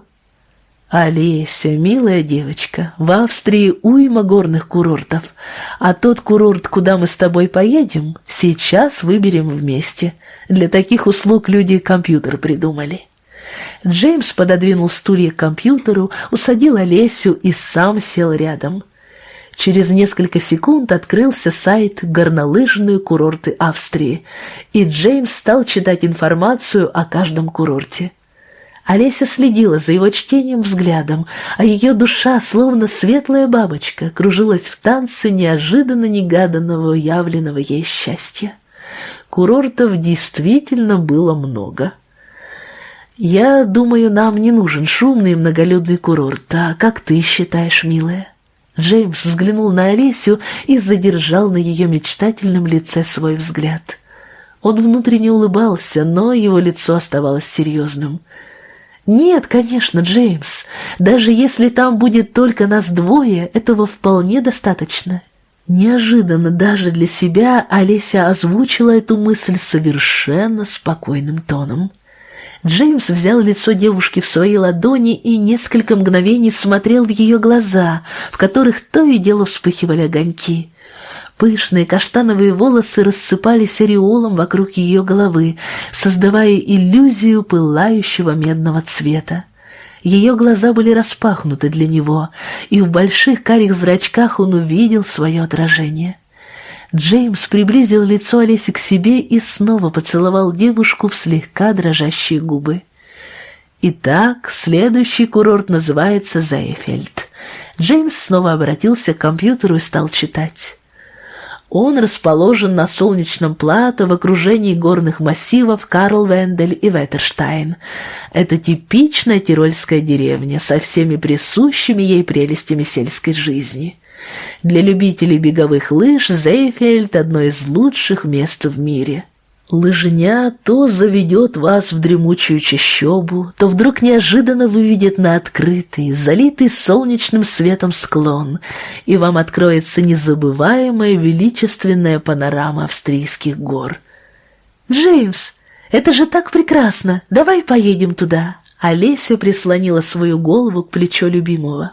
«Олеся, милая девочка, в Австрии уйма горных курортов, а тот курорт, куда мы с тобой поедем, сейчас выберем вместе. Для таких услуг люди компьютер придумали». Джеймс пододвинул стулья к компьютеру, усадил Олесю и сам сел рядом. Через несколько секунд открылся сайт «Горнолыжные курорты Австрии», и Джеймс стал читать информацию о каждом курорте. Олеся следила за его чтением взглядом, а ее душа, словно светлая бабочка, кружилась в танце неожиданно-негаданного явленного ей счастья. Курортов действительно было много. «Я думаю, нам не нужен шумный многолюдный курорт, а как ты считаешь, милая?» Джеймс взглянул на Олесю и задержал на ее мечтательном лице свой взгляд. Он внутренне улыбался, но его лицо оставалось серьезным. «Нет, конечно, Джеймс. Даже если там будет только нас двое, этого вполне достаточно». Неожиданно даже для себя Олеся озвучила эту мысль совершенно спокойным тоном. Джеймс взял лицо девушки в свои ладони и несколько мгновений смотрел в ее глаза, в которых то и дело вспыхивали огоньки. Пышные каштановые волосы рассыпались ореолом вокруг ее головы, создавая иллюзию пылающего медного цвета. Ее глаза были распахнуты для него, и в больших карих зрачках он увидел свое отражение. Джеймс приблизил лицо Олеси к себе и снова поцеловал девушку в слегка дрожащие губы. Итак, следующий курорт называется Зейфельд. Джеймс снова обратился к компьютеру и стал читать. Он расположен на солнечном плато в окружении горных массивов Карл Вендель и Ветерштайн. Это типичная тирольская деревня со всеми присущими ей прелестями сельской жизни. Для любителей беговых лыж Зейфельд – одно из лучших мест в мире. Лыжня то заведет вас в дремучую чащобу, то вдруг неожиданно выведет на открытый, залитый солнечным светом склон, и вам откроется незабываемая величественная панорама австрийских гор. «Джеймс, это же так прекрасно! Давай поедем туда!» Олеся прислонила свою голову к плечу любимого.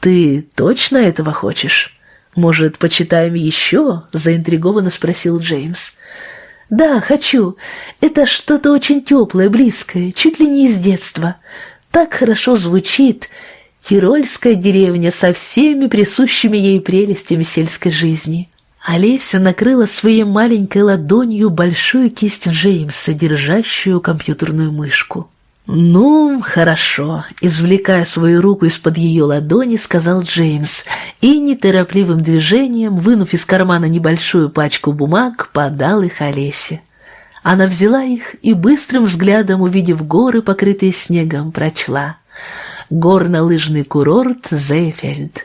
«Ты точно этого хочешь? Может, почитаем еще?» — заинтригованно спросил Джеймс. «Да, хочу. Это что-то очень теплое, близкое, чуть ли не из детства. Так хорошо звучит. Тирольская деревня со всеми присущими ей прелестями сельской жизни». Олеся накрыла своей маленькой ладонью большую кисть Джеймса, держащую компьютерную мышку. «Ну, хорошо», — извлекая свою руку из-под ее ладони, сказал Джеймс, и неторопливым движением, вынув из кармана небольшую пачку бумаг, подал их Олесе. Она взяла их и быстрым взглядом, увидев горы, покрытые снегом, прочла. «Горно-лыжный курорт Зейфельд».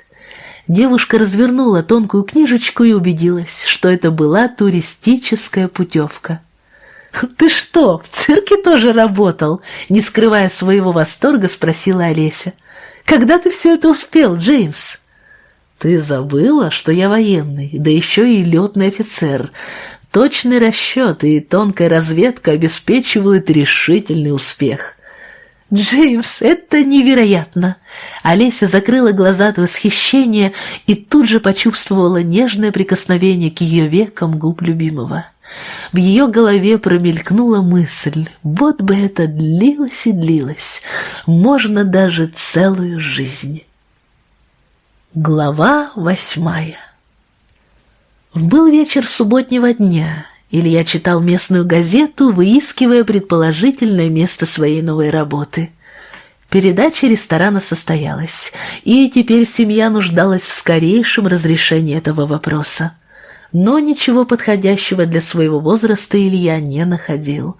Девушка развернула тонкую книжечку и убедилась, что это была туристическая путевка. *laughs* «Ты что, в цирке тоже работал?» Не скрывая своего восторга, спросила Олеся. «Когда ты все это успел, Джеймс?» «Ты забыла, что я военный, да еще и летный офицер. Точный расчет и тонкая разведка обеспечивают решительный успех». «Джеймс, это невероятно!» Олеся закрыла глаза от восхищения и тут же почувствовала нежное прикосновение к ее векам губ любимого. В ее голове промелькнула мысль, вот бы это длилось и длилось, можно даже целую жизнь. Глава восьмая Был вечер субботнего дня. Илья читал местную газету, выискивая предположительное место своей новой работы. Передача ресторана состоялась, и теперь семья нуждалась в скорейшем разрешении этого вопроса но ничего подходящего для своего возраста Илья не находил.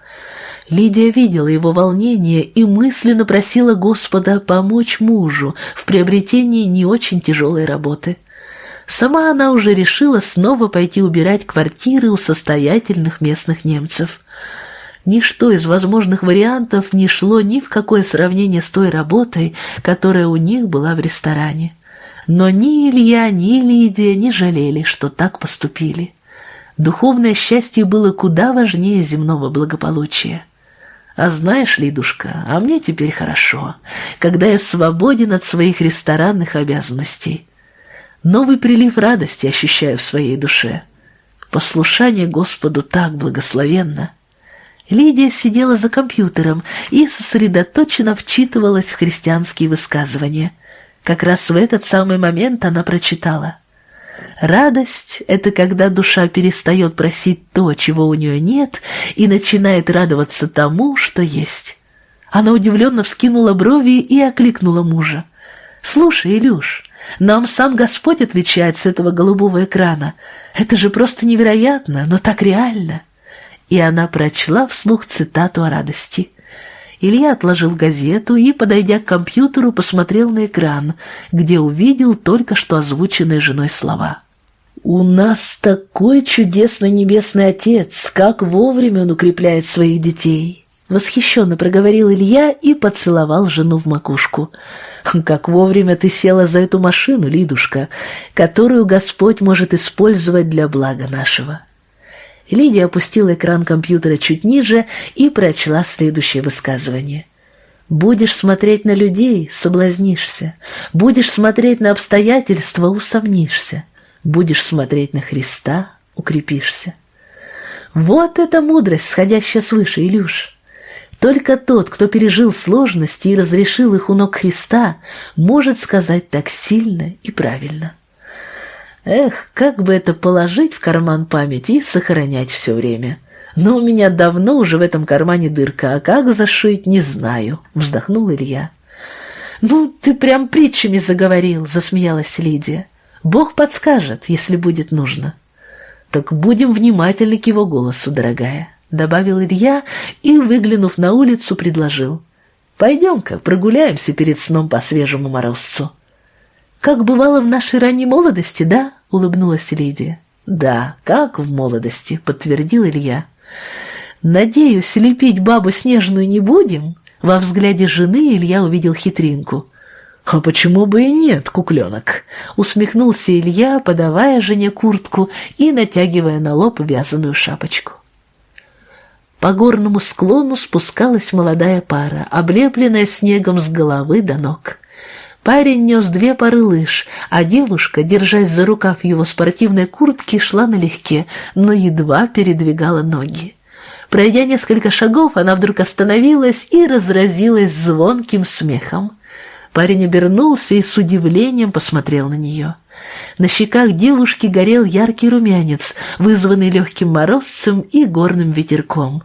Лидия видела его волнение и мысленно просила Господа помочь мужу в приобретении не очень тяжелой работы. Сама она уже решила снова пойти убирать квартиры у состоятельных местных немцев. Ничто из возможных вариантов не шло ни в какое сравнение с той работой, которая у них была в ресторане. Но ни Илья, ни Лидия не жалели, что так поступили. Духовное счастье было куда важнее земного благополучия. А знаешь, Лидушка, а мне теперь хорошо, когда я свободен от своих ресторанных обязанностей. Новый прилив радости ощущаю в своей душе. Послушание Господу так благословенно. Лидия сидела за компьютером и сосредоточенно вчитывалась в христианские высказывания – как раз в этот самый момент она прочитала. Радость — это когда душа перестает просить то, чего у нее нет, и начинает радоваться тому, что есть. Она удивленно вскинула брови и окликнула мужа. «Слушай, Илюш, нам сам Господь отвечает с этого голубого экрана. Это же просто невероятно, но так реально». И она прочла вслух цитату о радости. Илья отложил газету и, подойдя к компьютеру, посмотрел на экран, где увидел только что озвученные женой слова. «У нас такой чудесный небесный отец, как вовремя он укрепляет своих детей!» Восхищенно проговорил Илья и поцеловал жену в макушку. «Как вовремя ты села за эту машину, Лидушка, которую Господь может использовать для блага нашего!» Лидия опустила экран компьютера чуть ниже и прочла следующее высказывание. «Будешь смотреть на людей — соблазнишься. Будешь смотреть на обстоятельства — усомнишься. Будешь смотреть на Христа — укрепишься». Вот эта мудрость, сходящая свыше, Илюш. Только тот, кто пережил сложности и разрешил их у ног Христа, может сказать так сильно и правильно. Эх, как бы это положить в карман памяти и сохранять все время. Но у меня давно уже в этом кармане дырка, а как зашить, не знаю, вздохнул Илья. Ну, ты прям притчами заговорил, засмеялась Лидия. Бог подскажет, если будет нужно. Так будем внимательны к его голосу, дорогая, добавил Илья и, выглянув на улицу, предложил. Пойдем-ка прогуляемся перед сном по свежему морозцу. «Как бывало в нашей ранней молодости, да?» — улыбнулась Лидия. «Да, как в молодости», — подтвердил Илья. «Надеюсь, лепить бабу снежную не будем?» Во взгляде жены Илья увидел хитринку. «А почему бы и нет, кукленок?» Усмехнулся Илья, подавая жене куртку и натягивая на лоб вязаную шапочку. По горному склону спускалась молодая пара, облепленная снегом с головы до ног. Парень нес две пары лыж, а девушка, держась за рукав его спортивной куртки, шла налегке, но едва передвигала ноги. Пройдя несколько шагов, она вдруг остановилась и разразилась звонким смехом. Парень обернулся и с удивлением посмотрел на нее. На щеках девушки горел яркий румянец, вызванный легким морозцем и горным ветерком.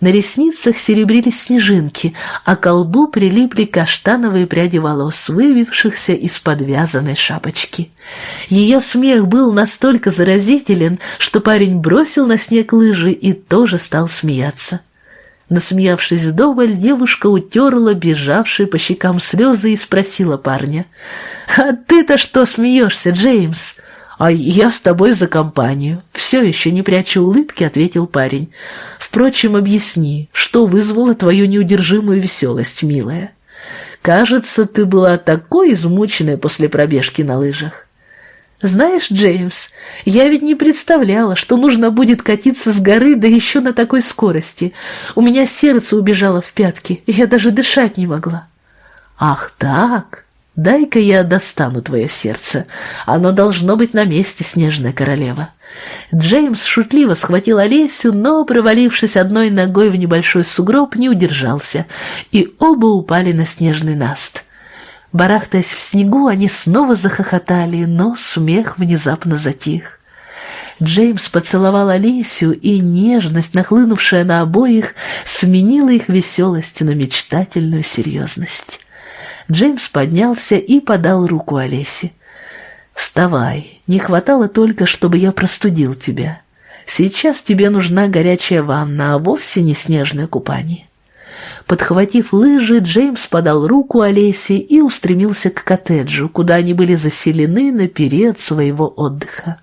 На ресницах серебрились снежинки, а к колбу прилипли каштановые пряди волос, вывившихся из подвязанной шапочки. Ее смех был настолько заразителен, что парень бросил на снег лыжи и тоже стал смеяться. Насмеявшись вдоволь, девушка утерла бежавшие по щекам слезы и спросила парня. «А ты-то что смеешься, Джеймс?» «А я с тобой за компанию». Все еще не пряча улыбки, ответил парень. «Впрочем, объясни, что вызвало твою неудержимую веселость, милая? Кажется, ты была такой измученная после пробежки на лыжах». «Знаешь, Джеймс, я ведь не представляла, что нужно будет катиться с горы, да еще на такой скорости. У меня сердце убежало в пятки, я даже дышать не могла». «Ах так? Дай-ка я достану твое сердце. Оно должно быть на месте, снежная королева». Джеймс шутливо схватил Олесю, но, провалившись одной ногой в небольшой сугроб, не удержался, и оба упали на снежный наст. Барахтаясь в снегу, они снова захохотали, но смех внезапно затих. Джеймс поцеловал Алисию, и нежность, нахлынувшая на обоих, сменила их веселость на мечтательную серьезность. Джеймс поднялся и подал руку Олесе. «Вставай, не хватало только, чтобы я простудил тебя. Сейчас тебе нужна горячая ванна, а вовсе не снежное купание». Подхватив лыжи, Джеймс подал руку Олесе и устремился к коттеджу, куда они были заселены на период своего отдыха.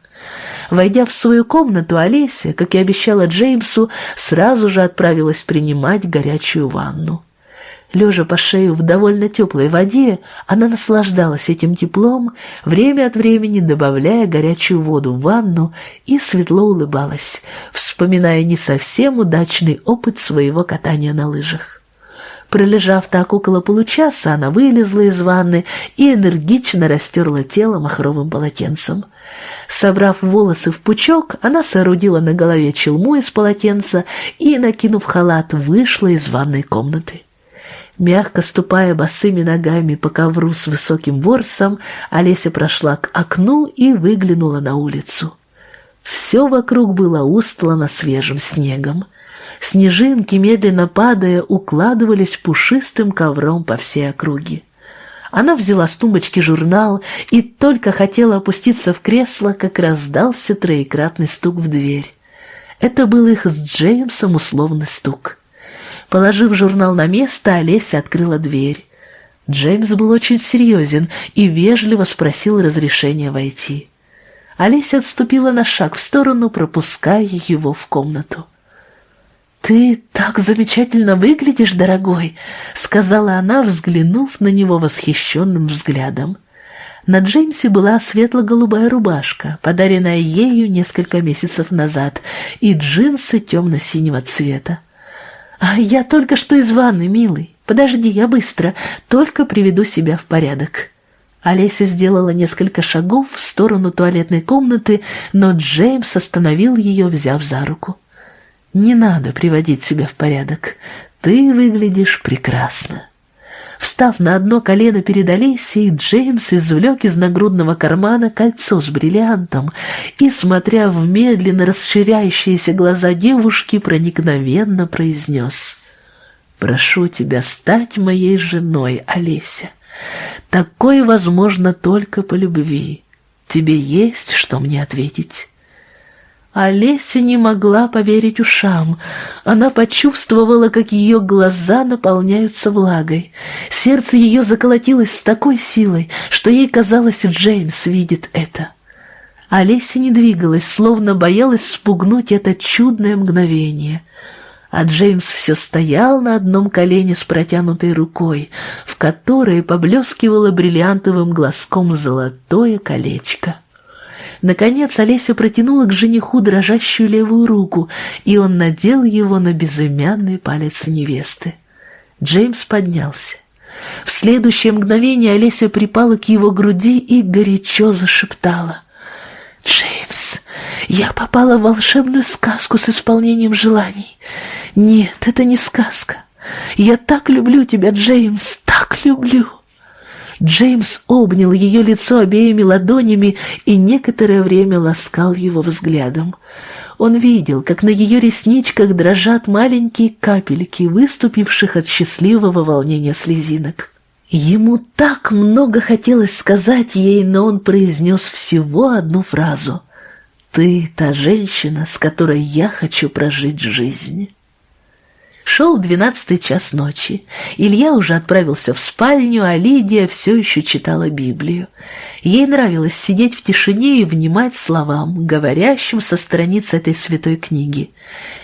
Войдя в свою комнату, Олеся, как и обещала Джеймсу, сразу же отправилась принимать горячую ванну. Лежа по шею в довольно теплой воде, она наслаждалась этим теплом, время от времени добавляя горячую воду в ванну и светло улыбалась, вспоминая не совсем удачный опыт своего катания на лыжах. Пролежав так около получаса, она вылезла из ванны и энергично растерла тело махровым полотенцем. Собрав волосы в пучок, она соорудила на голове челму из полотенца и, накинув халат, вышла из ванной комнаты. Мягко ступая босыми ногами по ковру с высоким ворсом, Олеся прошла к окну и выглянула на улицу. Все вокруг было устлано свежим снегом. Снежинки, медленно падая, укладывались пушистым ковром по всей округе. Она взяла с тумбочки журнал и только хотела опуститься в кресло, как раздался троекратный стук в дверь. Это был их с Джеймсом условный стук. Положив журнал на место, Олеся открыла дверь. Джеймс был очень серьезен и вежливо спросил разрешения войти. Олеся отступила на шаг в сторону, пропуская его в комнату. «Ты так замечательно выглядишь, дорогой», — сказала она, взглянув на него восхищенным взглядом. На Джеймсе была светло-голубая рубашка, подаренная ею несколько месяцев назад, и джинсы темно-синего цвета. «А я только что из ванны, милый. Подожди, я быстро, только приведу себя в порядок». Олеся сделала несколько шагов в сторону туалетной комнаты, но Джеймс остановил ее, взяв за руку. Не надо приводить себя в порядок. Ты выглядишь прекрасно. Встав на одно колено перед Олесей, Джеймс извлек из нагрудного кармана кольцо с бриллиантом и, смотря в медленно расширяющиеся глаза девушки, проникновенно произнес «Прошу тебя стать моей женой, Олеся. Такое возможно только по любви. Тебе есть что мне ответить». Олеся не могла поверить ушам. Она почувствовала, как ее глаза наполняются влагой. Сердце ее заколотилось с такой силой, что ей казалось, Джеймс видит это. Олеся не двигалась, словно боялась спугнуть это чудное мгновение. А Джеймс все стоял на одном колене с протянутой рукой, в которой поблескивало бриллиантовым глазком золотое колечко. Наконец Олеся протянула к жениху дрожащую левую руку, и он надел его на безымянный палец невесты. Джеймс поднялся. В следующее мгновение Олеся припала к его груди и горячо зашептала. «Джеймс, я попала в волшебную сказку с исполнением желаний. Нет, это не сказка. Я так люблю тебя, Джеймс, так люблю!» Джеймс обнял ее лицо обеими ладонями и некоторое время ласкал его взглядом. Он видел, как на ее ресничках дрожат маленькие капельки, выступивших от счастливого волнения слезинок. Ему так много хотелось сказать ей, но он произнес всего одну фразу. «Ты та женщина, с которой я хочу прожить жизнь». Шел двенадцатый час ночи. Илья уже отправился в спальню, а Лидия все еще читала Библию. Ей нравилось сидеть в тишине и внимать словам, говорящим со страниц этой святой книги.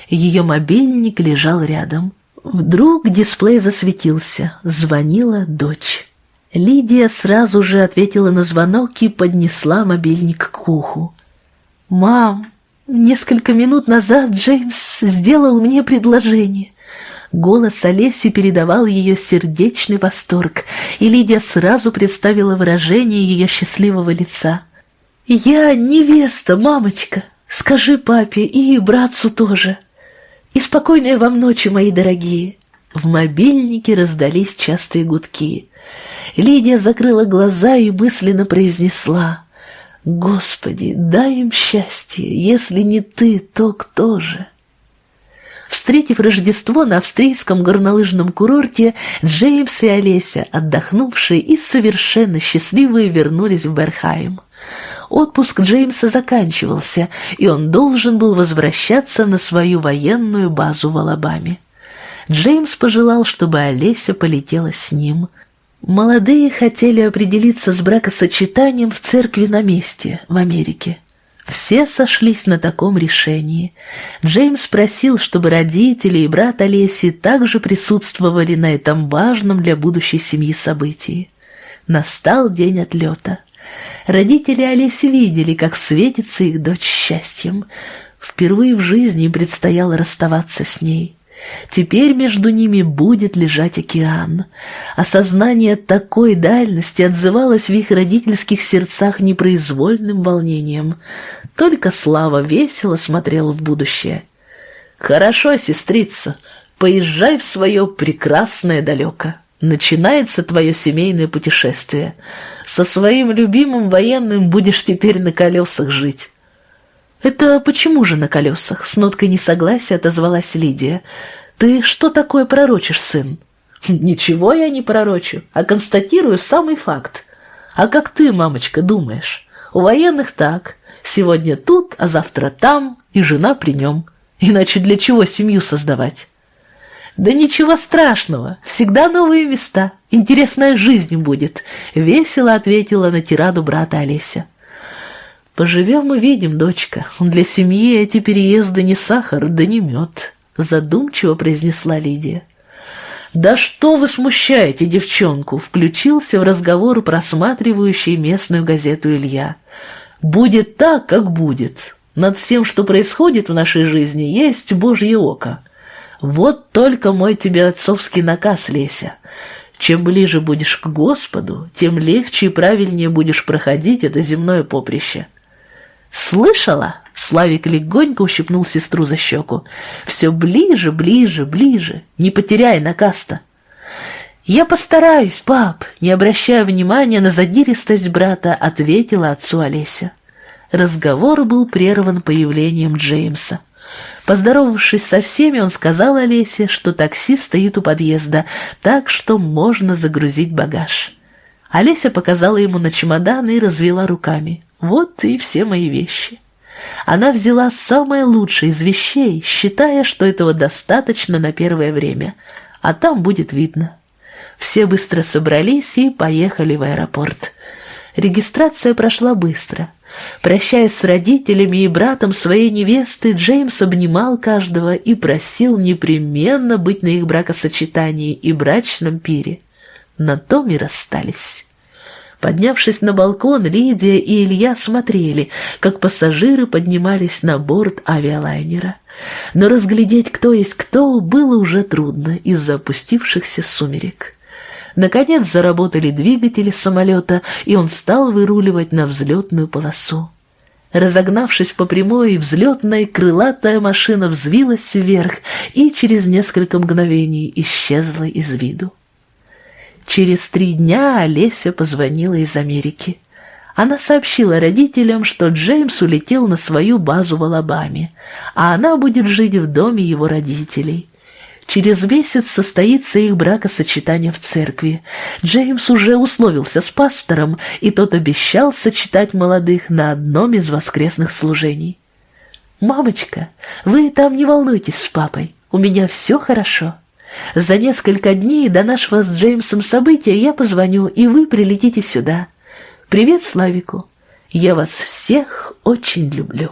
Ее мобильник лежал рядом. Вдруг дисплей засветился. Звонила дочь. Лидия сразу же ответила на звонок и поднесла мобильник к уху. «Мам, несколько минут назад Джеймс сделал мне предложение. Голос Олеси передавал ее сердечный восторг, и Лидия сразу представила выражение ее счастливого лица. «Я невеста, мамочка. Скажи папе и братцу тоже. И спокойной вам ночи, мои дорогие». В мобильнике раздались частые гудки. Лидия закрыла глаза и мысленно произнесла «Господи, дай им счастье, если не ты, то кто же?» Встретив Рождество на австрийском горнолыжном курорте, Джеймс и Олеся, отдохнувшие и совершенно счастливые, вернулись в Берхайм. Отпуск Джеймса заканчивался, и он должен был возвращаться на свою военную базу в Алабаме. Джеймс пожелал, чтобы Олеся полетела с ним. Молодые хотели определиться с бракосочетанием в церкви на месте, в Америке. Все сошлись на таком решении. Джеймс просил, чтобы родители и брат Олеси также присутствовали на этом важном для будущей семьи событии. Настал день отлета. Родители Олеси видели, как светится их дочь счастьем. Впервые в жизни предстояло расставаться с ней. Теперь между ними будет лежать океан. Осознание такой дальности отзывалось в их родительских сердцах непроизвольным волнением. Только Слава весело смотрела в будущее. «Хорошо, сестрица, поезжай в свое прекрасное далеко. Начинается твое семейное путешествие. Со своим любимым военным будешь теперь на колесах жить». «Это почему же на колесах?» — с ноткой несогласия отозвалась Лидия. «Ты что такое пророчишь, сын?» «Ничего я не пророчу, а констатирую самый факт. А как ты, мамочка, думаешь? У военных так. Сегодня тут, а завтра там, и жена при нем. Иначе для чего семью создавать?» «Да ничего страшного, всегда новые места, интересная жизнь будет», — весело ответила на тираду брата Олеся. «Поживем и видим, дочка. Для семьи эти переезды не сахар, да не мед», — задумчиво произнесла Лидия. «Да что вы смущаете девчонку?» — включился в разговор просматривающий местную газету Илья. «Будет так, как будет. Над всем, что происходит в нашей жизни, есть Божье око. Вот только мой тебе отцовский наказ, Леся. Чем ближе будешь к Господу, тем легче и правильнее будешь проходить это земное поприще». «Слышала?» — Славик легонько ущипнул сестру за щеку. «Все ближе, ближе, ближе. Не потеряй накаста». «Я постараюсь, пап», — не обращая внимания на задиристость брата, ответила отцу Олеся. Разговор был прерван появлением Джеймса. Поздоровавшись со всеми, он сказал Олесе, что такси стоит у подъезда, так что можно загрузить багаж. Олеся показала ему на чемодан и развела руками. Вот и все мои вещи. Она взяла самое лучшее из вещей, считая, что этого достаточно на первое время, а там будет видно. Все быстро собрались и поехали в аэропорт. Регистрация прошла быстро. Прощаясь с родителями и братом своей невесты, Джеймс обнимал каждого и просил непременно быть на их бракосочетании и брачном пире. На том и расстались. Поднявшись на балкон, Лидия и Илья смотрели, как пассажиры поднимались на борт авиалайнера. Но разглядеть, кто есть кто, было уже трудно из-за опустившихся сумерек. Наконец заработали двигатели самолета, и он стал выруливать на взлетную полосу. Разогнавшись по прямой, взлетная крылатая машина взвилась вверх и через несколько мгновений исчезла из виду. Через три дня Олеся позвонила из Америки. Она сообщила родителям, что Джеймс улетел на свою базу в Алабаме, а она будет жить в доме его родителей. Через месяц состоится их бракосочетание в церкви. Джеймс уже условился с пастором, и тот обещал сочетать молодых на одном из воскресных служений. «Мамочка, вы там не волнуйтесь с папой, у меня все хорошо. За несколько дней до нашего с Джеймсом события я позвоню, и вы прилетите сюда. Привет Славику, я вас всех очень люблю».